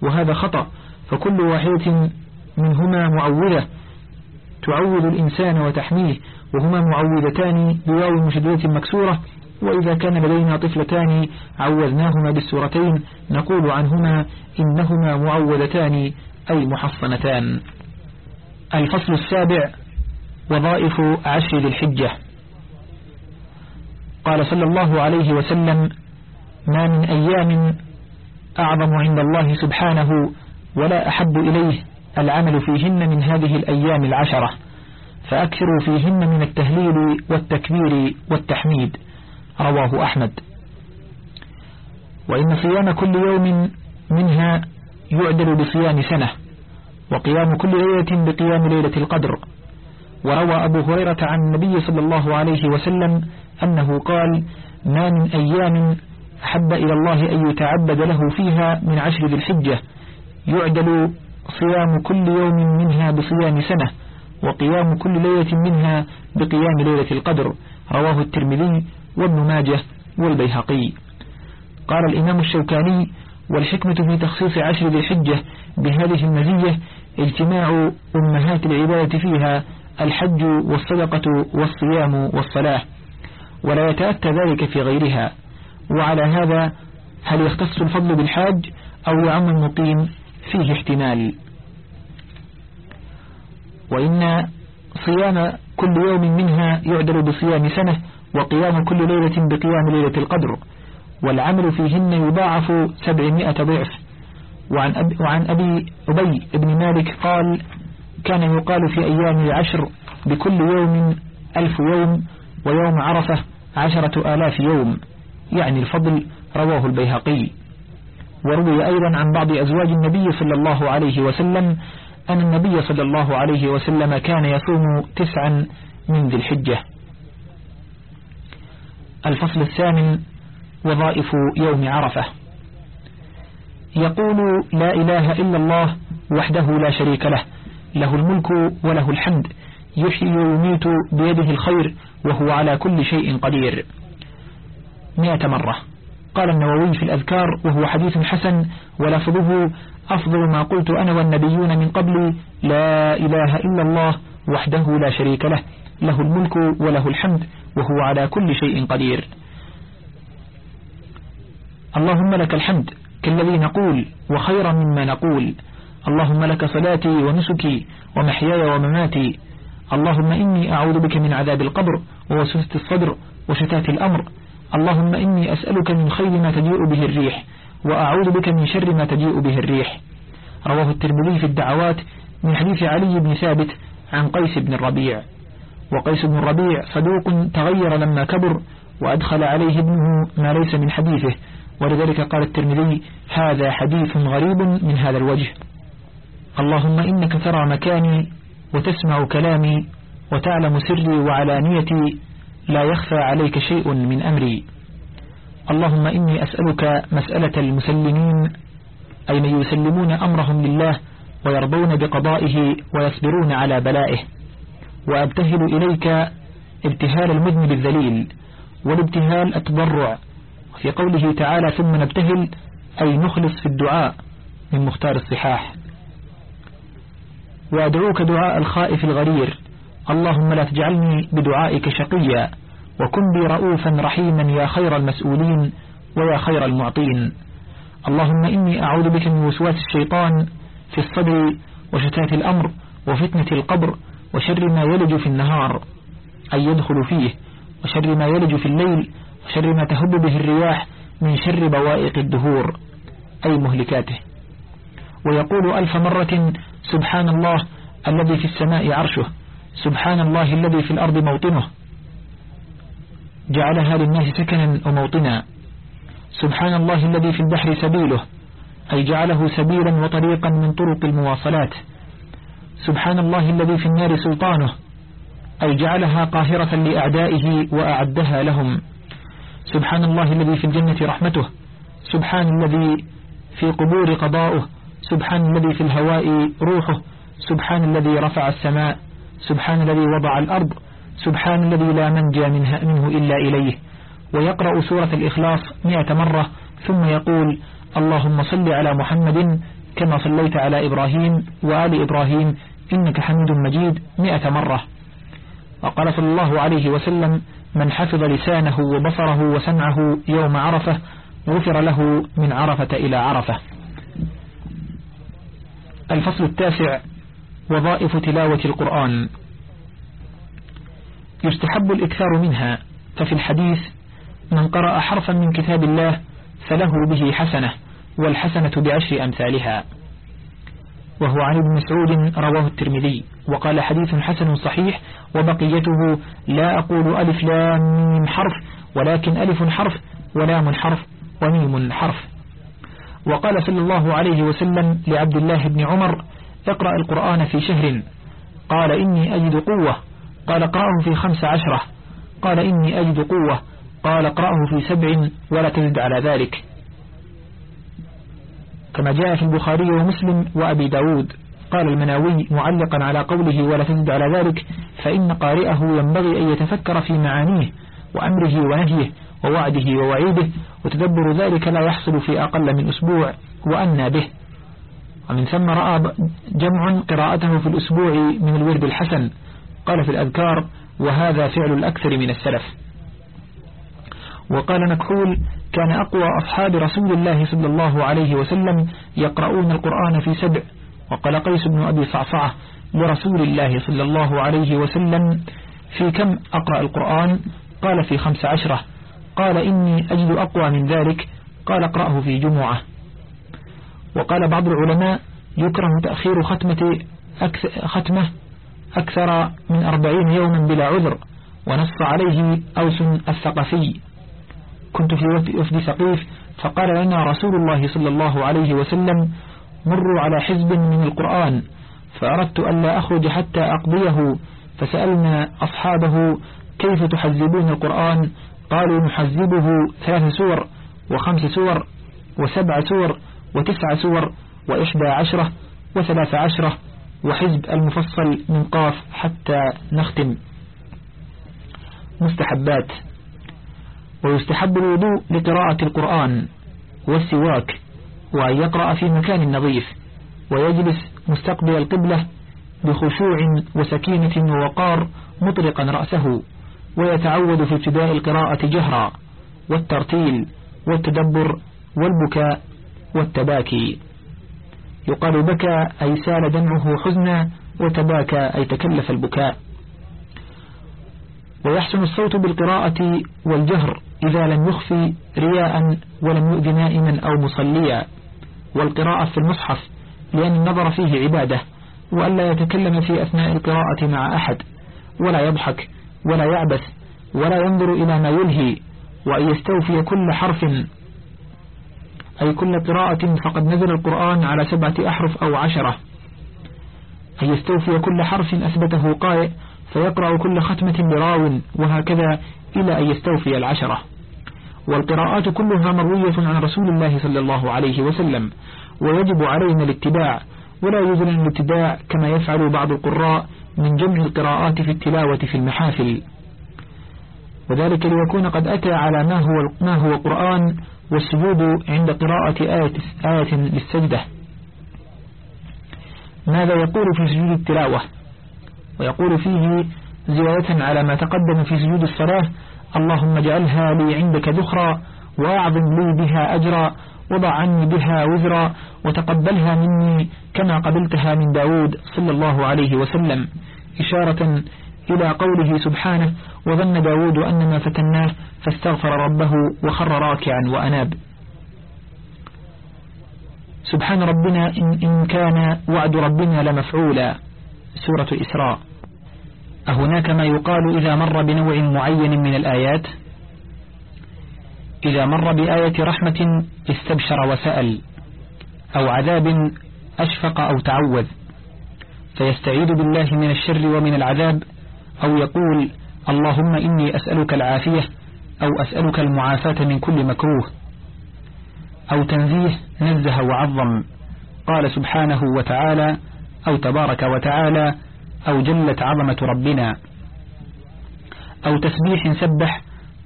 وهذا خطأ فكل واحدة منهما معوذة. تعوذ الإنسان وتحميه وهما معوذتان بواو مشددة مكسورة وإذا كان لدينا طفلتان عوذناهما بالسورتين نقول عنهما إنهما معوذتان أي محصنتان. الفصل السابع وظائف عشر ذي الحجة. قال صلى الله عليه وسلم ما من أيام أعظم عند الله سبحانه ولا أحب إليه العمل فيهن من هذه الأيام العشرة فأكثروا فيهن من التهليل والتكبير والتحميد رواه أحمد. وإن صيام كل يوم منها يعدل بصيام سنة وقيام كل ليلة بقيام ليلة القدر. وروى أبو هريرة عن النبي صلى الله عليه وسلم أنه قال ما من أيام أحب إلى الله أن يتعبد له فيها من عشر ذي الحجة يعدل صيام كل يوم منها بصيام سنة وقيام كل ليلة منها بقيام ليلة القدر رواه الترمذي وابن ماجه والبيهقي. قال الإمام الشوكاني والحكمة في تخصيص عشر ذي الحجة بهذه المزية اجتماع أمهات العبادة فيها الحج والصدقة والصيام والصلاة ولا يتأتى ذلك في غيرها. وعلى هذا هل يختص الفضل بالحاج أو يعم المقيم؟ فيه احتمال. وإن صيام كل يوم منها يعدل بصيام سنة وقيام كل ليلة بقيام ليلة القدر والعمل فيهن يضاعف سبعمائة ضعف. وعن, أبي, وعن أبي أبي بن مالك قال كان يقال في أيام العشر بكل يوم ألف يوم ويوم عرفة عشرة آلاف يوم. يعني الفضل رواه البيهقي. وروي أيضا عن بعض أزواج النبي صلى الله عليه وسلم أن النبي صلى الله عليه وسلم كان يصوم تسعا من ذي الحجة. الفصل الثامن وظائف يوم عرفة. يقول لا إله إلا الله وحده لا شريك له له الملك وله الحمد يحيي ويميت بيده الخير وهو على كل شيء قدير. مئة مرة. قال النووي في الأذكار وهو حديث حسن ولفظه أفضل ما قلت أنا والنبيون من قبلي لا إله إلا الله وحده لا شريك له له الملك وله الحمد وهو على كل شيء قدير. اللهم لك الحمد كالذي نقول وخيرا مما نقول. اللهم لك صلاتي ونسكي ومحياي ومماتي. اللهم إني أعوذ بك من عذاب القبر ووسوسة الصدر وشتات الأمر. اللهم إني أسألك من خير ما تجيء به الريح وأعوذ بك من شر ما تجيء به الريح. رواه الترمذي في الدعوات من حديث علي بن ثابت عن قيس بن الربيع. وقيس بن الربيع صدوق تغير لما كبر وأدخل عليه ابنه ما ليس من حديثه. ولذلك قال الترمذي هذا حديث غريب من هذا الوجه. اللهم إنك ترى مكاني وتسمع كلامي وتعلم سري وعلانيتي لا يخفى عليك شيء من أمري. اللهم إني أسألك مسألة المسلمين أي من يسلمون أمرهم لله ويرضون بقضائه ويصبرون على بلائه. وأبتهل إليك ابتهال المذنب الذليل والابتهال التضرع. في قوله تعالى ثم نبتهل أي نخلص في الدعاء من مختار الصحاح. وأدعوك دعاء الخائف الغرير اللهم لا تجعلني بدعائك شقيا وكن بي رؤوفا رحيما يا خير المسؤولين ويا خير المعطين. اللهم إني أعوذ بك من وسواس الشيطان في الصدر وشتات الأمر وفتنة القبر وشر ما يلج في النهار أي يدخل فيه وشر ما يلج في الليل وشر ما تهب به الرياح من شر بوائق الدهور. أي مهلكاته. ويقول ألف مرة سبحان الله الذي في السماء عرشه سبحان الله الذي في الأرض موطنه جعلها للناس سكنا وموطنا. سبحان الله الذي في البحر سبيله أي جعله سبيلا وطريقا من طرق المواصلات. سبحان الله الذي في النار سلطانه أي جعلها قاهرة لأعدائه وأعدها لهم. سبحان الله الذي في الجنة رحمته سبحان الذي في قبور قضاؤه سبحان الذي في الهواء روحه سبحان الذي رفع السماء سبحان الذي وضع الأرض سبحان الذي لا منجى منها منه إلا إليه. ويقرأ سورة الإخلاص مئة مرة ثم يقول اللهم صل على محمد كما صليت على إبراهيم وآل إبراهيم إنك حميد مجيد مئة مرة. وقال صلى الله عليه وسلم من حفظ لسانه وبصره وسمعه يوم عرفة غفر له من عرفة إلى عرفة. الفصل التاسع وظائف تلاوة القرآن. يستحب الإكثار منها ففي الحديث من قرأ حرفا من كتاب الله فله به حسنة والحسنة بعشر أمثالها. وهو عن ابن مسعود رواه الترمذي وقال حديث حسن صحيح وبقيته لا أقول ألف لام حرف ولكن ألف حرف ولام حرف وميم حرف. وقال صلى الله عليه وسلم لعبد الله بن عمر اقرأ القرآن في شهر. قال إني أجد قوة قال اقرأه في خمس عشرة. قال إني أجد قوة. قال اقرأه في سبع ولا تزد على ذلك. كما جاء في البخاري ومسلم وأبي داود. قال المناوي معلقا على قوله ولا تزد على ذلك فإن قارئه ينبغي أن يتفكر في معانيه وأمره ونهيه ووعده ووعيده وتدبر ذلك لا يحصل في أقل من أسبوع وأنى به. ومن ثم رأى جمع قراءته في الأسبوع من الورد الحسن. قال في الأذكار وهذا فعل الأكثر من السلف. وقال مكحول كان أقوى أصحاب رسول الله صلى الله عليه وسلم يقرؤون القرآن في سبع. وقال قيس بن أبي صعصعة لرسول الله صلى الله عليه وسلم في كم أقرأ القرآن؟ قال في خمس عشرة. قال إني أجد أقوى من ذلك. قال اقرأه في جمعة. وقال بعض العلماء يكره تأخير ختمة ختمة أكثر من أربعين يوما بلا عذر ونص عليه أوس الثقفي. كنت في وفد سقيف فقال لنا رسول الله صلى الله عليه وسلم مروا على حزب من القرآن. فأردت أن لا أخرج حتى أقضيه فسألنا أصحابه كيف تحزبون القرآن؟ قالوا نحزبه ثلاث سور وخمس سور وسبع سور وتسع سور وإحدى عشرة وثلاث عشرة. وحزب المفصل من قاف حتى نختم. مستحبات. ويستحب الوضوء لقراءة القرآن والسواك وأن يقرأ في مكان نظيف ويجلس مستقبل القبلة بخشوع وسكينة ووقار مطرقا رأسه ويتعود في ابتداء القراءة جهرا والترتيل والتدبر والبكاء والتباكي. يقال بكى أي سال دمعه حزنا وتباكى أي تكلف البكاء. ويحسن الصوت بالقراءة والجهر إذا لم يخفي رياء ولم يؤذي نائما أو مصليا. والقراءة في المصحف لأن النظر فيه عبادة وألا يتكلم في أثناء القراءة مع أحد. ولا يضحك ولا يعبث ولا ينظر إلى ما يلهي وأن يستوفي كل حرف أي كل قراءة فقد نزل القرآن على سبعة أحرف أو عشرة. أن يستوفي كل حرف أثبته قارئ فيقرأ كل ختمة براو وهكذا إلى أن يستوفي العشرة. والقراءات كلها مروية عن رسول الله صلى الله عليه وسلم ويجب علينا الاتباع ولا يزن الابتداع كما يفعل بعض القراء من جمع القراءات في التلاوة في المحافل. وذلك ليكون قد أتى على ما هو, ما هو قرآن والسجود عند قراءة آية, آية للسجدة. ماذا يقول في سجود التلاوة؟ ويقول فيه زيادة على ما تقدم في سجود الصلاة اللهم اجعلها لي عندك ذخرا وأعظم لي بها أجرا وضع عني بها وزرا وتقبلها مني كما قبلتها من داود صلى الله عليه وسلم. إشارة إلى قوله سبحانه وظن داود أن ما فتناه فاستغفر ربه وخر راكعا وأناب. سبحان ربنا إن, إن كان وعد ربنا لمفعولا. سورة الإسراء أهناك ما يقال إذا مر بنوع معين من الآيات؟ إذا مر بآية رحمة استبشر وسأل أو عذاب أشفق أو تعوذ. فيستعيذ بالله من الشر ومن العذاب أو يقول اللهم إني أسألك العافية أو أسألك المعافاة من كل مكروه. أو تنزيه نزه وعظم. قال سبحانه وتعالى أو تبارك وتعالى أو جلت عظمة ربنا. أو تسبيح سبح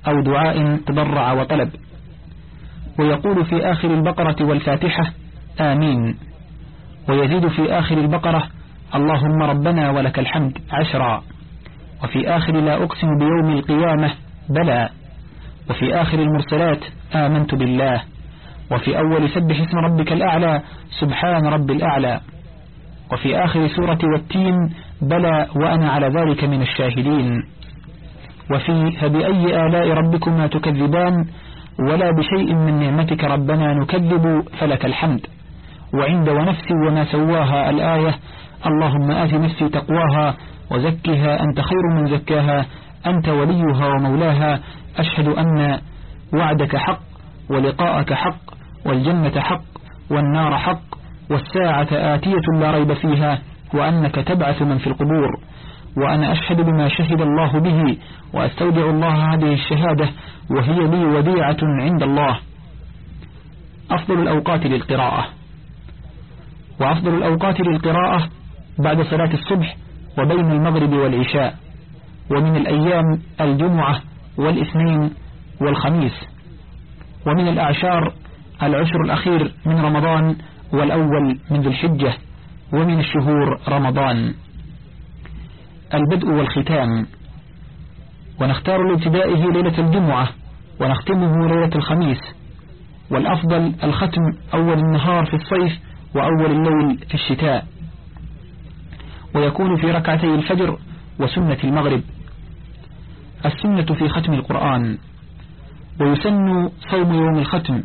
أو دعاء تضرع وطلب. ويقول في آخر البقرة والفاتحة آمين. ويزيد في آخر البقرة اللهم ربنا ولك الحمد عشرا. وفي آخر لا أقسم بيوم القيامة بلى. وفي آخر المرسلات آمنت بالله. وفي أول سبح اسم ربك الأعلى سبحان رب الأعلى. وفي آخر سورة والتين بلى وأنا على ذلك من الشاهدين. وفي فبأي آلاء ربكما تكذبان؟ ولا بشيء من نعمتك ربنا نكذب فلك الحمد. وعند ونفسي وما سواها الآية اللهم آت نفسي تقواها وزكها أنت خير من زكاها أنت وليها ومولاها أشهد أن وعدك حق ولقاءك حق والجنة حق والنار حق والساعة آتية لا ريب فيها وأنك تبعث من في القبور. وأنا أشهد بما شهد الله به وأستودع الله هذه الشهادة وهي لي وديعة عند الله. أفضل الأوقات للقراءة. وأفضل الأوقات للقراءة بعد صلاة الصبح وبين المغرب والعشاء ومن الأيام الجمعة والاثنين والخميس ومن الأعشار العشر الأخير من رمضان والأول من ذي الحجة ومن الشهور رمضان. البدء والختام. ونختار لابتدائه ليلة الجمعة ونختمه ليلة الخميس. والأفضل الختم أول النهار في الصيف وأول الليل في الشتاء. ويكون في ركعتي الفجر وسنة المغرب. السنة في ختم القرآن. ويسن صوم يوم الختم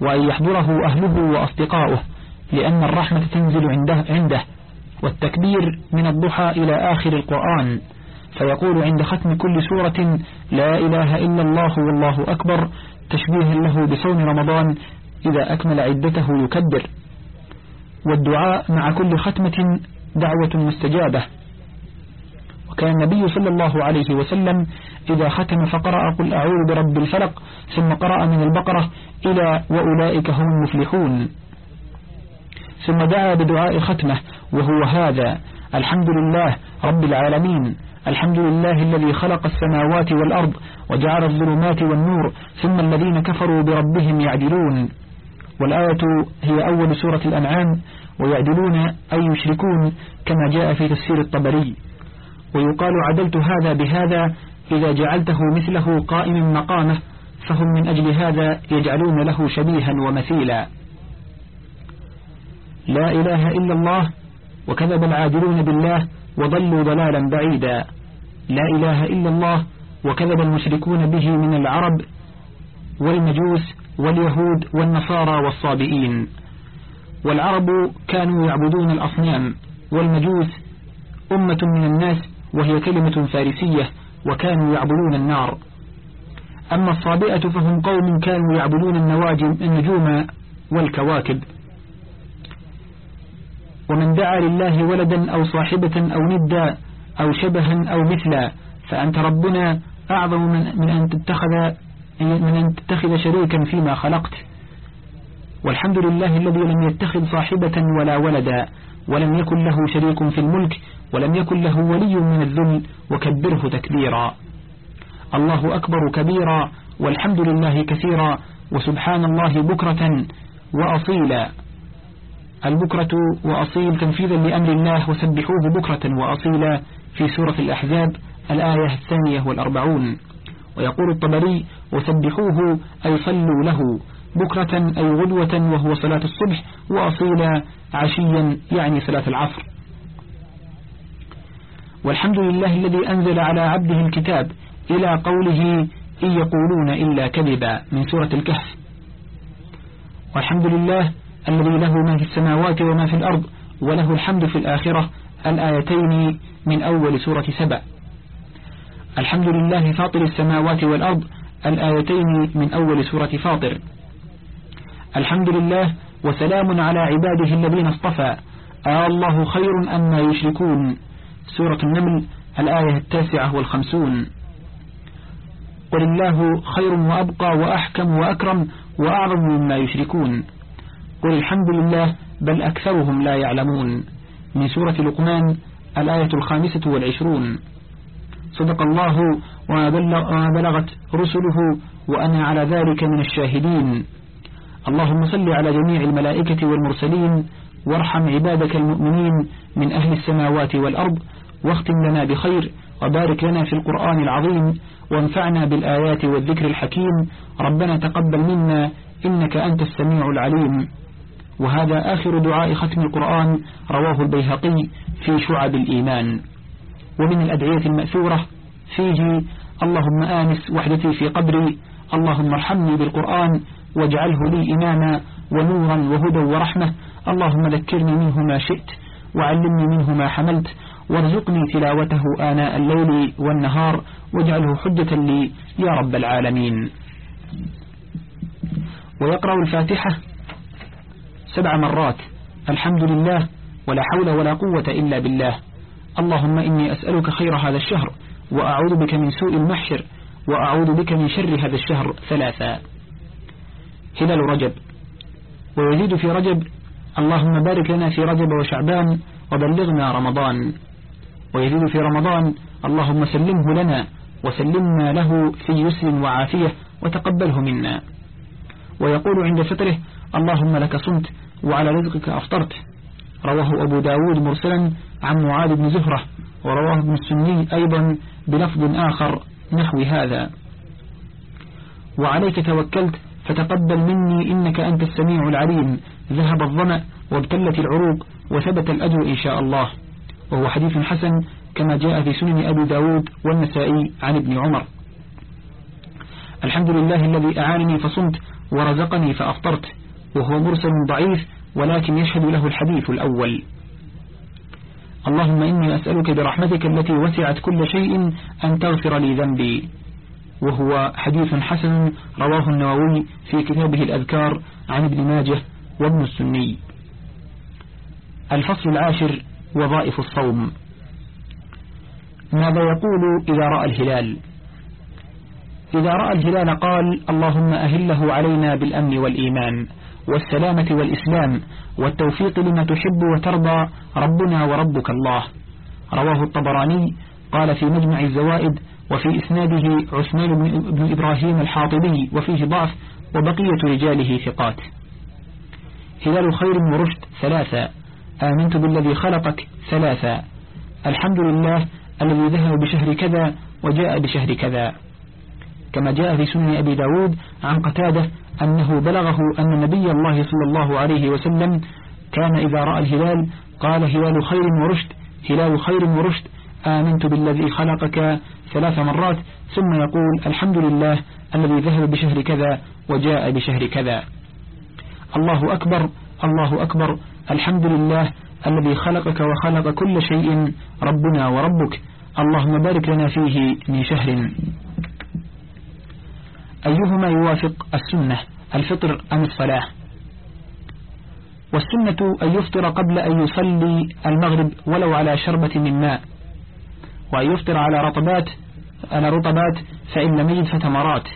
وأن يحضره أهله وأصدقاؤه لأن الرحمة تنزل عنده, عنده. والتكبير من الضحى إلى آخر القرآن. فيقول عند ختم كل سورة لا إله إلا الله والله أكبر تشبيها له بصوم رمضان إذا أكمل عدته يكبر. والدعاء مع كل ختمة دعوة مستجابة. وكان النبي صلى الله عليه وسلم إذا ختم فقرأ قل أعوذ برب الفلق ثم قرأ من البقرة إلى وأولئك هم المفلحون. ثم دعا بدعاء ختمه وهو هذا الحمد لله رب العالمين الحمد لله الذي خلق السماوات والأرض وجعل الظلمات والنور ثم الذين كفروا بربهم يعدلون. والآية هي أول سورة الأنعام ويعدلون أي يشركون كما جاء في تفسير الطبري. ويقال عدلت هذا بهذا إذا جعلته مثله قائم مقامه فهم من أجل هذا يجعلون له شبيها ومثيلا. لا إله إلا الله وكذب العادلون بالله وضلوا ضلالا بعيدا. لا إله إلا الله وكذب المشركون به من العرب والمجوس واليهود والنصارى والصابئين. والعرب كانوا يعبدون الأصنام والمجوس أمة من الناس وهي كلمة فارسية وكانوا يعبدون النار. أما الصابئة فهم قوم كانوا يعبدون النواجم النجوم والكواكب. ومن دعا لله ولدا أو صاحبة أو ندا أو شبها أو مثلا فأنت ربنا أعظم من أن تتخذ من أن تتخذ شريكا فيما خلقت. والحمد لله الذي لم يتخذ صاحبة ولا ولدا ولم يكن له شريك في الملك ولم يكن له ولي من الذل وكبره تكبيرا. الله أكبر كبيرا والحمد لله كثيرا وسبحان الله بكرة وأصيلا. البكرة وأصيل تنفيذا لأمر الله وسبحوه بكرة وأصيلا. في سورة الأحزاب الآية الثانية والأربعون. ويقول الطبري وسبحوه أي صلوا له بكرة أي غدوة وهو صلاة الصبح وأصيلا عشيا يعني صلاة العصر. والحمد لله الذي أنزل على عبده الكتاب إلى قوله إن يقولون إلا كذبا من سورة الكهف. والحمد لله الذي له ما في السماوات وما في الأرض وله الحمد في الآخرة الآيتين من أول سورة سبع الحمد لله فاطر السماوات والأرض الآيتين من أول سورة فاطر. الحمد لله وسلام على عباده الذين اصطفى. آه الله خير أما يشركون. سورة النمل الآية التاسعة والخمسون. قل الله خير وأبقى وأحكم وأكرم وأعظم مما يشركون. قل الحمد لله بل أكثرهم لا يعلمون. من سورة لقمان الآية الخامسة والعشرون. صدق الله وما بلغت رسله وأنا على ذلك من الشاهدين. اللهم صل على جميع الملائكة والمرسلين وارحم عبادك المؤمنين من أهل السماوات والأرض واختم لنا بخير وبارك لنا في القرآن العظيم وانفعنا بالآيات والذكر الحكيم. ربنا تقبل منا إنك أنت السميع العليم. وهذا آخر دعاء ختم القرآن رواه البيهقي في شعب الإيمان. ومن الأدعية المأثورة فيه اللهم آنس وحدتي في قبري اللهم ارحمني بالقرآن واجعله لي إماما ونورا وهدى ورحمة اللهم ذكرني منه ما شئت وعلمني منه ما حملت وارزقني تلاوته آناء الليل والنهار واجعله حجة لي يا رب العالمين. ويقرأ الفاتحة سبع مرات الحمد لله ولا حول ولا قوة إلا بالله. اللهم إني أسألك خير هذا الشهر وأعوذ بك من سوء المحشر وأعوذ بك من شر هذا الشهر ثلاثا. هلال رجب. ويزيد في رجب اللهم بارك لنا في رجب وشعبان وبلغنا رمضان. ويزيد في رمضان اللهم سلمه لنا وسلمنا له في يسر وعافية وتقبله منا. ويقول عند فطره اللهم لك صمت وعلى رزقك أفطرت. رواه أبو داود مرسلا عن معاذ بن زهرة ورواه ابن السني أيضا بلفظ آخر نحو هذا. وعليك توكلت فتقبل مني إنك أنت السميع العليم. ذهب الظمأ وابتلت العروق وثبت الأجر إن شاء الله. وهو حديث حسن كما جاء في سنن أبي داود والنسائي عن ابن عمر. الحمد لله الذي أعانني فصمت ورزقني فأفطرت وهو مرسل ضعيف ولكن يشهد له الحديث الأول. اللهم إني أسألك برحمتك التي وسعت كل شيء أن تغفر لي ذنبي. وهو حديث حسن رواه النووي في كتابه الأذكار عن ابن ماجه وابن السني. الفصل العاشر وظائف الصوم. ماذا يقول إذا رأى الهلال؟ إذا رأى الهلال قال اللهم أهله علينا بالأمن والإيمان. والسلامة والإسلام والتوفيق لما تحب وترضى ربنا وربك الله. رواه الطبراني قال في مجمع الزوائد وفي إسناده عثمان بن إبراهيم الحاطبي وفيه ضعف وبقية رجاله ثقات. هلال خير ورشد ثلاثة آمنت بالذي خلقك ثلاثة. الحمد لله الذي ذهب بشهر كذا وجاء بشهر كذا. كما جاء في سنن أبي داود عن قتادة أنه بلغه أن نبي الله صلى الله عليه وسلم كان إذا رأى الهلال قال هلال خير ورشد هلال خير ورشد آمنت بالذي خلقك ثلاث مرات ثم يقول الحمد لله الذي ذهب بشهر كذا وجاء بشهر كذا. الله أكبر الله أكبر الحمد لله الذي خلقك وخلق كل شيء ربنا وربك اللهم بارك لنا فيه من شهر. أيهما يوافق السنة الفطر أم الصلاة؟ والسنة أن يفطر قبل أن يصلي المغرب ولو على شربة من ماء وأن يفطر على رطبات على رطبات فإن لم يجد فتمرات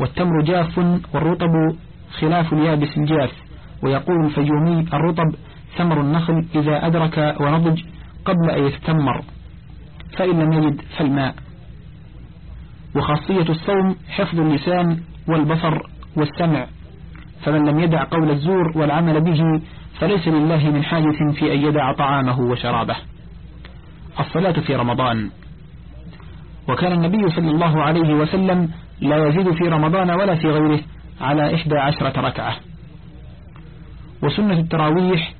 والتمر جاف والرطب خلاف اليابس الجاف ويقول الفيومي الرطب ثمر النخل إذا أدرك ونضج قبل أن يتتمر فإن لم يجد فالماء. وخاصية الصوم حفظ اللسان والبصر والسمع. فمن لم يدع قول الزور والعمل به فليس لله من حاجة في أن يدع طعامه وشرابه. الصلاة في رمضان. وكان النبي صلى الله عليه وسلم لا يزيد في رمضان ولا في غيره على إحدى عشرة ركعة. وسنة التراويح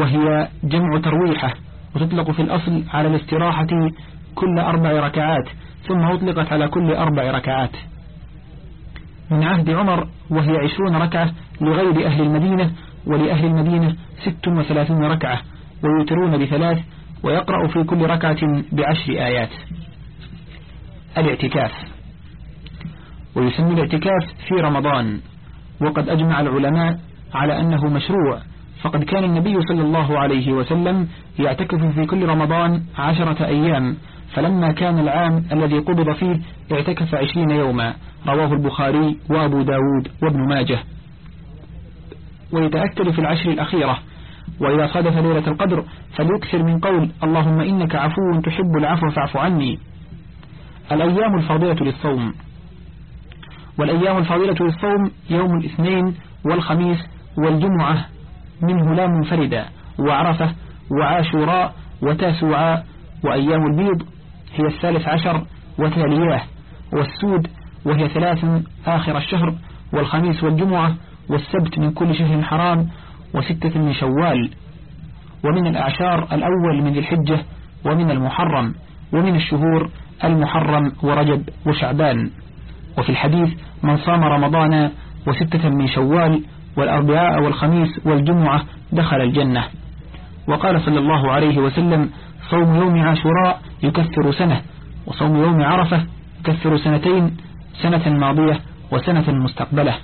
وهي جمع ترويحة وتطلق في الأصل على الاستراحة كل أربع ركعات ثم أطلقت على كل أربع ركعات. من عهد عمر وهي عشرون ركعة لغير أهل المدينة ولأهل المدينة ست وثلاثون ركعة ويوترون بثلاث ويقرأ في كل ركعة بعشر آيات. الاعتكاف. ويسمى الاعتكاف في رمضان. وقد أجمع العلماء على أنه مشروع فقد كان النبي صلى الله عليه وسلم يعتكف في كل رمضان عشرة أيام فلما كان العام الذي قبض فيه اعتكف عشرين يوما. رواه البخاري وأبو داود وابن ماجه. ويتأكد في العشر الأخيرة. وإذا صادف ليلة القدر فليكثر من قول اللهم إنك عفو تحب العفو فاعف عني. الأيام الفاضلة للصوم. والأيام الفاضلة للصوم يوم الاثنين والخميس والجمعة. منه لا منفردا. وعرفة وعاشوراء وتاسوعاء. وأيام البيض هي الثالث عشر وتالياه والسود وهي ثلاث آخر الشهر والخميس والجمعة والسبت من كل شهر حرام وستة من شوال. ومن الأعشار الأول من الحجة ومن المحرم ومن الشهور المحرم ورجب وشعبان. وفي الحديث من صام رمضان وستة من شوال والأربعاء والخميس والجمعة دخل الجنة. وقال صلى الله عليه وسلم صوم يوم عاشوراء يكثر سنة وصوم يوم عرفة يكثر سنتين سنة ماضية وسنة مستقبلة.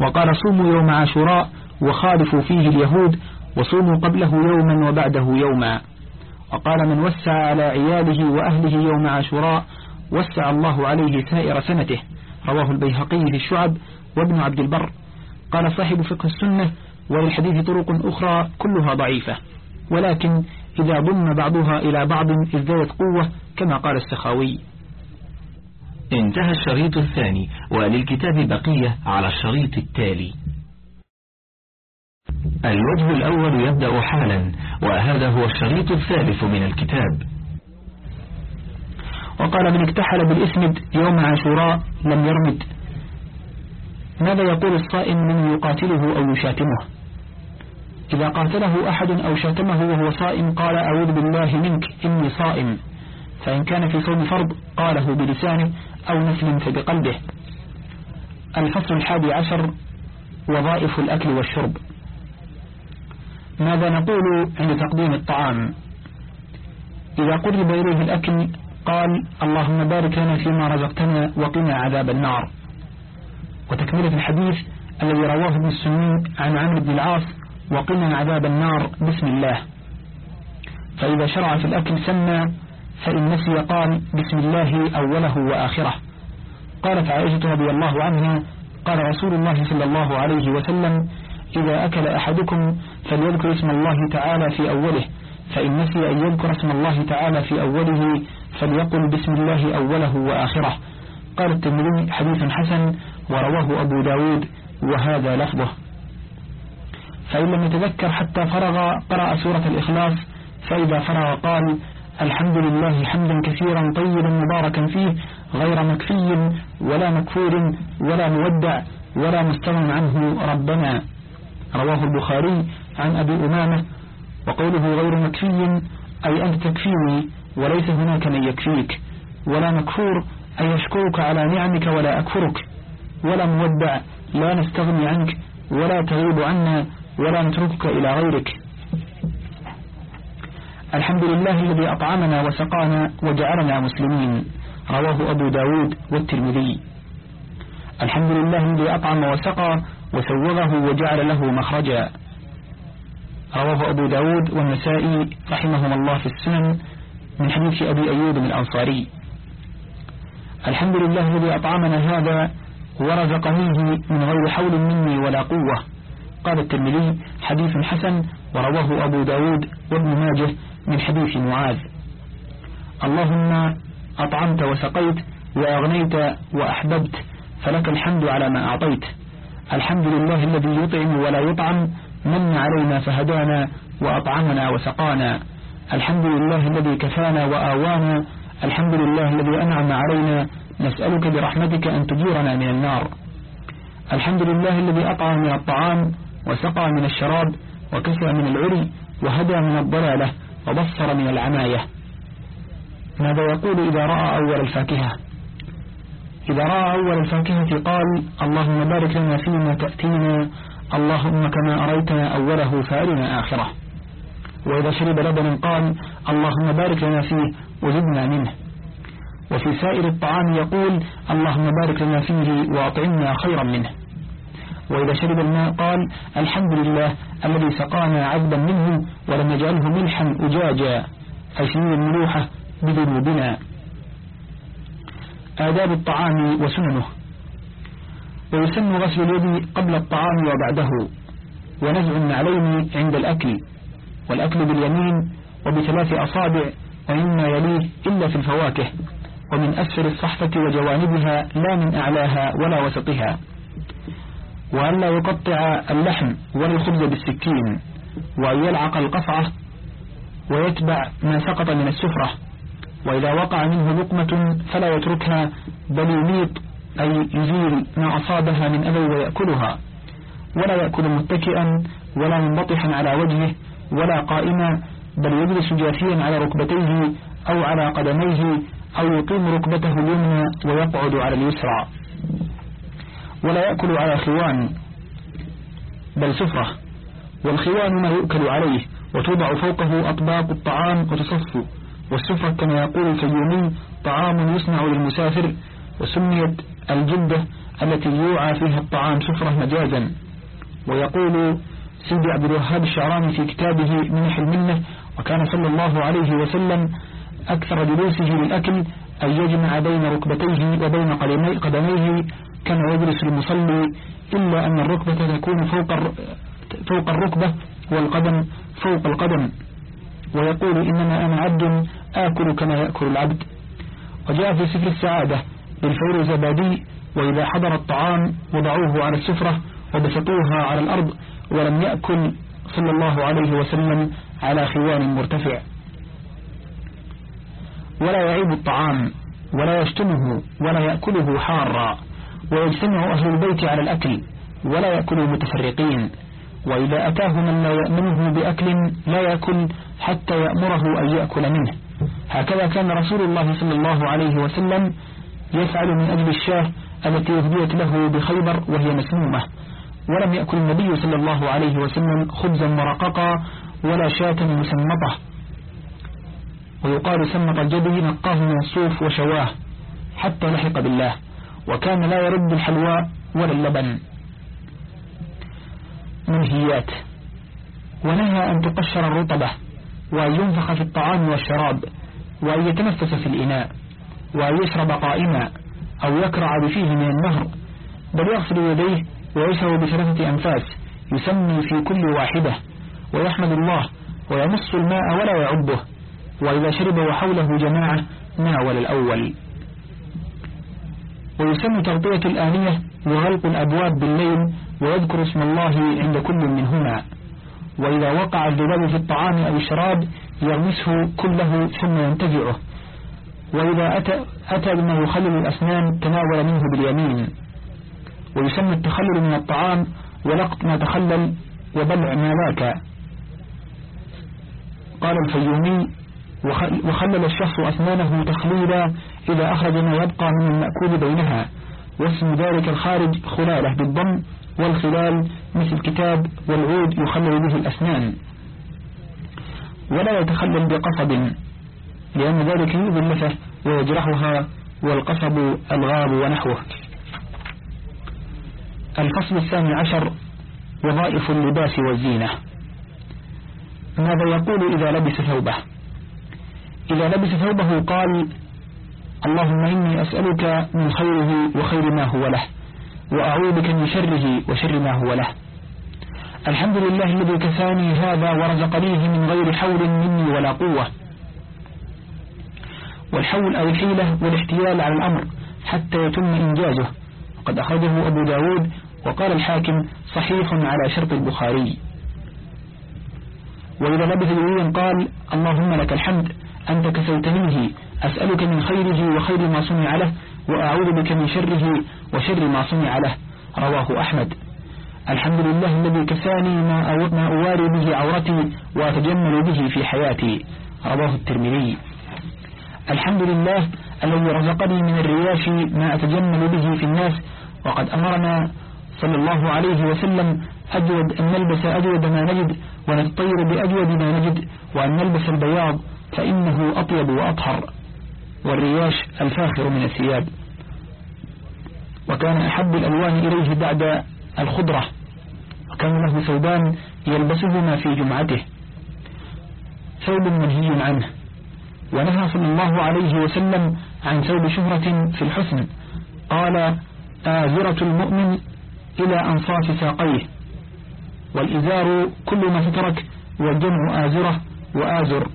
وقال صوموا يوم عاشوراء وخالفوا فيه اليهود وصوموا قبله يوما وبعده يوما. وقال من وسع على عياله وأهله يوم عاشوراء وسع الله عليه سائر سنته. رواه البيهقي في الشعب وابن عبد البر. قال صاحب فقه السنة وللحديث طرق أخرى كلها ضعيفة. ولكن إذا ضم بعضها إلى بعض ازدادت قوة كما قال السخاوي. انتهى الشريط الثاني وللكتاب بقية على الشريط التالي. الوجه الأول يبدأ حالا وهذا هو الشريط الثالث من الكتاب. وقال من اكتحل بالإسمد يوم عاشوراء لم يرمد. ماذا يقول الصائم من يقاتله أو يشاتمه؟ إذا قاتله أحد أو شاتمه وهو صائم قال أعوذ بالله منك إني صائم. فإن كان في صوم فرض قاله بلسانه أو نسل فبقلبه. الفصل الحادي عشر وظائف الأكل والشرب. ماذا نقول عند تقديم الطعام؟ إذا قرب إليه الأكل قال اللهم بارك لنا فيما رزقتنا وقنا عذاب النار. وتكملة الحديث الذي رواه ابن السنين عن عمرو بن العاص وقنا عذاب النار. بسم الله. فإذا شرع في الأكل سمى فإن نسي قال بسم الله أوله وآخره. قالت عائشة رضي الله عنها قال رسول الله صلى الله عليه وسلم إذا أكل أحدكم فليذكر اسم الله تعالى في أوله فإن نسي أن يذكر اسم الله تعالى في أوله فليقل بسم الله أوله وآخره. قال الترمذي حديث حسن ورواه أبو داود وهذا لفظه. فإن لم يتذكر حتى فرغ قرأ سورة الإخلاص فإذا فرغ قال الحمد لله حمدا كثيرا طيبا مباركا فيه غير مكفي ولا مكفور ولا مودع ولا مستغن عنه ربنا. رواه البخاري عن أبي أمامة وقوله غير مكفي أي أنت تكفيني وليس هناك من يكفيك. ولا مكفور أي يشكرك على نعمك ولا أكفرك. ولا مودع لا نستغني عنك ولا تغيب عنا. ولا نتركك إلى غيرك. الحمد لله الذي أطعمنا وسقانا وجعلنا مسلمين. رواه أبو داود والترمذي. الحمد لله الذي أطعم وسقى وسوغه وجعل له مخرجا. رواه أبو داود والنسائي رحمهما الله في السنن من حديث أبي أيوب الأنصاري. الحمد لله الذي أطعمنا هذا ورزقنيه من غير حول مني ولا قوة. قال الترمذي حديث حسن ورواه أبو داود وابن ماجه من حديث معاذ. اللهم أطعمت وسقيت وأغنيت وأحببت فلك الحمد على ما أعطيت. الحمد لله الذي يطعم ولا يطعم من علينا فهدانا وأطعمنا وسقانا. الحمد لله الذي كفانا وآوانا الحمد لله الذي أنعم علينا. نسألك برحمتك أن تجيرنا من النار. الحمد لله الذي أطعم من الطعام وسقى من الشراب وكسى من العري وهدى من الضلالة وبصر من العماية. ماذا يقول إذا رأى أول الفاكهة؟ إذا رأى أول الفاكهة قال اللهم بارك لنا فيما تأتينا اللهم كما أريتنا أوله فأرنا آخره. وإذا شرب لبنا قال اللهم بارك لنا فيه وزدنا منه. وفي سائر الطعام يقول اللهم بارك لنا فيه وأطعمنا خيرا منه. وإذا شرب الماء قال الحمد لله الذي سقانا عذبا منه ولم يجعله ملحا أجاجا. شديد الملوحة بذنوبنا. آداب الطعام وسننه. ويسن غسل اليد قبل الطعام وبعده. ونزع النعلين عند الأكل. والأكل باليمين وبثلاث أصابع ومما يليه إلا في الفواكه. ومن أسفل الصحفة وجوانبها لا من أعلاها ولا وسطها. وأن لا يقطع اللحم ولا الخبز بالسكين وأن يلعق القصعة ويتبع ما سقط من السفرة. وإذا وقع منه لقمة فلا يتركها بل يميط أي يزيل ما أصابها من أذى ويأكلها. ولا يأكل متكئا ولا منبطحا على وجهه ولا قائما بل يجلس جاثيا على ركبتيه أو على قدميه أو يقيم ركبته اليمنى ويقعد على اليسرى. ولا يأكل على خوان بل سفرة والخوان ما يؤكل عليه وتوضع فوقه أطباق الطعام وتصف والسفرة كما يقول الفيومي طعام يصنع للمسافر وسميت الجلدة التي يوعى فيها الطعام سفرة مجازا. ويقول سيدي عبد الوهاب الشعراني في كتابه منح المنة وكان صلى الله عليه وسلم أكثر جلوسه للأكل أن يجمع بين ركبتيه وبين قدميه كما يجلس المصلي إلا أن الركبة تكون فوق فوق الركبة والقدم فوق القدم. ويقول إنما أنا عبد آكل كما يأكل العبد. وجاء في سفر السعادة بالفور الزبادي وإذا حضر الطعام وضعوه على السفرة وبسطوها على الأرض ولم يأكل صلى الله عليه وسلم على خوان مرتفع. ولا يعيب الطعام ولا يشتمه ولا يأكله حارا. ويجتمع أهل البيت على الأكل ولا يأكل متفرقين وإذا أتاه من لا يأمنه بأكل لا يأكل حتى يأمره أن يأكل منه. هكذا كان رسول الله صلى الله عليه وسلم يفعل من أجل الشاه التي أهديت له بخيبر وهي مسمومة. ولم يأكل النبي صلى الله عليه وسلم خبزا مرققا ولا شاة مسمطة. ويقال سمط الجدي نقاه من الصوف وشواه حتى لحق بالله. وكان لا يرد الحلوى ولا اللبن. منهيات. ونهى أن تقشر الرطبة وأن ينفخ في الطعام والشراب وأن يتنفس في الإناء وأن يشرب قائما أو يكرع بفيه من النهر. بل يغسل يديه ويشرب بثلاثة أنفاس يسمي في كل واحدة ويحمد الله ويمص الماء ولا يعبه وإذا شرب وحوله جماعة ناول الأول. ويسمى تغطية الآنية وغلق الأبواب بالليل ويذكر اسم الله عند كل منهما. وإذا وقع الذباب في الطعام أو الشراب يغمسه كله ثم ينتزعه وإذا أتى, أتى بما يخلل الأسنان تناول منه باليمين. ويسمى التخلل من الطعام ولقط ما تخلل وبلع ما ذاك. قال الفيومي وخلل الشخص أسنانه تخليلا إذا أخرج ما يبقى من المأكول بينها واسم ذلك الخارج خلالة بالضم والخلال مثل الكتاب والعود يخلل به الأسنان. ولا يتخلل بقصب لأن ذلك يؤذي اللفة ويجرحها والقصب الغاب ونحوه. الفصل الثاني عشر وظائف اللباس والزينة. ماذا يقول إذا لبس ثوبه؟ إذا لبس ثوبه قال اللهم إني أسألك من خيره وخير ما هو له وأعوذ بك من شره وشر ما هو له. الحمد لله الذي كفاني هذا ورزقنيه من غير حول مني ولا قوة. والحول أو الحيلة والاحتيال على الأمر حتى يتم إنجازه. وقد أخرجه أبو داود وقال الحاكم صحيح على شرط البخاري. وإذا لبث جويا قال اللهم لك الحمد أنت كسوتنيه أسألك من خيره وخير ما صنع له وأعوذ بك من شره وشر ما صنع له. رواه أحمد. الحمد لله الذي كساني ما, أواري به عورتي وأتجمل به في حياتي. رواه الترمذي. الحمد لله الذي رزقني من الرياش ما أتجمل به في الناس وقد أمرنا صلى الله عليه وسلم أجود أن نلبس أجود ما نجد ونتطير بأجود ما نجد وأن نلبس البياض فإنه أطيب وأطهر. والرياش الفاخر من الثياب. وكان أحب الألوان إليه بعد الخضرة. وكان له ثوبان يلبسهما في جمعته. ثوب منهي عنه. ونهى صلى الله عليه وسلم عن ثوب شهرة في الحسن. قال آذرة المؤمن إلى أنصاف ساقيه. والإزار كل ما تترك والجمع آزرة وآزر.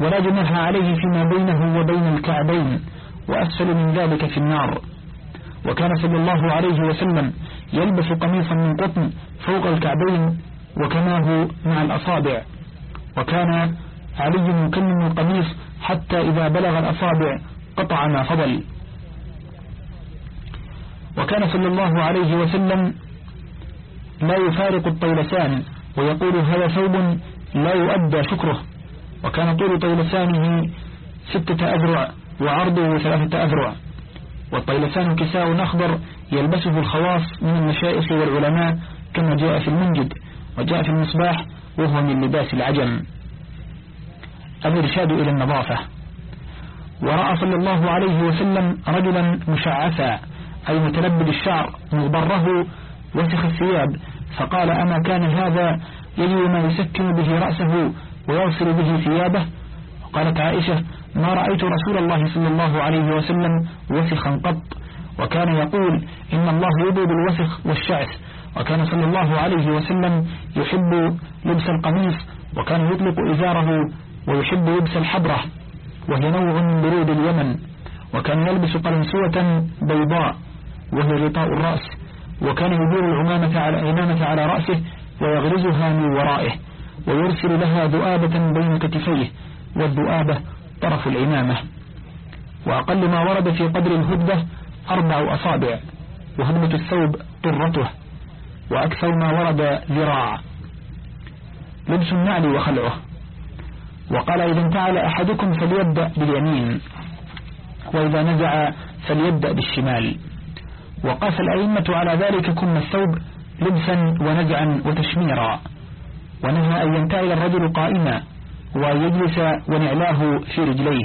ولا جناح عليه فيما بينه وبين الكعبين وأسفل من ذلك في النار. وكان صلى الله عليه وسلم يلبس قميصا من قطن فوق الكعبين وكماه مع الأصابع. وكان علي يكلم القميص حتى إذا بلغ الأصابع قطع ما فضل. وكان صلى الله عليه وسلم لا يفارق الطيلسان ويقول هذا ثوب لا يؤدى شكره. وكان طول طيلسانه ستة أذرع وعرضه ثلاثة أذرع. والطيلسان كساء أخضر يلبسه الخواص من المشائخ والعلماء كما جاء في المنجد وجاء في المصباح وهو من لباس العجم. الإرشاد إلى النظافة. ورأى صلى الله عليه وسلم رجلا مشعثا أي متلبد الشعر مغبره وسخ الثياب فقال أما كان هذا يجد ما يسكن به رأسه ويغسل به ثيابه. قالت عائشة ما رأيت رسول الله صلى الله عليه وسلم وسخا قط. وكان يقول إن الله يبغض الوسخ والشعث. وكان صلى الله عليه وسلم يحب لبس القميص وكان يطلق إزاره ويحب لبس الحبرة وهي نوع من برود اليمن. وكان يلبس قلنسوة بيضاء وهي غطاء الرأس. وكان يدير العمامة على عمامة على رأسه ويغرزها من ورائه. ويرسل لها ذؤابة بين كتفيه والذؤابة طرف العمامة. وأقل ما ورد في قدر الهدبة أربع أصابع وهدبة الثوب طرته وأكثر ما ورد ذراع. لبس النعل وخلعه. وقال إذا انتعل أحدكم فليبدأ باليمين وإذا نزع فليبدأ بالشمال. وقاس الأئمة على ذلك كم الثوب لبسا ونزعا وتشميرا. ونهى أن ينتعل الرجل قائما وأن يجلس ونعلاه في رجليه.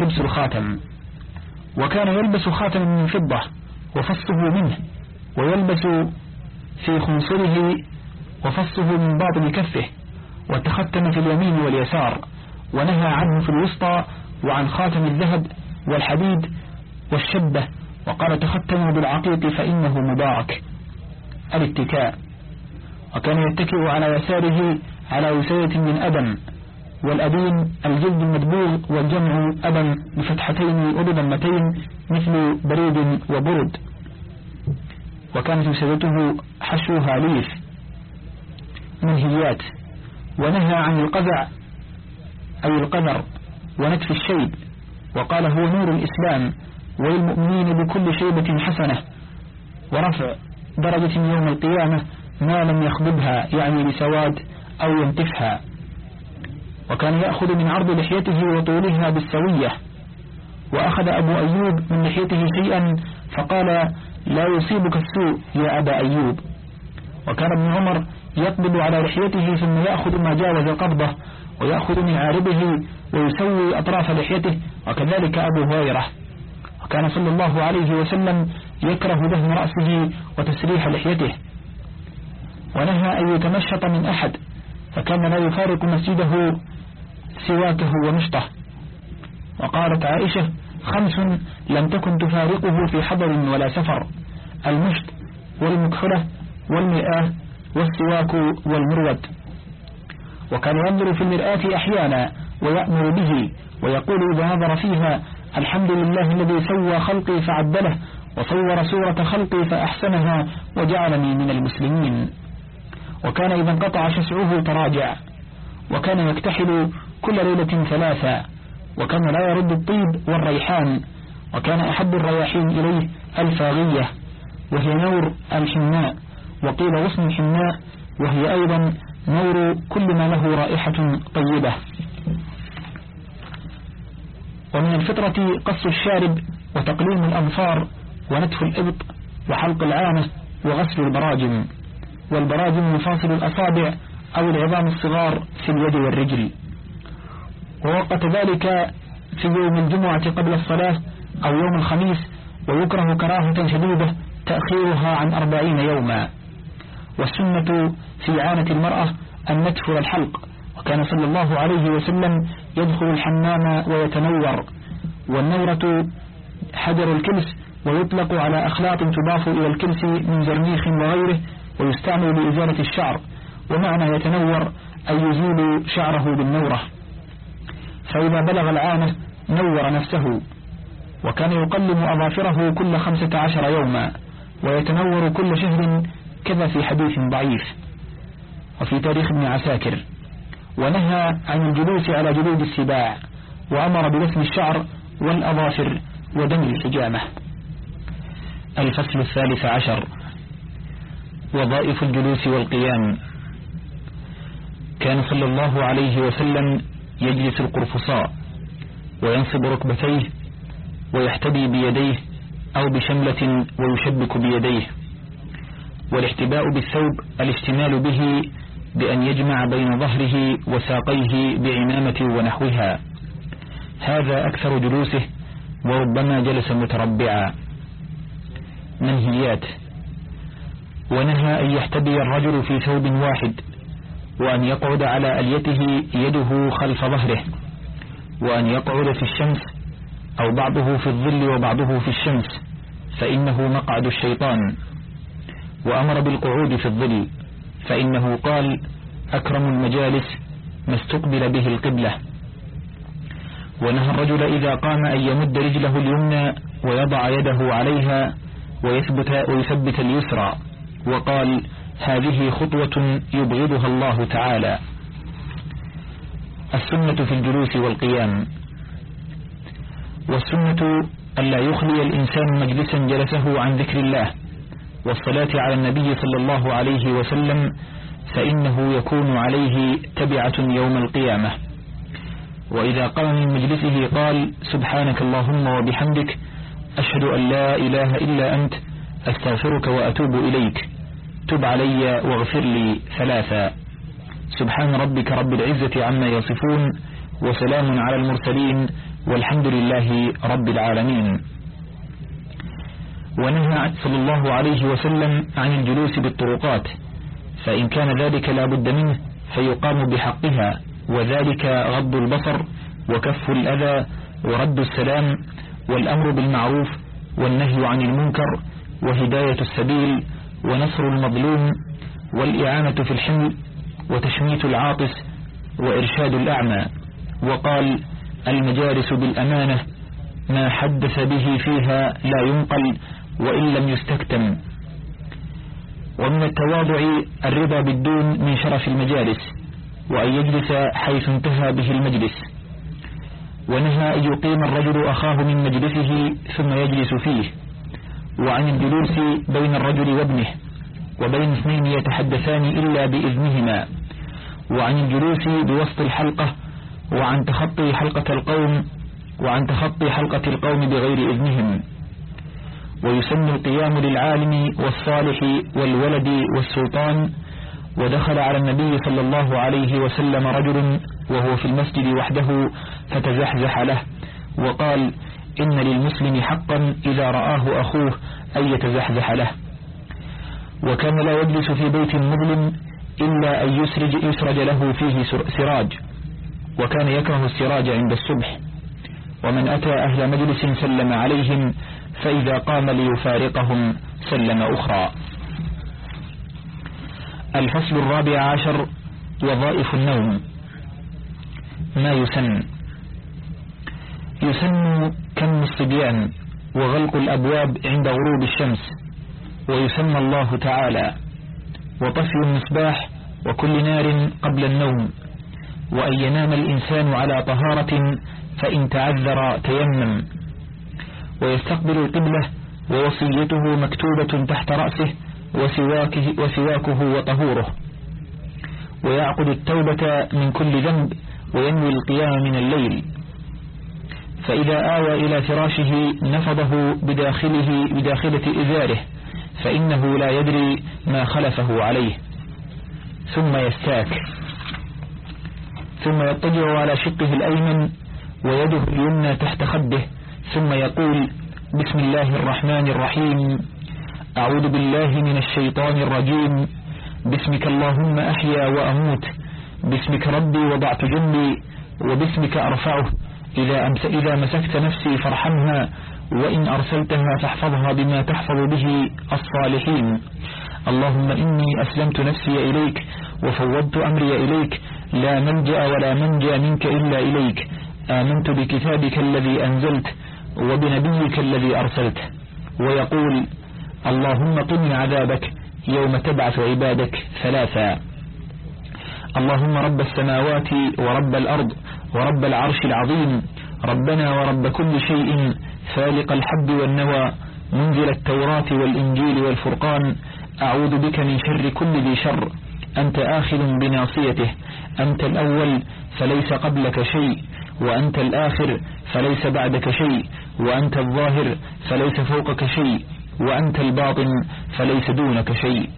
لبس الخاتم. وكان يلبس خاتم من فضة وفصه منه ويلبس في خنصره وفصه من باطن كفه وتختم في اليمين واليسار ونهى عنه في الوسطى وعن خاتم الذهب والحديد والشبة وقال تختموا بالعقيق فإنه مبارك. الاتكاء. وكان يتكئ على يساره على وسيلة من أدم والأدين الجلد المدبوغ والجمع أدم بفتحتين وبضمتين مثل بريد وبرد. وكانت وسيلته حشوها ليف منهيات ونهى عن القزع أي القذر ونتف الشيب وقال هو نور الإسلام وللمؤمنين بكل شيبة حسنة ورفع درجة يوم القيامة ما لم يخضبها يعني بسواد أو ينتفها وكان يأخذ من عرض لحيته وطولها بالسوية. وأخذ أبو أيوب من لحيته شيئا فقال لا يصيبك السوء يا أبا أيوب. وكان ابن عمر يقبض على لحيته ثم يأخذ ما جاوز قبضه ويأخذ من عارضه ويسوي أطراف لحيته وكذلك أبو هريرة. وكان صلى الله عليه وسلم يكره دهن رأسه وتسريح لحيته. ونهى أن يتمشط من أحد فكان لا يفارق مسجده سواكه ومشطه. وقالت عائشة خمس لم تكن تفارقه في حضر ولا سفر المشط والمكحلة والمرآة والسواك والمرود وكان ينظر في المرآة أحيانا ويأمر به ويقول إذا نظر فيها الحمد لله الذي سوى خلقي فعدله وصور سورة خلقي فأحسنها وجعلني من المسلمين. وكان إذا انقطع شسعه تراجع وكان يكتحل كل ليلة ثلاثة وكان لا يرد الطيب والريحان وكان أحب الرياحين إليه الفاغية وهي نور الحناء وقيل غصن الحناء وهي أيضا نور كل ما له رائحة طيبة. ومن الفطرة قص الشارب وتقليم الأنفار ونتف الإبط وحلق العانة وغسل البراجم. والبراجم مفاصل الأصابع أو العظام الصغار في اليد والرجل. ووقت ذلك في يوم الجمعة قبل الصلاة أو يوم الخميس ويكره كراهة شديدة تأخيرها عن أربعين يوما. والسنة في عانة المرأة أن ندخل الحلق وكان صلى الله عليه وسلم يدخل الحمام ويتنور. والنورة حجر الكلس ويطلق على أخلاط تضاف إلى الكلس من زرنيخ وغيره ويستعمل لإزالة الشعر ومعنى يتنور أن يزيل شعره بالنورة. فإذا بلغ العامة نور نفسه وكان يقلم أظافره كل خمسة عشر يوما ويتنور كل شهر كذا في حديث ضعيف. وفي تاريخ ابن عساكر ونهى عن الجلوس على جلود السباع وأمر بدفن الشعر والأظافر ودم الحجامة. الفصل الثالث عشر. وظائف الجلوس والقيام. كان صلى الله عليه وسلم يجلس القرفصاء وينصب ركبتيه ويحتدي بيديه أو بشملة ويشبك بيديه. والاحتباء بالثوب الاشتمال به بأن يجمع بين ظهره وساقيه بعمامة ونحوها. هذا أكثر جلوسه وربما جلس متربعا. منهيات. ونهى أن يحتبي الرجل في ثوب واحد وأن يقعد على أليته يده خلف ظهره وأن يقعد في الشمس أو بعضه في الظل وبعضه في الشمس فإنه مقعد الشيطان. وأمر بالقعود في الظل فإنه قال أكرم المجالس ما استقبل به القبلة. ونهى الرجل إذا قام أن يمد رجله اليمنى ويضع يده عليها ويثبت, ويثبت اليسرى. وقال هذه خطوة يبغضها الله تعالى. السنة في الجلوس والقيام. والسنة ألا يخلي الإنسان مجلسا جلسه عن ذكر الله. والصلاة على النبي صلى الله عليه وسلم فإنه يكون عليه تبعة يوم القيامة. وإذا قام من مجلسه قال سبحانك اللهم وبحمدك أشهد أن لا إله إلا أنت أستغفرك وأتوب إليك. تب علي واغفر لي ثلاثا. سبحان ربك رب العزة عما يصفون وسلام على المرسلين والحمد لله رب العالمين. ونهى صلى الله عليه وسلم عن الجلوس بالطرقات. فإن كان ذلك لا بد منه فيقام بحقها وذلك غض البصر وكف الأذى ورد السلام والأمر بالمعروف والنهي عن المنكر وهداية السبيل ونصر المظلوم والإعانة في الحمل وتشميت العاطس وإرشاد الأعمى. وقال المجالس بالأمانة ما حدث به فيها لا ينقل وإن لم يستكتم. ومن التواضع الرضا بالدون من شرف المجالس وأن يجلس حيث انتهى به المجلس. ونهى أن يقيم الرجل أخاه من مجلسه ثم يجلس فيه. وعن الجلوس بين الرجل وابنه وبين اثنين يتحدثان إلا بإذنهما. وعن الجلوس بوسط الحلقة وعن تخطي حلقة القوم وعن تخطي حلقة القوم بغير إذنهم. ويسن القيام للعالم والصالح والولد والسلطان. ودخل على النبي صلى الله عليه وسلم رجل وهو في المسجد وحده فتزحزح له وقال إن للمسلم حقا إذا رآه أخوه أن يتزحزح له. وكان لا يجلس في بيت مظلم إلا أن يسرج, يسرج له فيه سراج. وكان يكره السراج عند الصبح. ومن أتى أهل مجلس سلم عليهم فإذا قام ليفارقهم سلم أخرى. الفصل الرابع عشر وظائف النوم. ما يسن؟ يسن كم الصبيان وغلق الأبواب عند غروب الشمس ويسمى الله تعالى وطفي المصباح وكل نار قبل النوم وأن ينام الإنسان على طهارة فإن تعذر تيمم. ويستقبل القبلة ووصيته مكتوبة تحت رأسه وسواكه, وسواكه وطهوره. ويعقد التوبة من كل ذنب وينوي القيام من الليل. فإذا آوى إلى فراشه نفضه بداخله بداخلة إزاره فإنه لا يدري ما خلفه عليه. ثم يستاك. ثم يضطجع على شقه الأيمن ويده اليمنى تحت خده. ثم يقول بسم الله الرحمن الرحيم. أعوذ بالله من الشيطان الرجيم. باسمك اللهم أحيا وأموت. باسمك ربي وضعت جنبي. وباسمك أرفعه. إذا, أمس إذا مسكت نفسي فارحمها وإن أرسلتها فاحفظها بما تحفظ به الصالحين. اللهم إني أسلمت نفسي إليك وفوضت أمري إليك لا ملجأ ولا منجى منك إلا إليك. آمنت بكتابك الذي أنزلت وبنبيك الذي أرسلت. ويقول اللهم قني عذابك يوم تبعث عبادك ثلاثا. اللهم رب السماوات ورب الأرض ورب العرش العظيم. ربنا ورب كل شيء. فالق الحب والنوى. منزل التوراة والإنجيل والفرقان. أعوذ بك من شر كل ذي شر. أنت آخذ بناصيته. أنت الأول فليس قبلك شيء. وأنت الآخر فليس بعدك شيء. وأنت الظاهر فليس فوقك شيء. وأنت الباطن فليس دونك شيء.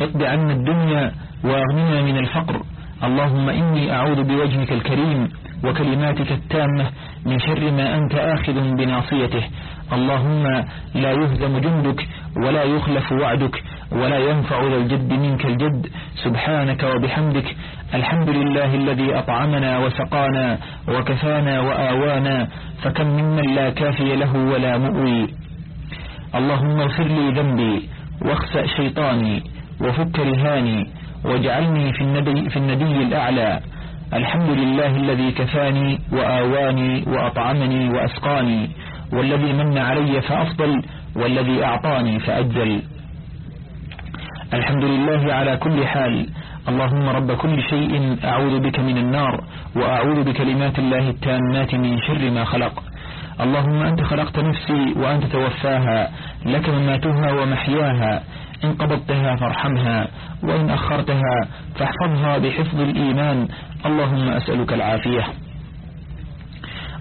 اقض عنا الدنيا واغننا من الفقر. اللهم إني أعوذ بوجهك الكريم وكلماتك التامة من شر ما أنت آخذ بناصيته. اللهم لا يهزم جندك ولا يخلف وعدك ولا ينفع ذا الجد منك الجد. سبحانك وبحمدك. الحمد لله الذي أطعمنا وسقانا وكفانا وآوانا. فكم ممن لا كافي له ولا مؤوي. اللهم اغفر لي ذنبي واخسأ شيطاني وفك رهاني. واجعلني في الندي, في الندي الأعلى. الحمد لله الذي كفاني وآواني وأطعمني وأسقاني والذي من علي فأفضل والذي أعطاني فأجل. الحمد لله على كل حال. اللهم رب كل شيء أعوذ بك من النار وأعوذ بكلمات الله التامات من شر ما خلق. اللهم أنت خلقت نفسي وأنت توفاها لك مماتها ومحياها. إن قبضتها فارحمها وإن أخرتها فاحفظها بحفظ الإيمان. اللهم أسألك العافية.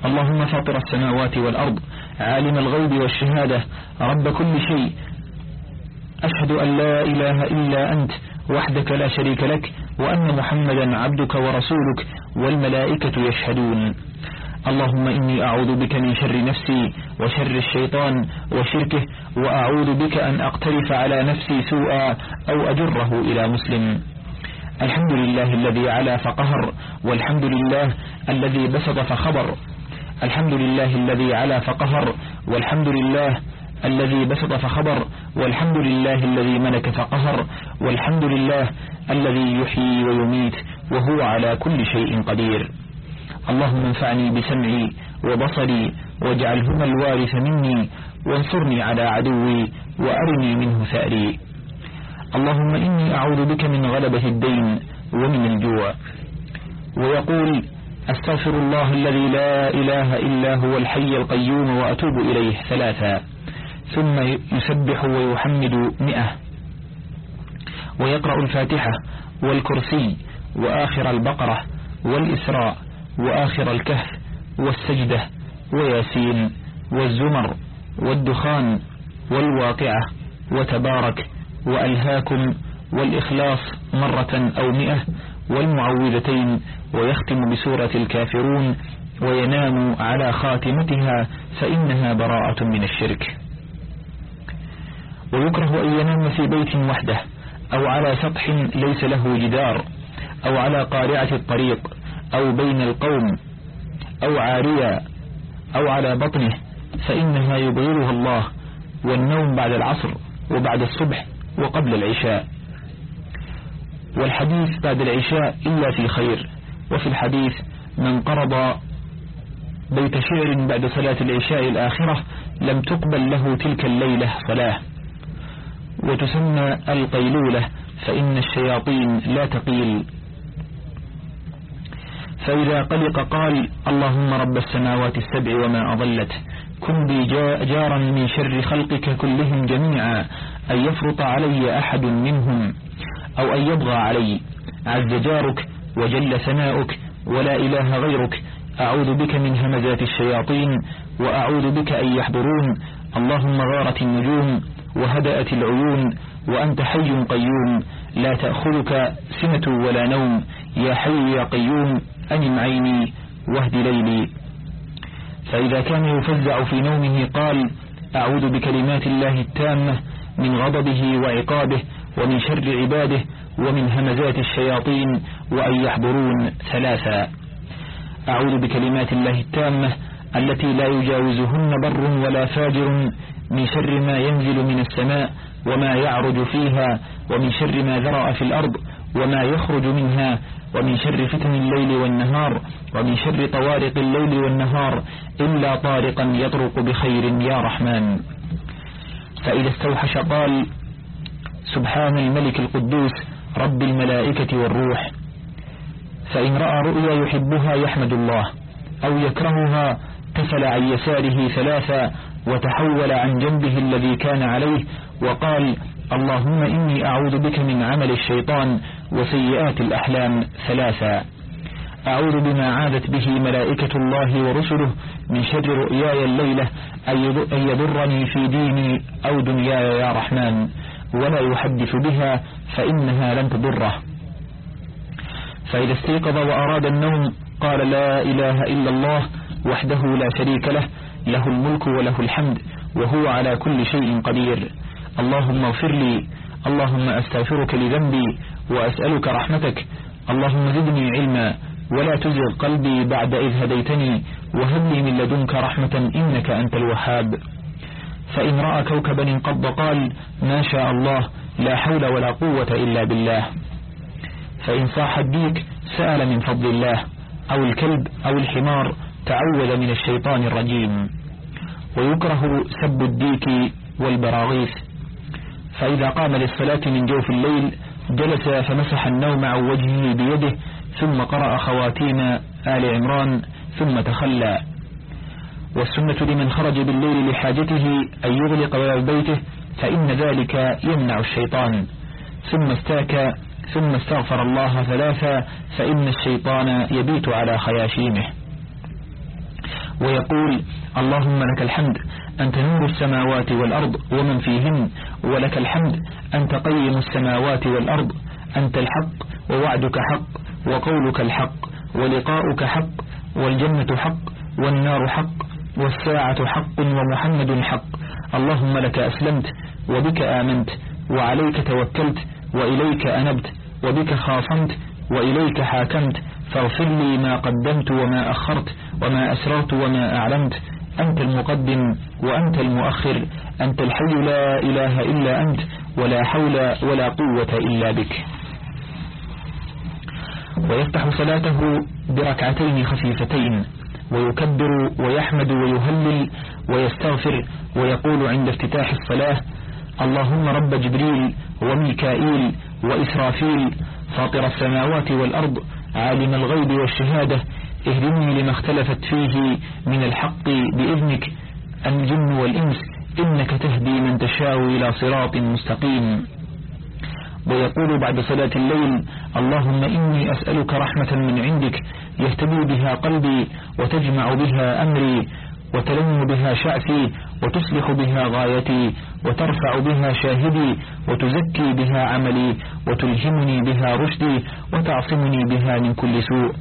اللهم فاطر السماوات والأرض عالم الغيب والشهادة. رب كل شيء. أشهد أن لا إله إلا أنت وحدك لا شريك لك وأن محمدا عبدك ورسولك والملائكة يشهدون. اللهم إني أعوذ بك من شر نفسي وشر الشيطان وشركه وأعوذ بك أن أقترف على نفسي سوءا أو أجره إلى مسلم. الحمد لله الذي علا فقهر والحمد لله الذي بسط فخبر. الحمد لله الذي علا فقهر والحمد لله الذي بسط فخبر والحمد لله الذي ملك فقهر والحمد لله الذي يحيي ويميت وهو على كل شيء قدير. اللهم انفعني بسمعي وبصري واجعلهما الوارث مني وانصرني على عدوي وأرني منه ثأري. اللهم إني أعوذ بك من غلبة الدين ومن الجوع. ويقول أستغفر الله الذي لا إله إلا هو الحي القيوم وأتوب إليه ثلاثا. ثم يسبح ويحمد مئة. ويقرأ الفاتحة والكرسي وآخر البقرة والإسراء. وآخر الكهف والسجدة وياسين والزمر والدخان والواقعة وتبارك وألهاكم والإخلاص مرة أو مئة والمعوذتين ويختم بسورة الكافرون وينام على خاتمتها فإنها براءة من الشرك. ويكره أن ينام في بيت وحده أو على سطح ليس له جدار أو على قارعة الطريق أو بين القوم أو عاريا أو على بطنه فإنها يبغضها الله والنوم بعد العصر وبعد الصبح وقبل العشاء. والحديث بعد العشاء إلا في خير وفي الحديث من قرض بيت شعر بعد صلاة العشاء الآخرة لم تقبل له تلك الليلة صلاة. وتسمى القيلولة فإن الشياطين لا تقيل. فإذا قلق قال اللهم رب السماوات السبع وما أضلت كن بي جارا من شر خلقك كلهم جميعا أن يفرط علي أحد منهم أو أن يبغى علي عز جارك وجل ثناؤك ولا إله غيرك أعوذ بك من همزات الشياطين وأعوذ بك أن يحضرون اللهم غارت النجوم وهدأت العيون وأنت حي قيوم لا تأخذك سنة ولا نوم يا حي يا قيوم أنم عيني واهد ليلي. فإذا كان يفزع في نومه قال أعوذ بكلمات الله التامة من غضبه وعقابه ومن شر عباده ومن همزات الشياطين وأن يحضرون ثلاثا. أعوذ بكلمات الله التامة التي لا يجاوزهن بر ولا فاجر من شر ما ينزل من السماء وما يعرج فيها ومن شر ما ذرأ في الأرض وما يخرج منها ومن شر فتن الليل والنهار ومن شر طوارق الليل والنهار إلا طارقا يطرق بخير يا رحمن. فإذا استوحش قال سبحان الملك القدوس رب الملائكة والروح. فإن رأى رؤيا يحبها يحمد الله أو يكرهها تفل عن يساره ثلاثا وتحول عن جنبه الذي كان عليه وقال اللهم إني أعوذ بك من عمل الشيطان وسيئات الأحلام ثلاثا أعوذ بما عادت به ملائكة الله ورسله من شر رؤياي الليلة أن يضرني في ديني أو دنياي يا رحمن. ولا يحدث بها فإنها لن تضره. فإذا استيقظ وأراد النوم قال لا إله إلا الله وحده لا شريك له له الملك وله الحمد وهو على كل شيء قدير. اللهم اغفر لي اللهم أستغفرك لذنبي وأسألك رحمتك. اللهم زدني علما ولا تزغ قلبي بعد إذ هديتني وهب لي من لدنك رحمة إنك أنت الوهاب. فإن رأى كوكبا انقض قال ما شاء الله لا حول ولا قوة إلا بالله. فإن صاح الديك سأل من فضل الله. أو الكلب أو الحمار تعوذ من الشيطان الرجيم. ويكره سب الديك والبراغيث. فإذا قام للصلاة من جوف الليل جلس فمسح النوم عن وجهه بيده ثم قرأ خواتيم آل عمران ثم تخلى. والسنة لمن خرج بالليل لحاجته أن يغلق باب بيته فإن ذلك يمنع الشيطان. ثم استاك ثم استغفر الله ثلاثا فإن الشيطان يبيت على خياشيمه. ويقول اللهم لك الحمد أنت نور السماوات والأرض ومن فيهن ولك الحمد أنت قيم السماوات والأرض أنت الحق ووعدك حق وقولك الحق ولقاؤك حق والجنة حق والنار حق والساعة حق ومحمد حق. اللهم لك أسلمت وبك آمنت وعليك توكلت وإليك أنبت وبك خاصمت وإليك حاكمت. فاغفر لي ما قدمت وما أخرت وما أسررت وما أعلمت أنت المقدم وأنت المؤخر أنت الحي لا إله إلا أنت ولا حول ولا قوة إلا بك. ويفتح صلاته بركعتين خفيفتين ويكبر ويحمد ويهلل ويستغفر ويقول عند افتتاح الصلاة اللهم رب جبريل وميكائيل وإسرافيل فاطر السماوات والأرض عالم الغيب والشهادة اهدني لما اختلفت فيه من الحق بإذنك الجن والإنس إنك تهدي من تشاء إلى صراط مستقيم. ويقول بعد صلاة الليل اللهم إني أسألك رحمة من عندك يهتدي بها قلبي وتجمع بها أمري وتلم بها شأفي وتصلح بها غايتي وترفع بها شاهدي وتزكي بها عملي وتلهمني بها رشدي وتعصمني بها من كل سوء.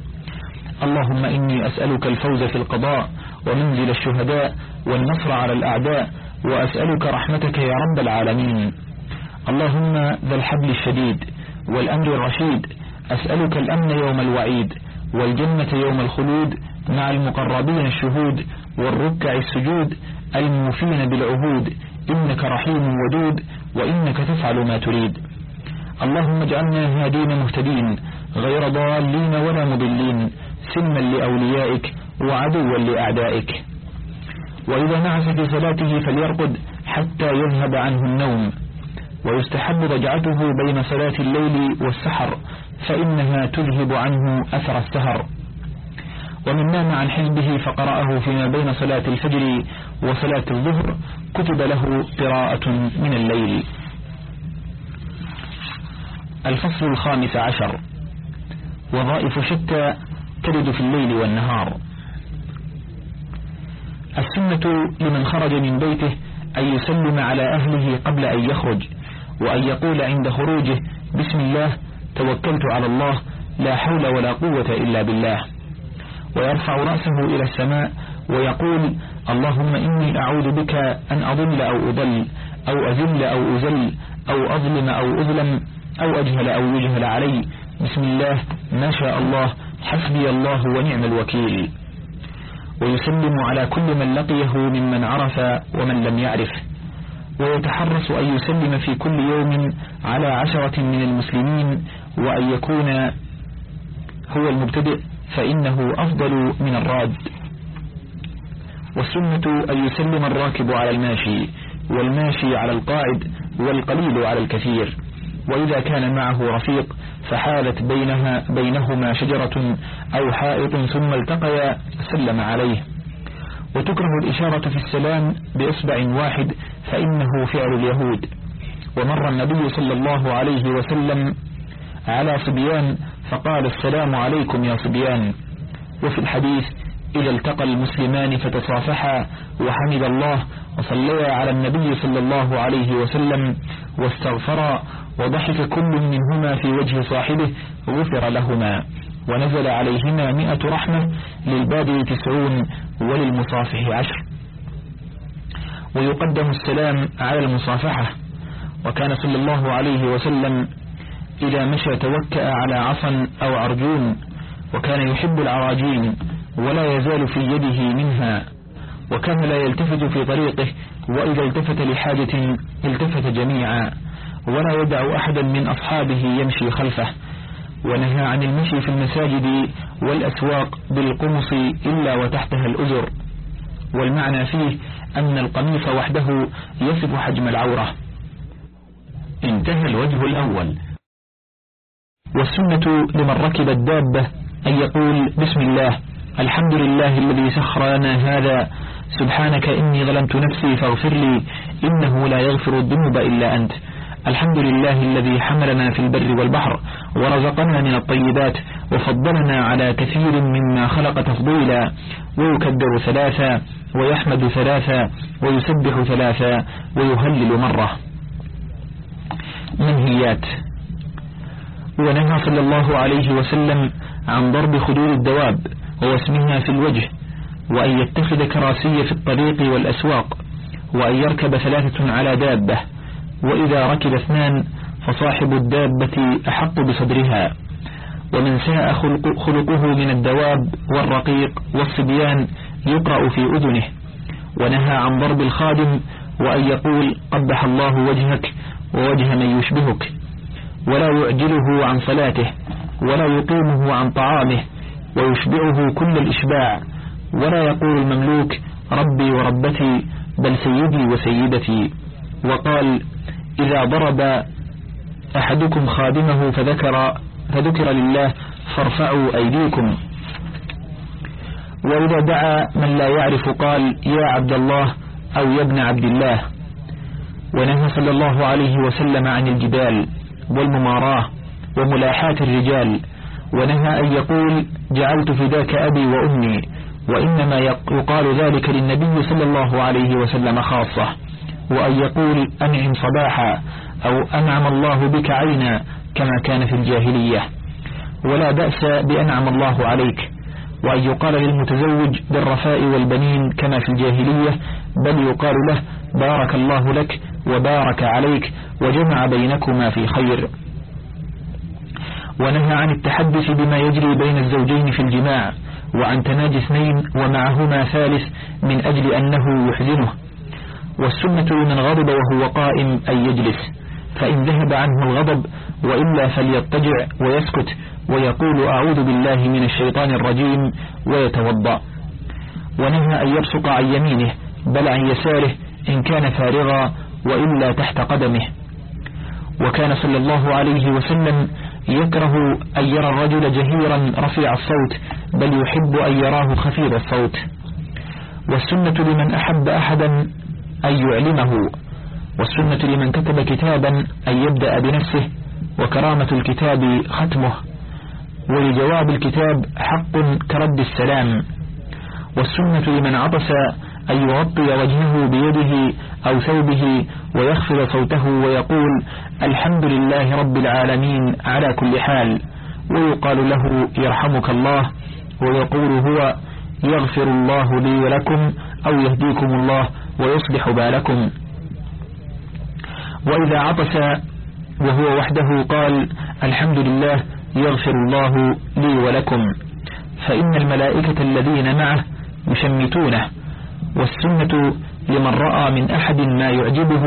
اللهم إني أسألك الفوز في القضاء ومنزل الشهداء والنصر على الأعداء وأسألك رحمتك يا رب العالمين. اللهم ذا الحبل الشديد والأمر الرشيد أسألك الأمن يوم الوعيد والجنة يوم الخلود مع المقربين الشهود والركع السجود الموفين بالعهود. إنك رحيم ودود وإنك تفعل ما تريد. اللهم اجعلنا هادين مهتدين غير ضالين ولا مضلين. سلما لأوليائك وعدوا لأعدائك. وإذا نعس في صلاته فليرقد حتى يذهب عنه النوم. ويستحب رجعته بين صلاة الليل والسحر فإنها تذهب عنه أثر السهر. ومن نام عن حزبه فقرأه فيما بين صلاة الفجر وصلاة الظهر كتب له قراءة من الليل. الفصل الخامس عشر. وظائف شتى ترد في الليل والنهار. السنة لمن خرج من بيته أن يسلم على أهله قبل أن يخرج وأن يقول عند خروجه بسم الله توكلت على الله لا حول ولا قوة إلا بالله. ويرفع رأسه إلى السماء ويقول اللهم إني أعوذ بك أن أضل أو أضل أو أذل أو أزل أو أظلم أو أظلم أو أجهل أو يجهل علي. بسم الله ما شاء الله حسبي الله ونعم الوكيل. ويسلم على كل من لقيه ممن عرف ومن لم يعرف. ويتحرص أن يسلم في كل يوم على عشرة من المسلمين وأن يكون هو المبتدئ فإنه أفضل من الراد. والسنة أن يسلم الراكب على الماشي والماشي على القاعد والقليل على الكثير. وإذا كان معه رفيق فحالت بينها بينهما شجرة أو حائط ثم التقيا سلم عليه. وتكره الإشارة في السلام بإصبع واحد فإنه فعل اليهود. ومر النبي صلى الله عليه وسلم على صبيان فقال السلام عليكم يا صبيان. وفي الحديث إذا التقى المسلمان فتصافحا وحمد الله وصليا على النبي صلى الله عليه وسلم واستغفرا وضحك كل منهما في وجه صاحبه غفر لهما. ونزل عليهما مئة رحمة للبادي تسعون وللمصافح عشر. ويقدم السلام على المصافحة. وكان صلى الله عليه وسلم إذا مشى توكأ على عصا أو عرجون وكان يحب العراجين ولا يزال في يده منها. وكان لا يلتفت في طريقه وإذا التفت لحاجة التفت جميعا. ولا يدع أحدا من أصحابه يمشي خلفه. ونهى عن المشي في المساجد والأسواق بالقمص إلا وتحتها الأزر. والمعنى فيه أن القميص وحده يصف حجم العورة. انتهى الوجه الأول. والسنة لمن ركب الدابة أن يقول بسم الله الحمد لله الذي سخر لنا هذا. سبحانك إني ظلمت نفسي فاغفر لي إنه لا يغفر الذنوب إلا أنت. الحمد لله الذي حملنا في البر والبحر ورزقنا من الطيبات وفضلنا على كثير مما خلق تفضيلا ويكبر ثلاثا ويحمد ثلاثا ويسبح ثلاثا ويهلل مرة. منهيات. ونهى صلى الله عليه وسلم عن ضرب خدود الدواب ووسمها في الوجه وأن يتخذ كراسي في الطريق والأسواق وأن يركب ثلاثة على دابة. وإذا ركب اثنان فصاحب الدابة أحق بصدرها. ومن ساء خلق خلقه من الدواب والرقيق والصبيان يقرأ في أذنه. ونهى عن ضرب الخادم وأن يقول قبح الله وجهك ووجه من يشبهك. ولا يعجله عن صلاته ولا يقيمه عن طعامه ويشبعه كل الإشباع. ولا يقول المملوك ربي وربتي بل سيدي وسيدتي. وقال إذا ضرب أحدكم خادمه فذكر فذكر لله فارفعوا أيديكم. وإذا دعا من لا يعرف قال يا عبد الله أو يا ابن عبد الله. ونهى صلى الله عليه وسلم عن الجبال والمماراة وملاحاة الرجال. ونهى أن يقول جعلت فداك أبي وأمي وإنما يقال ذلك للنبي صلى الله عليه وسلم خاصة. وأن يقول أنعم صباحا أو أنعم الله بك عينا كما كان في الجاهلية. ولا بأس بأنعم الله عليك وأن يقال للمتزوج بالرفاء والبنين كما في الجاهلية بل يقال له بارك الله لك وبارك عليك وجمع بينكما في خير. ونهى عن التحدث بما يجري بين الزوجين في الجماع وعن تناجي اثنين ومعهما ثالث من أجل أنه يحزنه. والسنة لمن غضب وهو قائم أن يجلس. فإن ذهب عنه الغضب وإلا فليضطجع ويسكت ويقول أعوذ بالله من الشيطان الرجيم ويتوضأ. ونهى أن يبصق عن يمينه بل عن يساره إن كان فارغا وإلا تحت قدمه. وكان صلى الله عليه وسلم يكره أن يرى الرجل جهيرا رفيع الصوت بل يحب أن يراه خفيض الصوت. والسنة لمن أحب أحدا أن يعلمه والسنة لمن كتب كتابا أن يبدأ بنفسه وكرامة الكتاب ختمه. ولجواب الكتاب حق كرد السلام. والسنة لمن عطس أن يغطي وجهه بيده أو ثوبه ويخفض صوته ويقول الحمد لله رب العالمين على كل حال. ويقال له يرحمك الله ويقول هو يغفر الله لي ولكم أو يهديكم الله. ويصلح بالكم. وإذا عطس وهو وحده قال الحمد لله يغفر الله لي ولكم. فإن الملائكة الذين معه يشمتونه والسنة لمن رأى من أحد ما يعجبه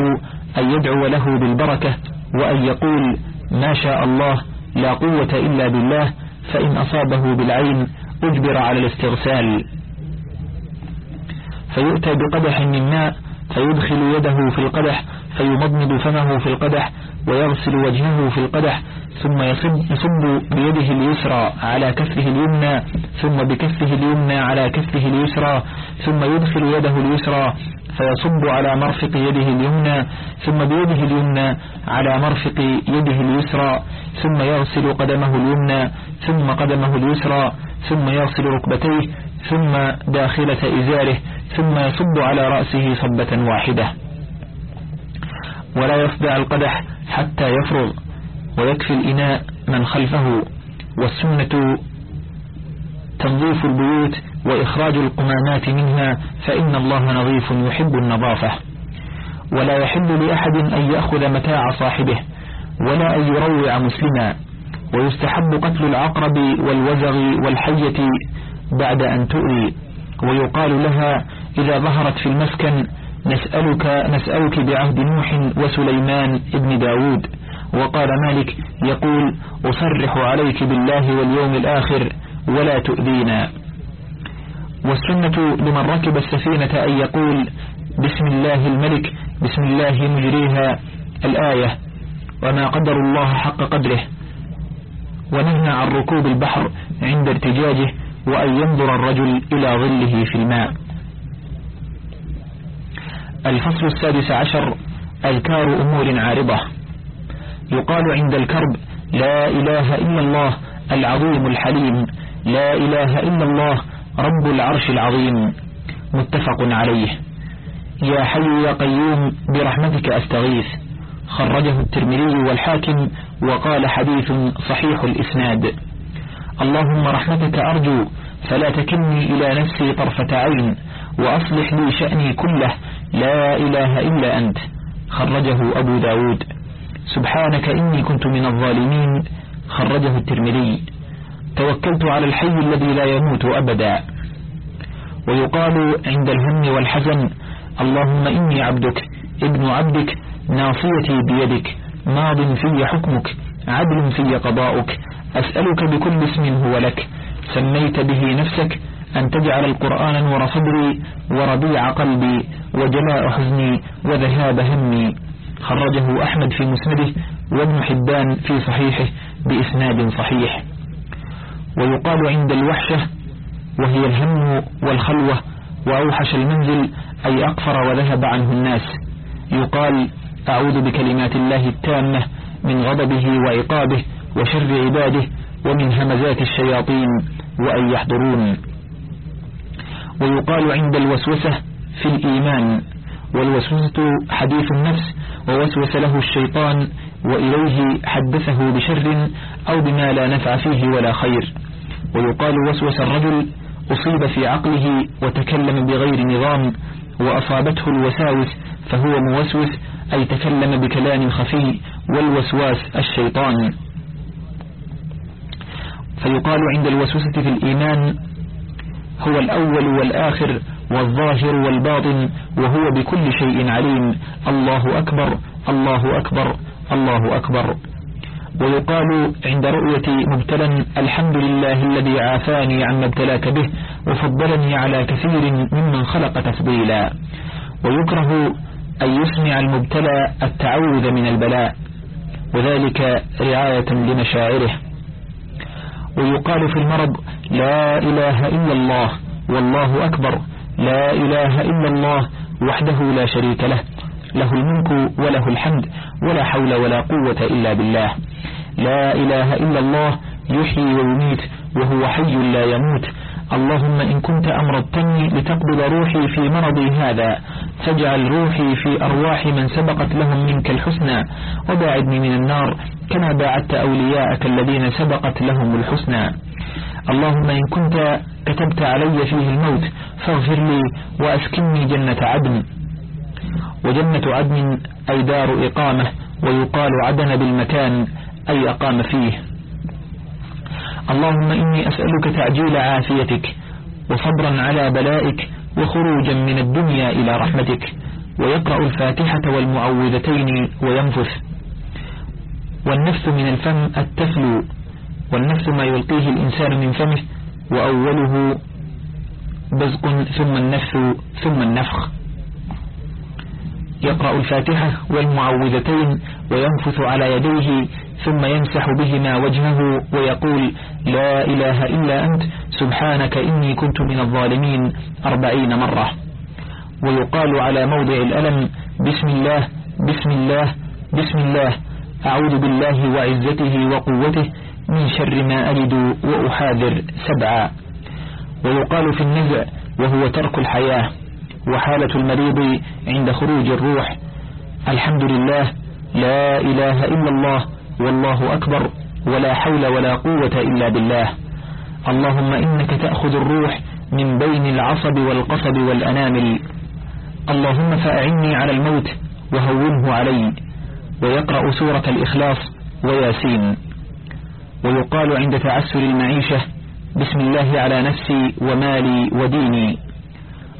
أن يدعو له بالبركة وأن يقول ما شاء الله لا قوة إلا بالله فإن أصابه بالعين أجبر على الاستغسال. فيؤتى بقدح من ماء فيدخل يده في القدح فيمضمض فمه في القدح ويغسل وجهه في القدح ثم يصب, بيده اليسرى على كفه اليمنى ثم بكفه اليمنى على كفه اليسرى ثم يدخل يده اليسرى فيصب على مرفق يده اليمنى ثم بيده اليمنى على مرفق يده اليسرى ثم يغسل قدمه اليمنى ثم قدمه اليسرى ثم يغسل ركبتيه ثم داخلة إزاره ثم يصب على رأسه صبة واحدة. ولا يصدع القدح حتى يفرغ ويكفي الإناء من خلفه. والسنة تنظيف البيوت وإخراج القمامات منها فإن الله نظيف يحب النظافة. ولا يحل لأحد أن يأخذ متاع صاحبه ولا أن يروع مسلما. ويستحب قتل العقرب والوزغ والحية بعد أن تؤذي ويقال لها إذا ظهرت في المسكن نسألك, نسألك بعهد نوح وسليمان ابن داود. وقال مالك يقول أصرح عليك بالله واليوم الآخر ولا تؤذينا. والسنة لمن ركب السفينة أن يقول بسم الله الملك بسم الله مجريها الآية وما قدر الله حق قدره. ونهى عن ركوب البحر عند ارتجاجه وأن ينظر الرجل إلى ظله في الماء. الفصل السادس عشر أذكار أمور عارضة. يقال عند الكرب لا إله إلا الله العظيم الحليم لا إله إلا الله رب العرش العظيم. متفق عليه. يا حي يا قيوم برحمتك أستغيث. خرجه الترمذي والحاكم وقال حديث صحيح الإسناد. اللهم رحمتك أرجو فلا تكلني إلى نفسي طرفة عين وأصلح لي شأني كله لا إله إلا أنت خرجه أبو داود. سبحانك إني كنت من الظالمين خرجه الترمذي. توكلت على الحي الذي لا يموت أبدا. ويقال عند الهم والحزن اللهم إني عبدك ابن عبدك ناصيتي بيدك ماض في حكمك عدل في قضاؤك أسألك بكل اسم هو لك. سميت به نفسك أن تجعل القرآن نور صدري وربيع قلبي وجلاء حزني وذهاب همي. خرجه أحمد في مسنده وابن حبان في صحيحه بإسناد صحيح. ويقال عند الوحشة وهي الهم والخلوة وأوحش المنزل أي أقفر وذهب عنه الناس. يقال أعوذ بكلمات الله التامة من غضبه وعقابه وشر عباده ومن همزات الشياطين وأن يحضرون. ويقال عند الوسوسة في الإيمان والوسوسة حديث النفس ووسوس له الشيطان وإليه حدثه بشر أو بما لا نفع فيه ولا خير. ويقال وسوس الرجل أصيب في عقله وتكلم بغير نظام وأصابته الوساوس فهو موسوس أي تكلم بكلام خفي والوسواس الشيطان. فيقال عند الوسوسة في الإيمان هو الأول والآخر والظاهر والباطن وهو بكل شيء عليم. الله أكبر الله أكبر الله أكبر. ويقال عند رؤية مبتلا الحمد لله الذي عافاني عما ابتلاك به وفضلني على كثير ممن خلق تفضيلا. ويكره أن يسمع المبتلى التعوذ من البلاء وذلك رعاية لمشاعره. ويقال في المرض لا إله إلا الله والله أكبر. لا إله إلا الله وحده لا شريك له. له الملك وله الحمد ولا حول ولا قوة إلا بالله. لا إله إلا الله يحيي ويميت وهو حي لا يموت. اللهم إن كنت أمرضتني لتقبض روحي في مرضي هذا فاجعل روحي في أرواح من سبقت لهم منك الحسنى وباعدني من النار كما باعدت أولياءك الذين سبقت لهم الحسنى. اللهم إن كنت كتبت علي فيه الموت فاغفر لي وأسكنني جنة عدن. وجنة عدن أي دار إقامة ويقال عدن بالمكان أي أقام فيه. اللهم إني أسألك تعجيل عافيتك وصبرا على بلائك وخروجا من الدنيا إلى رحمتك ويقرأ الفاتحة والمعوذتين وينفث. والنفس من الفم التفلو والنفس ما يلقيه الإنسان من فمه وأوله بزق ثم النفس ثم النفخ. يقرأ الفاتحة والمعوذتين وينفث على يديه ثم يمسح بهما وجهه ويقول لا إله إلا أنت سبحانك إني كنت من الظالمين أربعين مرة. ويقال على موضع الألم بسم الله بسم الله بسم الله أعوذ بالله وعزته وقوته من شر ما أجد وأحاذر سبعا. ويقال في النزع وهو ترك الحياة وحالة المريض عند خروج الروح الحمد لله لا إله إلا الله والله أكبر ولا حول ولا قوة إلا بالله. اللهم إنك تأخذ الروح من بين العصب والقصب والأنامل. اللهم فأعني على الموت وهونه علي ويقرأ سورة الإخلاص وياسين. ويقال عند تعسر المعيشة بسم الله على نفسي ومالي وديني.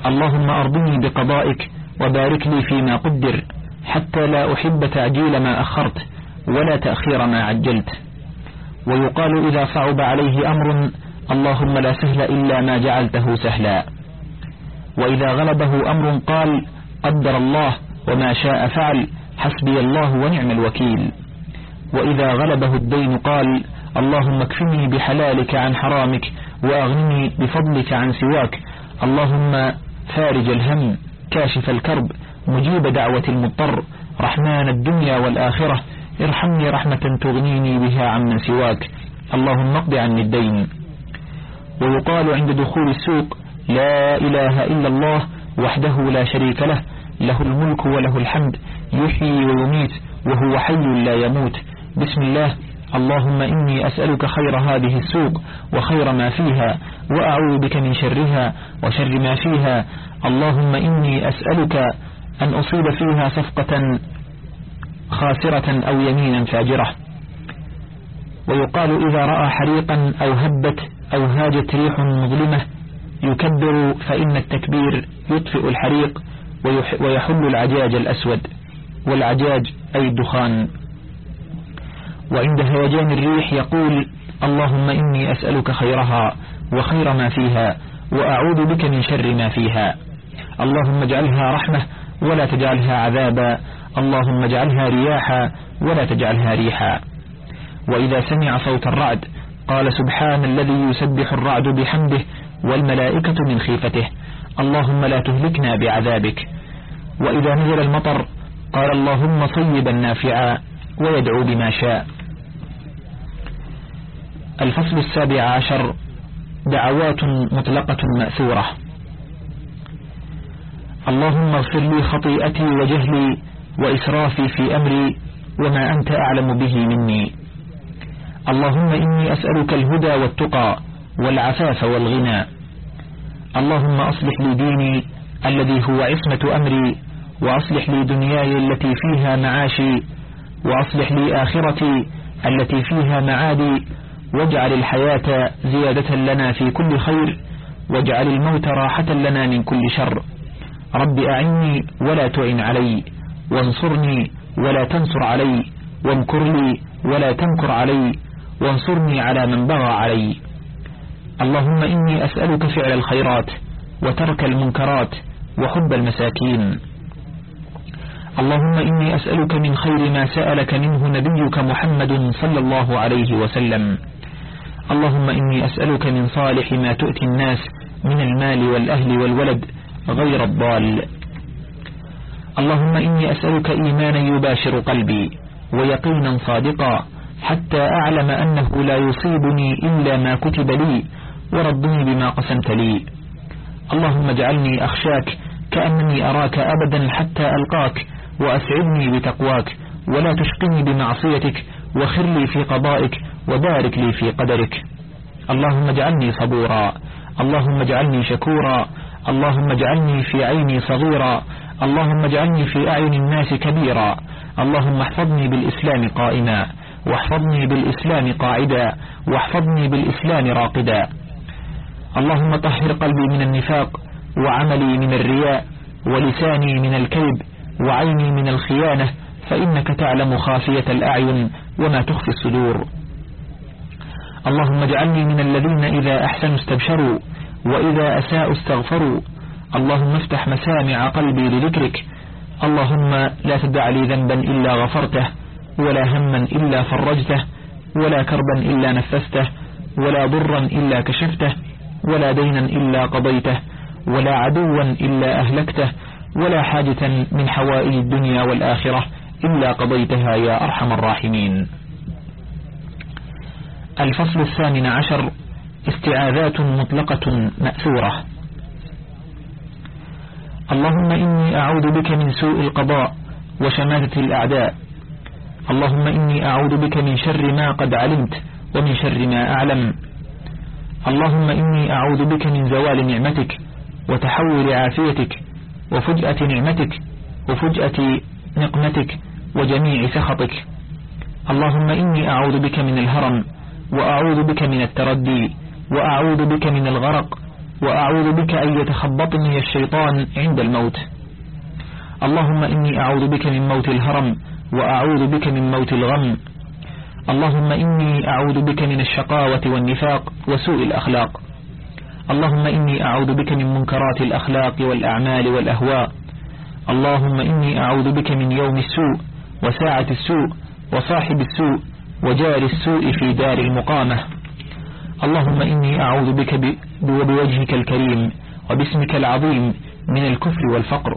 اللهم أرضني بقضائك وبارك لي فيما قدر حتى لا أحب تعجيل ما أخرت. ولا تأخير ما عجلت. ويقال إذا صعب عليه أمر اللهم لا سهل إلا ما جعلته سهلا. وإذا غلبه أمر قال قدر الله وما شاء فعل حسبي الله ونعم الوكيل. وإذا غلبه الدين قال اللهم اكفني بحلالك عن حرامك وأغنني بفضلك عن سواك. اللهم فارج الهم كاشف الكرب مجيب دعوة المضطر رحمن الدنيا والآخرة. ارحمني رحمة تغنيني بها عمن سواك. اللهم اقض عني الدين. ويقال عند دخول السوق لا إله إلا الله وحده لا شريك له له الملك وله الحمد يحيي ويميت وهو حي لا يموت. بسم الله. اللهم إني أسألك خير هذه السوق وخير ما فيها وأعوذ بك من شرها وشر ما فيها. اللهم إني أسألك أن أصيب فيها صفقة خاسرة أو يمينا فاجرة. ويقال إذا رأى حريقا أو هبت أو هاجت ريح مظلمة يكبر فإن التكبير يطفئ الحريق ويحل العجاج الأسود. والعجاج أي الدخان. وعند هيجان الريح يقول اللهم إني أسألك خيرها وخير ما فيها وأعوذ بك من شر ما فيها. اللهم اجعلها رحمة ولا تجعلها عذابا اللهم اجعلها رياحا ولا تجعلها ريحا. وإذا سمع صوت الرعد قال سبحان الذي يسبح الرعد بحمده والملائكة من خيفته. اللهم لا تهلكنا بعذابك. وإذا نزل المطر قال اللهم صيبا نافعا ويدعو بما شاء. الفصل السابع عشر دعوات مطلقة مأثورة. اللهم اغفر لي خطيئتي وجهلي وإسرافي في أمري وما أنت أعلم به مني. اللهم إني أسألك الهدى والتقى والعفاف والغنى. اللهم أصلح لي ديني الذي هو عصمة أمري وأصلح لي دنياي التي فيها معاشي وأصلح لي آخرتي التي فيها معادي. واجعل الحياة زيادة لنا في كل خير واجعل الموت راحة لنا من كل شر. رب أعني ولا تعن علي. وانصرني ولا تنصر علي وامكر لي ولا تمكر علي وانصرني على من بغى علي. اللهم إني أسألك فعل الخيرات وترك المنكرات وحب المساكين. اللهم إني أسألك من خير ما سألك منه نبيك محمد صلى الله عليه وسلم. اللهم إني أسألك من صالح ما تؤتي الناس من المال والأهل والولد غير الضال. اللهم إني أسألك إيمانا يباشر قلبي ويقينا صادقا حتى أعلم أنه لا يصيبني إلا ما كتب لي ورضني بما قسمت لي. اللهم اجعلني أخشاك كأنني أراك أبدا حتى ألقاك وأسعدني بتقواك ولا تشقني بمعصيتك وخر لي في قضائك وبارك لي في قدرك. اللهم اجعلني صبورا اللهم اجعلني شكورا اللهم اجعلني في عيني صغيرا اللهم اجعلني في أعين الناس كبيرا. اللهم احفظني بالإسلام قائما. واحفظني بالإسلام قاعدا. واحفظني بالإسلام راقدا. اللهم طهر قلبي من النفاق وعملي من الرياء ولساني من الكذب وعيني من الخيانة فإنك تعلم خافية الأعين وما تخفي الصدور. اللهم اجعلني من الذين إذا أحسنوا استبشروا وإذا أساءوا استغفروا اللهم افتح مسامع قلبي لذكرك. اللهم لا تدع لي ذنبا إلا غفرته ولا هما إلا فرجته ولا كربا إلا نفسته ولا ضرا إلا كشفته ولا دينا إلا قضيته ولا عدوا إلا أهلكته ولا حاجة من حوائج الدنيا والآخرة إلا قضيتها يا أرحم الراحمين. الفصل الثامن عشر استعاذات مطلقة مأثورة. اللهم إني أعوذ بك من سوء القضاء وشماتة الأعداء. اللهم إني أعوذ بك من شر ما قد علمت ومن شر ما أعلم. اللهم إني أعوذ بك من زوال نعمتك وتحول عافيتك وفجأة نعمتك وفجأة نقمتك وجميع سخطك. اللهم إني أعوذ بك من الهرم وأعوذ بك من التردي وأعوذ بك من الغرق وأعوذ بك أن يتخبطني الشيطان عند الموت. اللهم إني أعوذ بك من موت الهرم وأعوذ بك من موت الغم. اللهم إني أعوذ بك من الشقاوة والنفاق وسوء الأخلاق. اللهم إني أعوذ بك من منكرات الأخلاق والأعمال والأهواء. اللهم إني أعوذ بك من يوم السوء وساعة السوء وصاحب السوء وجار السوء في دار المقامة. اللهم إني أعوذ بك بوجهك الكريم وباسمك العظيم من الكفر والفقر.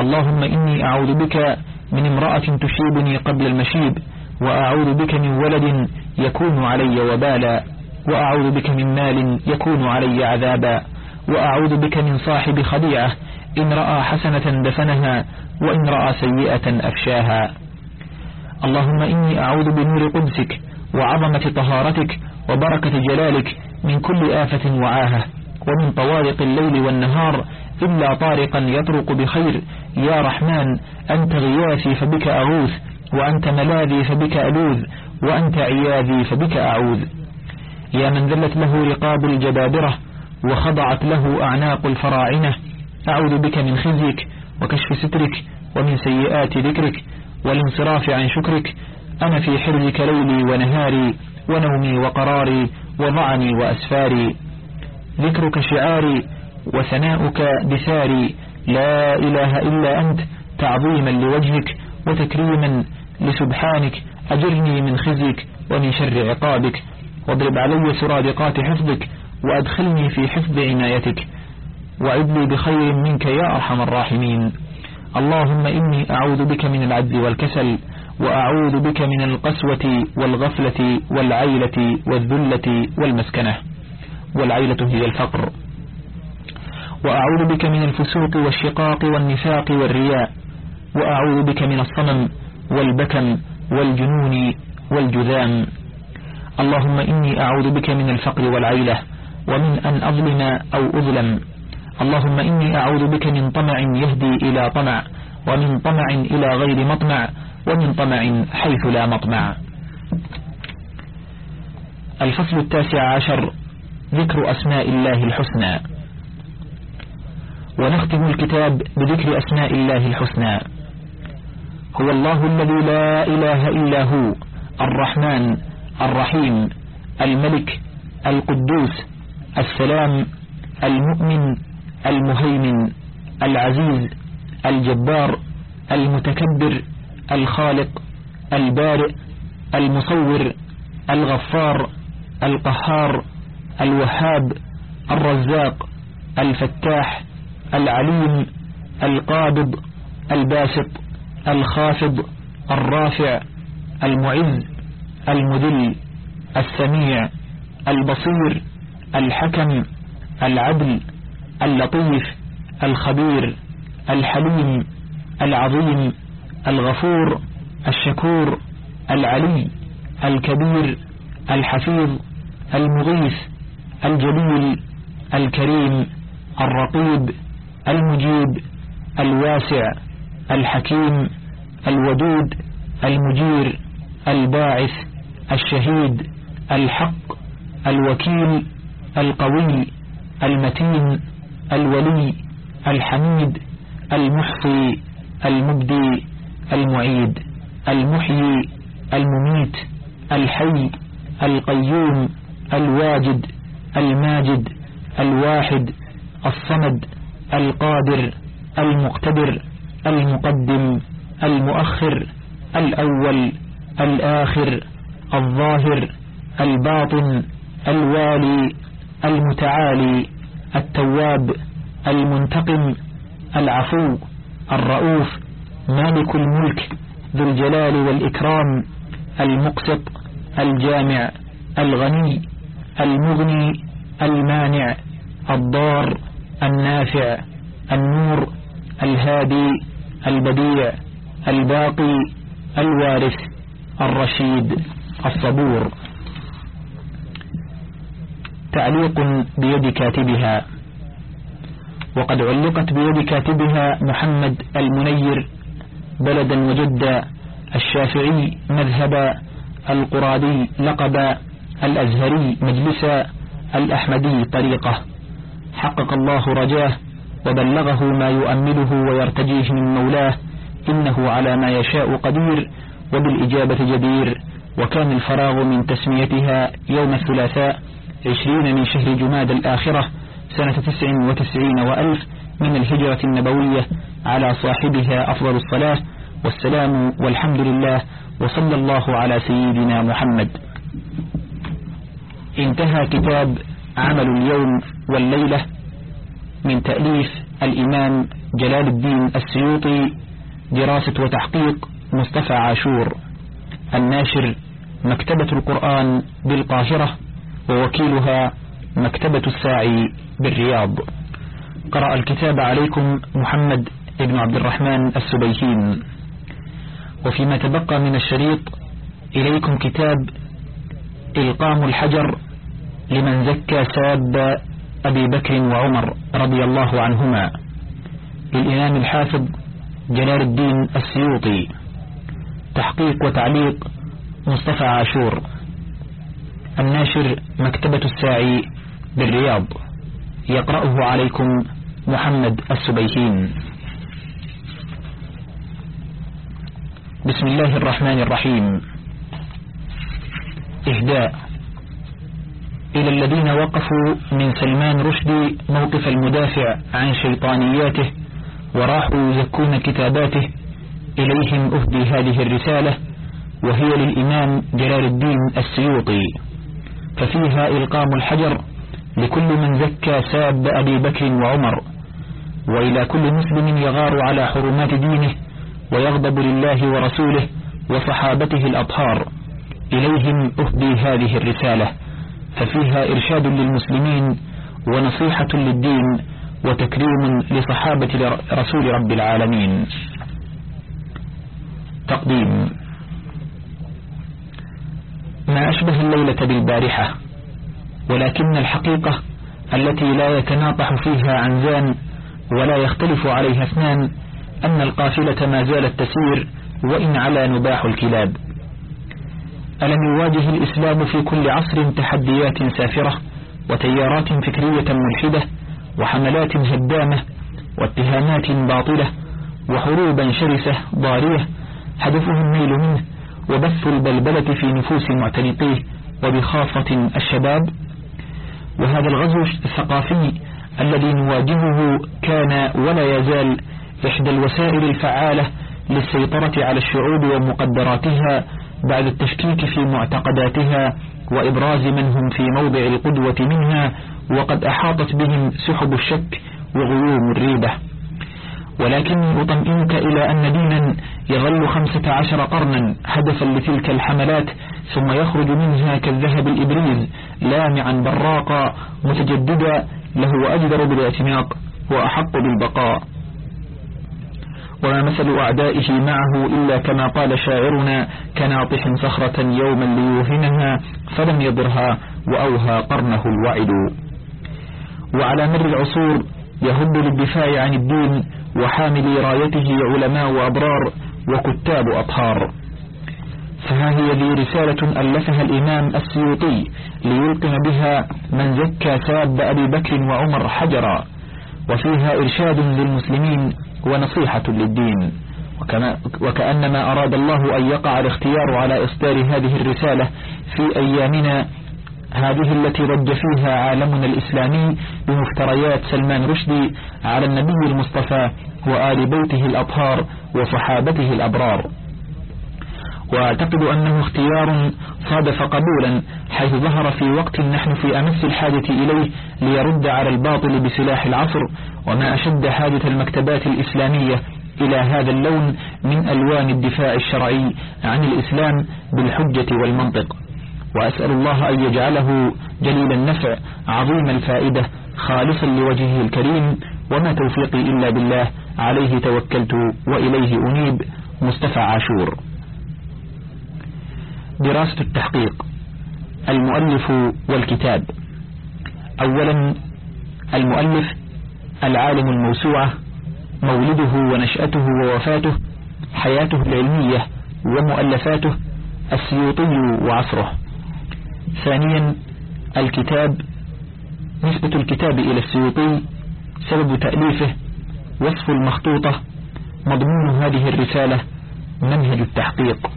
اللهم إني أعوذ بك من امرأة تشيبني قبل المشيب وأعوذ بك من ولد يكون علي وبالا وأعوذ بك من مال يكون علي عذابا وأعوذ بك من صاحب خديعة إن رأى حسنة دفنها وإن رأى سيئة أفشاها. اللهم إني أعوذ بنور قدسك وعظمة طهارتك وبركة جلالك من كل آفة وعاهة ومن طوارق الليل والنهار إلا طارقا يطرق بخير. يا رحمن أنت غياثي فبك أغوث وأنت ملاذي فبك ألوذ وأنت عياذي فبك أعوذ. يا من ذلت له رقاب الجبابرة وخضعت له أعناق الفراعنة. أعوذ بك من خزيك وكشف سترك ومن سيئات ذكرك والانصراف عن شكرك. أنا في حرزك ليلي ونهاري. ونومي وقراري وضعني وأسفاري. ذكرك شعاري وثناؤك دثاري لا إله إلا أنت تعظيما لوجهك وتكريما لسبحانك. أجرني من خزيك ومن شر عقابك. واضرب علي سرادقات حفظك وأدخلني في حفظ عنايتك. وعد لي بخير منك يا أرحم الراحمين. اللهم إني أعوذ بك من العجز والكسل. وأعوذ بك من القسوة والغفلة والعيلة والذلة والمسكنة. والعيلة هي الفقر. وأعوذ بك من الفسوق والشقاق والنفاق والرياء. وأعوذ بك من الصمم والبكم والجنون والجذام. اللهم إني أعوذ بك من الفقر والعيلة ومن أن أظلم أو أظلم. اللهم إني أعوذ بك من طمع يهدي إلى طمع ومن طمع إلى غير مطمع. ومن طمع حيث لا مطمع. الفصل التاسع عشر ذكر أسماء الله الحسنى. ونختم الكتاب بذكر أسماء الله الحسنى. هو الله الذي لا إله إلا هو الرحمن الرحيم الملك القدوس السلام المؤمن المهيمن العزيز الجبار المتكبر الخالق البارئ المصور الغفار القهار الوهاب الرزاق الفتاح العليم القابض الباسط الخافض الرافع المعز المذل السميع البصير الحكم العدل اللطيف الخبير الحليم العظيم الغفور الشكور العلي الكبير الحفيظ المغيث الجليل الكريم الرقيب المجيب الواسع الحكيم الودود المجير الباعث الشهيد الحق الوكيل القوي المتين الولي الحميد المحصي المبدي المعيد المحيي المميت الحي القيوم الواجد الماجد الواحد الصمد القادر المقتدر المقدم المؤخر الأول الآخر الظاهر الباطن الوالي المتعالي التواب المنتقم العفو الرؤوف مالك الملك ذو الجلال والإكرام المقسط الجامع الغني المغني المانع الضار النافع النور الهادي البديع الباقي الوارث الرشيد الصبور. تعليق بيد كاتبها. وقد علقت بيد كاتبها محمد المنير بلدا وجدا الشافعي مذهبا القرادي لقبا الأزهري مجلسا الأحمدي طريقة. حقق الله رجاه وبلغه ما يؤمله ويرتجيه من مولاه. إنه على ما يشاء قدير وبالإجابة جدير. وكان الفراغ من تسميتها يوم الثلاثاء عشرين من شهر جماد الآخرة سنة تسع وتسعين وألف من الهجرة النبوية على صاحبها أفضل الصلاة والسلام والحمد لله وصلى الله على سيدنا محمد. انتهى كتاب عمل اليوم والليلة من تأليف الإمام جلال الدين السيوطي دراسة وتحقيق مصطفى عاشور. الناشر مكتبة القرآن بالقاهرة ووكيلها مكتبة الساعي بالرياض. قرأ الكتاب عليكم محمد بن عبد الرحمن السبيهين وفيما تبقى من الشريط إليكم كتاب إلقام الحجر لمن زكى ساب أبي بكر وعمر رضي الله عنهما للإمام الحافظ جلال الدين السيوطي. تحقيق وتعليق مصطفى عاشور. الناشر مكتبة الساعي بالرياض. يقرأه عليكم محمد السبيهين بسم الله الرحمن الرحيم. إهداء. إلى الذين وقفوا من سلمان رشدي موقف المدافع عن شيطانياته وراحوا يزكون كتاباته إليهم أهدي هذه الرسالة وهي للإمام جلال الدين السيوطي. ففيها إلقام الحجر لكل من زكى ساب أبي بكر وعمر. وإلى كل مسلم يغار على حرمات دينه ويغضب لله ورسوله وصحابته الأطهار. إليهم أهدي هذه الرسالة ففيها إرشاد للمسلمين ونصيحة للدين وتكريم لصحابة رسول رب العالمين. تقديم ما أشبه الليلة بالبارحة ولكن الحقيقة التي لا يتناطح فيها عنزان ولا يختلف عليها اثنان أن القافلة ما زالت تسير وإن على نباح الكلاب. ألم يواجه الإسلام في كل عصر تحديات سافرة وتيارات فكرية ملحدة وحملات هدامة واتهامات باطلة وحروبا شرسة ضارية هدفه النيل منه وبث البلبلة في نفوس معتنقيه وبخاصة الشباب؟ وهذا الغزو الثقافي الذي نواجهه كان ولا يزال إحدى الوسائل الفعالة للسيطرة على الشعوب ومقدراتها بعد التشكيك في معتقداتها وإبراز من هم في موضع القدوة منها وقد أحاطت بهم سحب الشك وغيوم الريبة. ولكني أطمئنك إلى أن دينا يظل خمسة عشر قرنا هدفا لتلك الحملات ثم يخرج منها كالذهب الإبريز لامعا براقا متجددا له أجدر بالاعتناق وأحق بالبقاء. وما مثل أعدائه معه إلا كما قال شاعرنا كناطح صخرة يوما ليوهنها فلم يضرها وأوهى قرنه الوعد. وعلى مر العصور يهب للدفاع عن الدين وحامل رايته علماء وأبرار وكتاب أطهار. فها هي ذي رسالة ألفها الإمام السيوطي ليلقن بها من زكى ساب أبي بكر وعمر حجرا وفيها إرشاد للمسلمين ونصيحة للدين. وكما وكأنما أراد الله أن يقع الاختيار على إصدار هذه الرسالة في أيامنا هذه التي رد فيها عالمنا الإسلامي بمفتريات سلمان رشدي على النبي المصطفى وآل بيته الأطهار وصحابته الأبرار. وأعتقد أنه اختيار صادف قبولا حيث ظهر في وقت نحن في أمس الحاجة إليه ليرد على الباطل بسلاح العصر وما أشد حاجة المكتبات الإسلامية إلى هذا اللون من ألوان الدفاع الشرعي عن الإسلام بالحجة والمنطق. وأسأل الله أن يجعله جليل النفع عظيم الفائدة خالصا لوجهه الكريم وما توفيقي إلا بالله عليه توكلت وإليه أنيب مصطفى عاشور. دراسة التحقيق المؤلف والكتاب. أولا المؤلف العالم الموسوعة مولده ونشأته ووفاته حياته العلمية ومؤلفاته السيوطي وعصره. ثانيا الكتاب نسبة الكتاب إلى السيوطي سبب تأليفه وصف المخطوطة مضمون هذه الرسالة منهج التحقيق.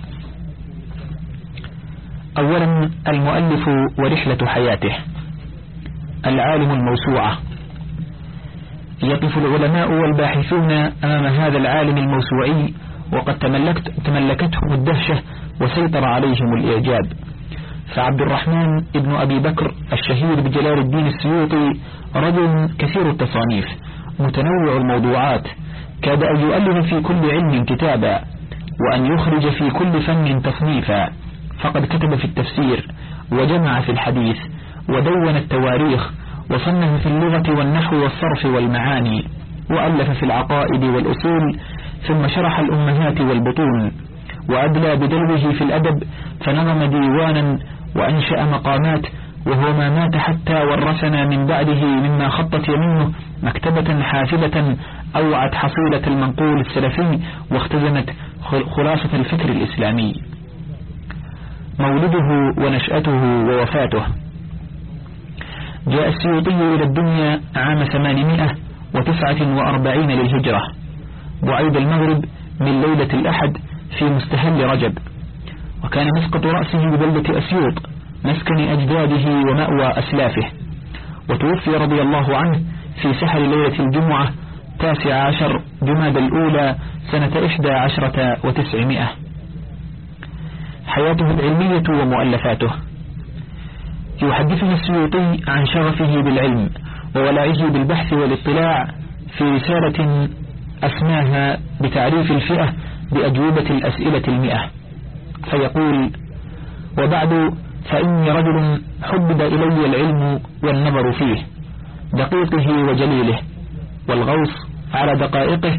أولا المؤلف ورحلة حياته. العالم الموسوعة. يقف العلماء والباحثون أمام هذا العالم الموسوعي وقد تملكت تملكتهم الدهشة وسيطر عليهم الإعجاب. فعبد الرحمن ابن أبي بكر الشهير بجلال الدين السيوطي رجل كثير التصانيف متنوع الموضوعات كاد أن يؤلف في كل علم كتابا وأن يخرج في كل فن تصنيفا. فقد كتب في التفسير وجمع في الحديث ودون التواريخ وصنف في اللغة والنحو والصرف والمعاني وألف في العقائد والأصول ثم شرح الأمهات والبطون وأدلى بدلوه في الأدب فنظم ديوانا وأنشأ مقامات وهو ما مات حتى ورثنا من بعده مما خطت يمينه مكتبة حافلة أوعت حصيلة المنقول السلفي واختزنت خلاصة الفكر الإسلامي. مولده ونشأته ووفاته. جاء السيوطي إلى الدنيا عام ثمانمائة وتسعة وأربعين للهجرة. بعيد المغرب من ليلة الأحد في مستهل رجب. وكان مسقط رأسه ببلدة أسيوط مسكن أجداده ومأوى أسلافه. وتوفي رضي الله عنه في سحر ليلة الجمعة تاسع عشر جماد الأولى سنة إحدى عشرة وتسعمائة. حياته العلمية ومؤلفاته. يحدثنا السيوطي عن شغفه بالعلم وولعه بالبحث والاطلاع في رسالة أسماها بتعريف الفئة بأجوبة الأسئلة المئة. فيقول وبعد فإني رجل حبب إلي العلم والنظر فيه دقيقه وجليله والغوص على دقائقه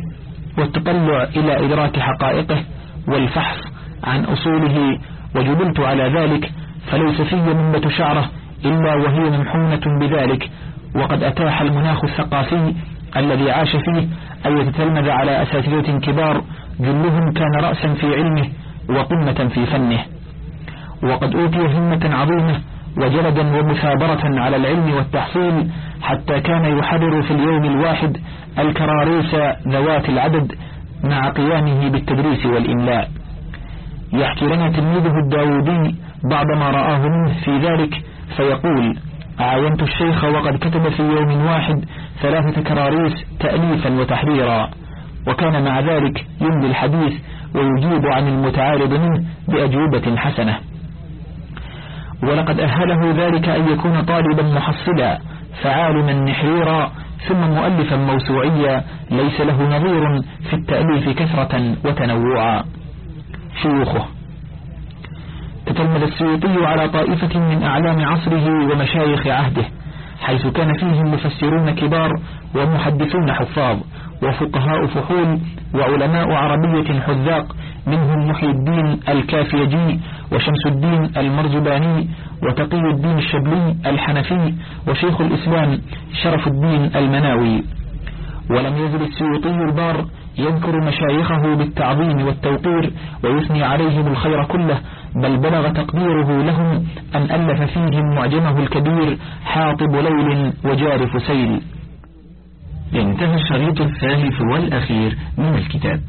والتطلع إلى إدراك حقائقه والفحص عن أصوله وجبلت على ذلك فليس في منبة شعرة إلا وهي ممحونة بذلك. وقد أتاح المناخ الثقافي الذي عاش فيه أن يتتلمذ على أساتذة كبار جلهم كان رأسا في علمه وقمة في فنه. وقد أوتي همة عظيمة وجلدا ومثابرة على العلم والتحصيل حتى كان يحرر في اليوم الواحد الكراريس ذوات العدد مع قيامه بالتدريس والإملاء. يحكي لنا تلميذه الداودي بعد ما رآه منه في ذلك فيقول عاينت الشيخ وقد كتب في يوم واحد ثلاثة كراريس تأليفا وتحريرا وكان مع ذلك يمضي الحديث ويجيب عن المتعارض منه بأجوبة حسنة. ولقد أهله ذلك أن يكون طالبا محصلا فعالما نحريرا ثم مؤلفا موسوعيا ليس له نظير في التأليف كثرة وتنوعا. شيوخه. تتلمذ السيوطي على طائفة من أعلام عصره ومشايخ عهده حيث كان فيهم مفسرون كبار ومحدثون حفاظ وفقهاء فحول وعلماء عربية حذاق منهم محي الدين الكافيجي وشمس الدين المرزباني وتقي الدين الشبلي الحنفي وشيخ الإسلام شرف الدين المناوي. ولم يزل السيوطي البار يذكر مشايخه بالتعظيم والتوقير ويثني عليهم الخير كله بل بلغ تقديره لهم أن ألف فيهم معجمه الكبير حاطب ليل وجارف سيل انتهى الشريط الثالث والأخير من الكتاب.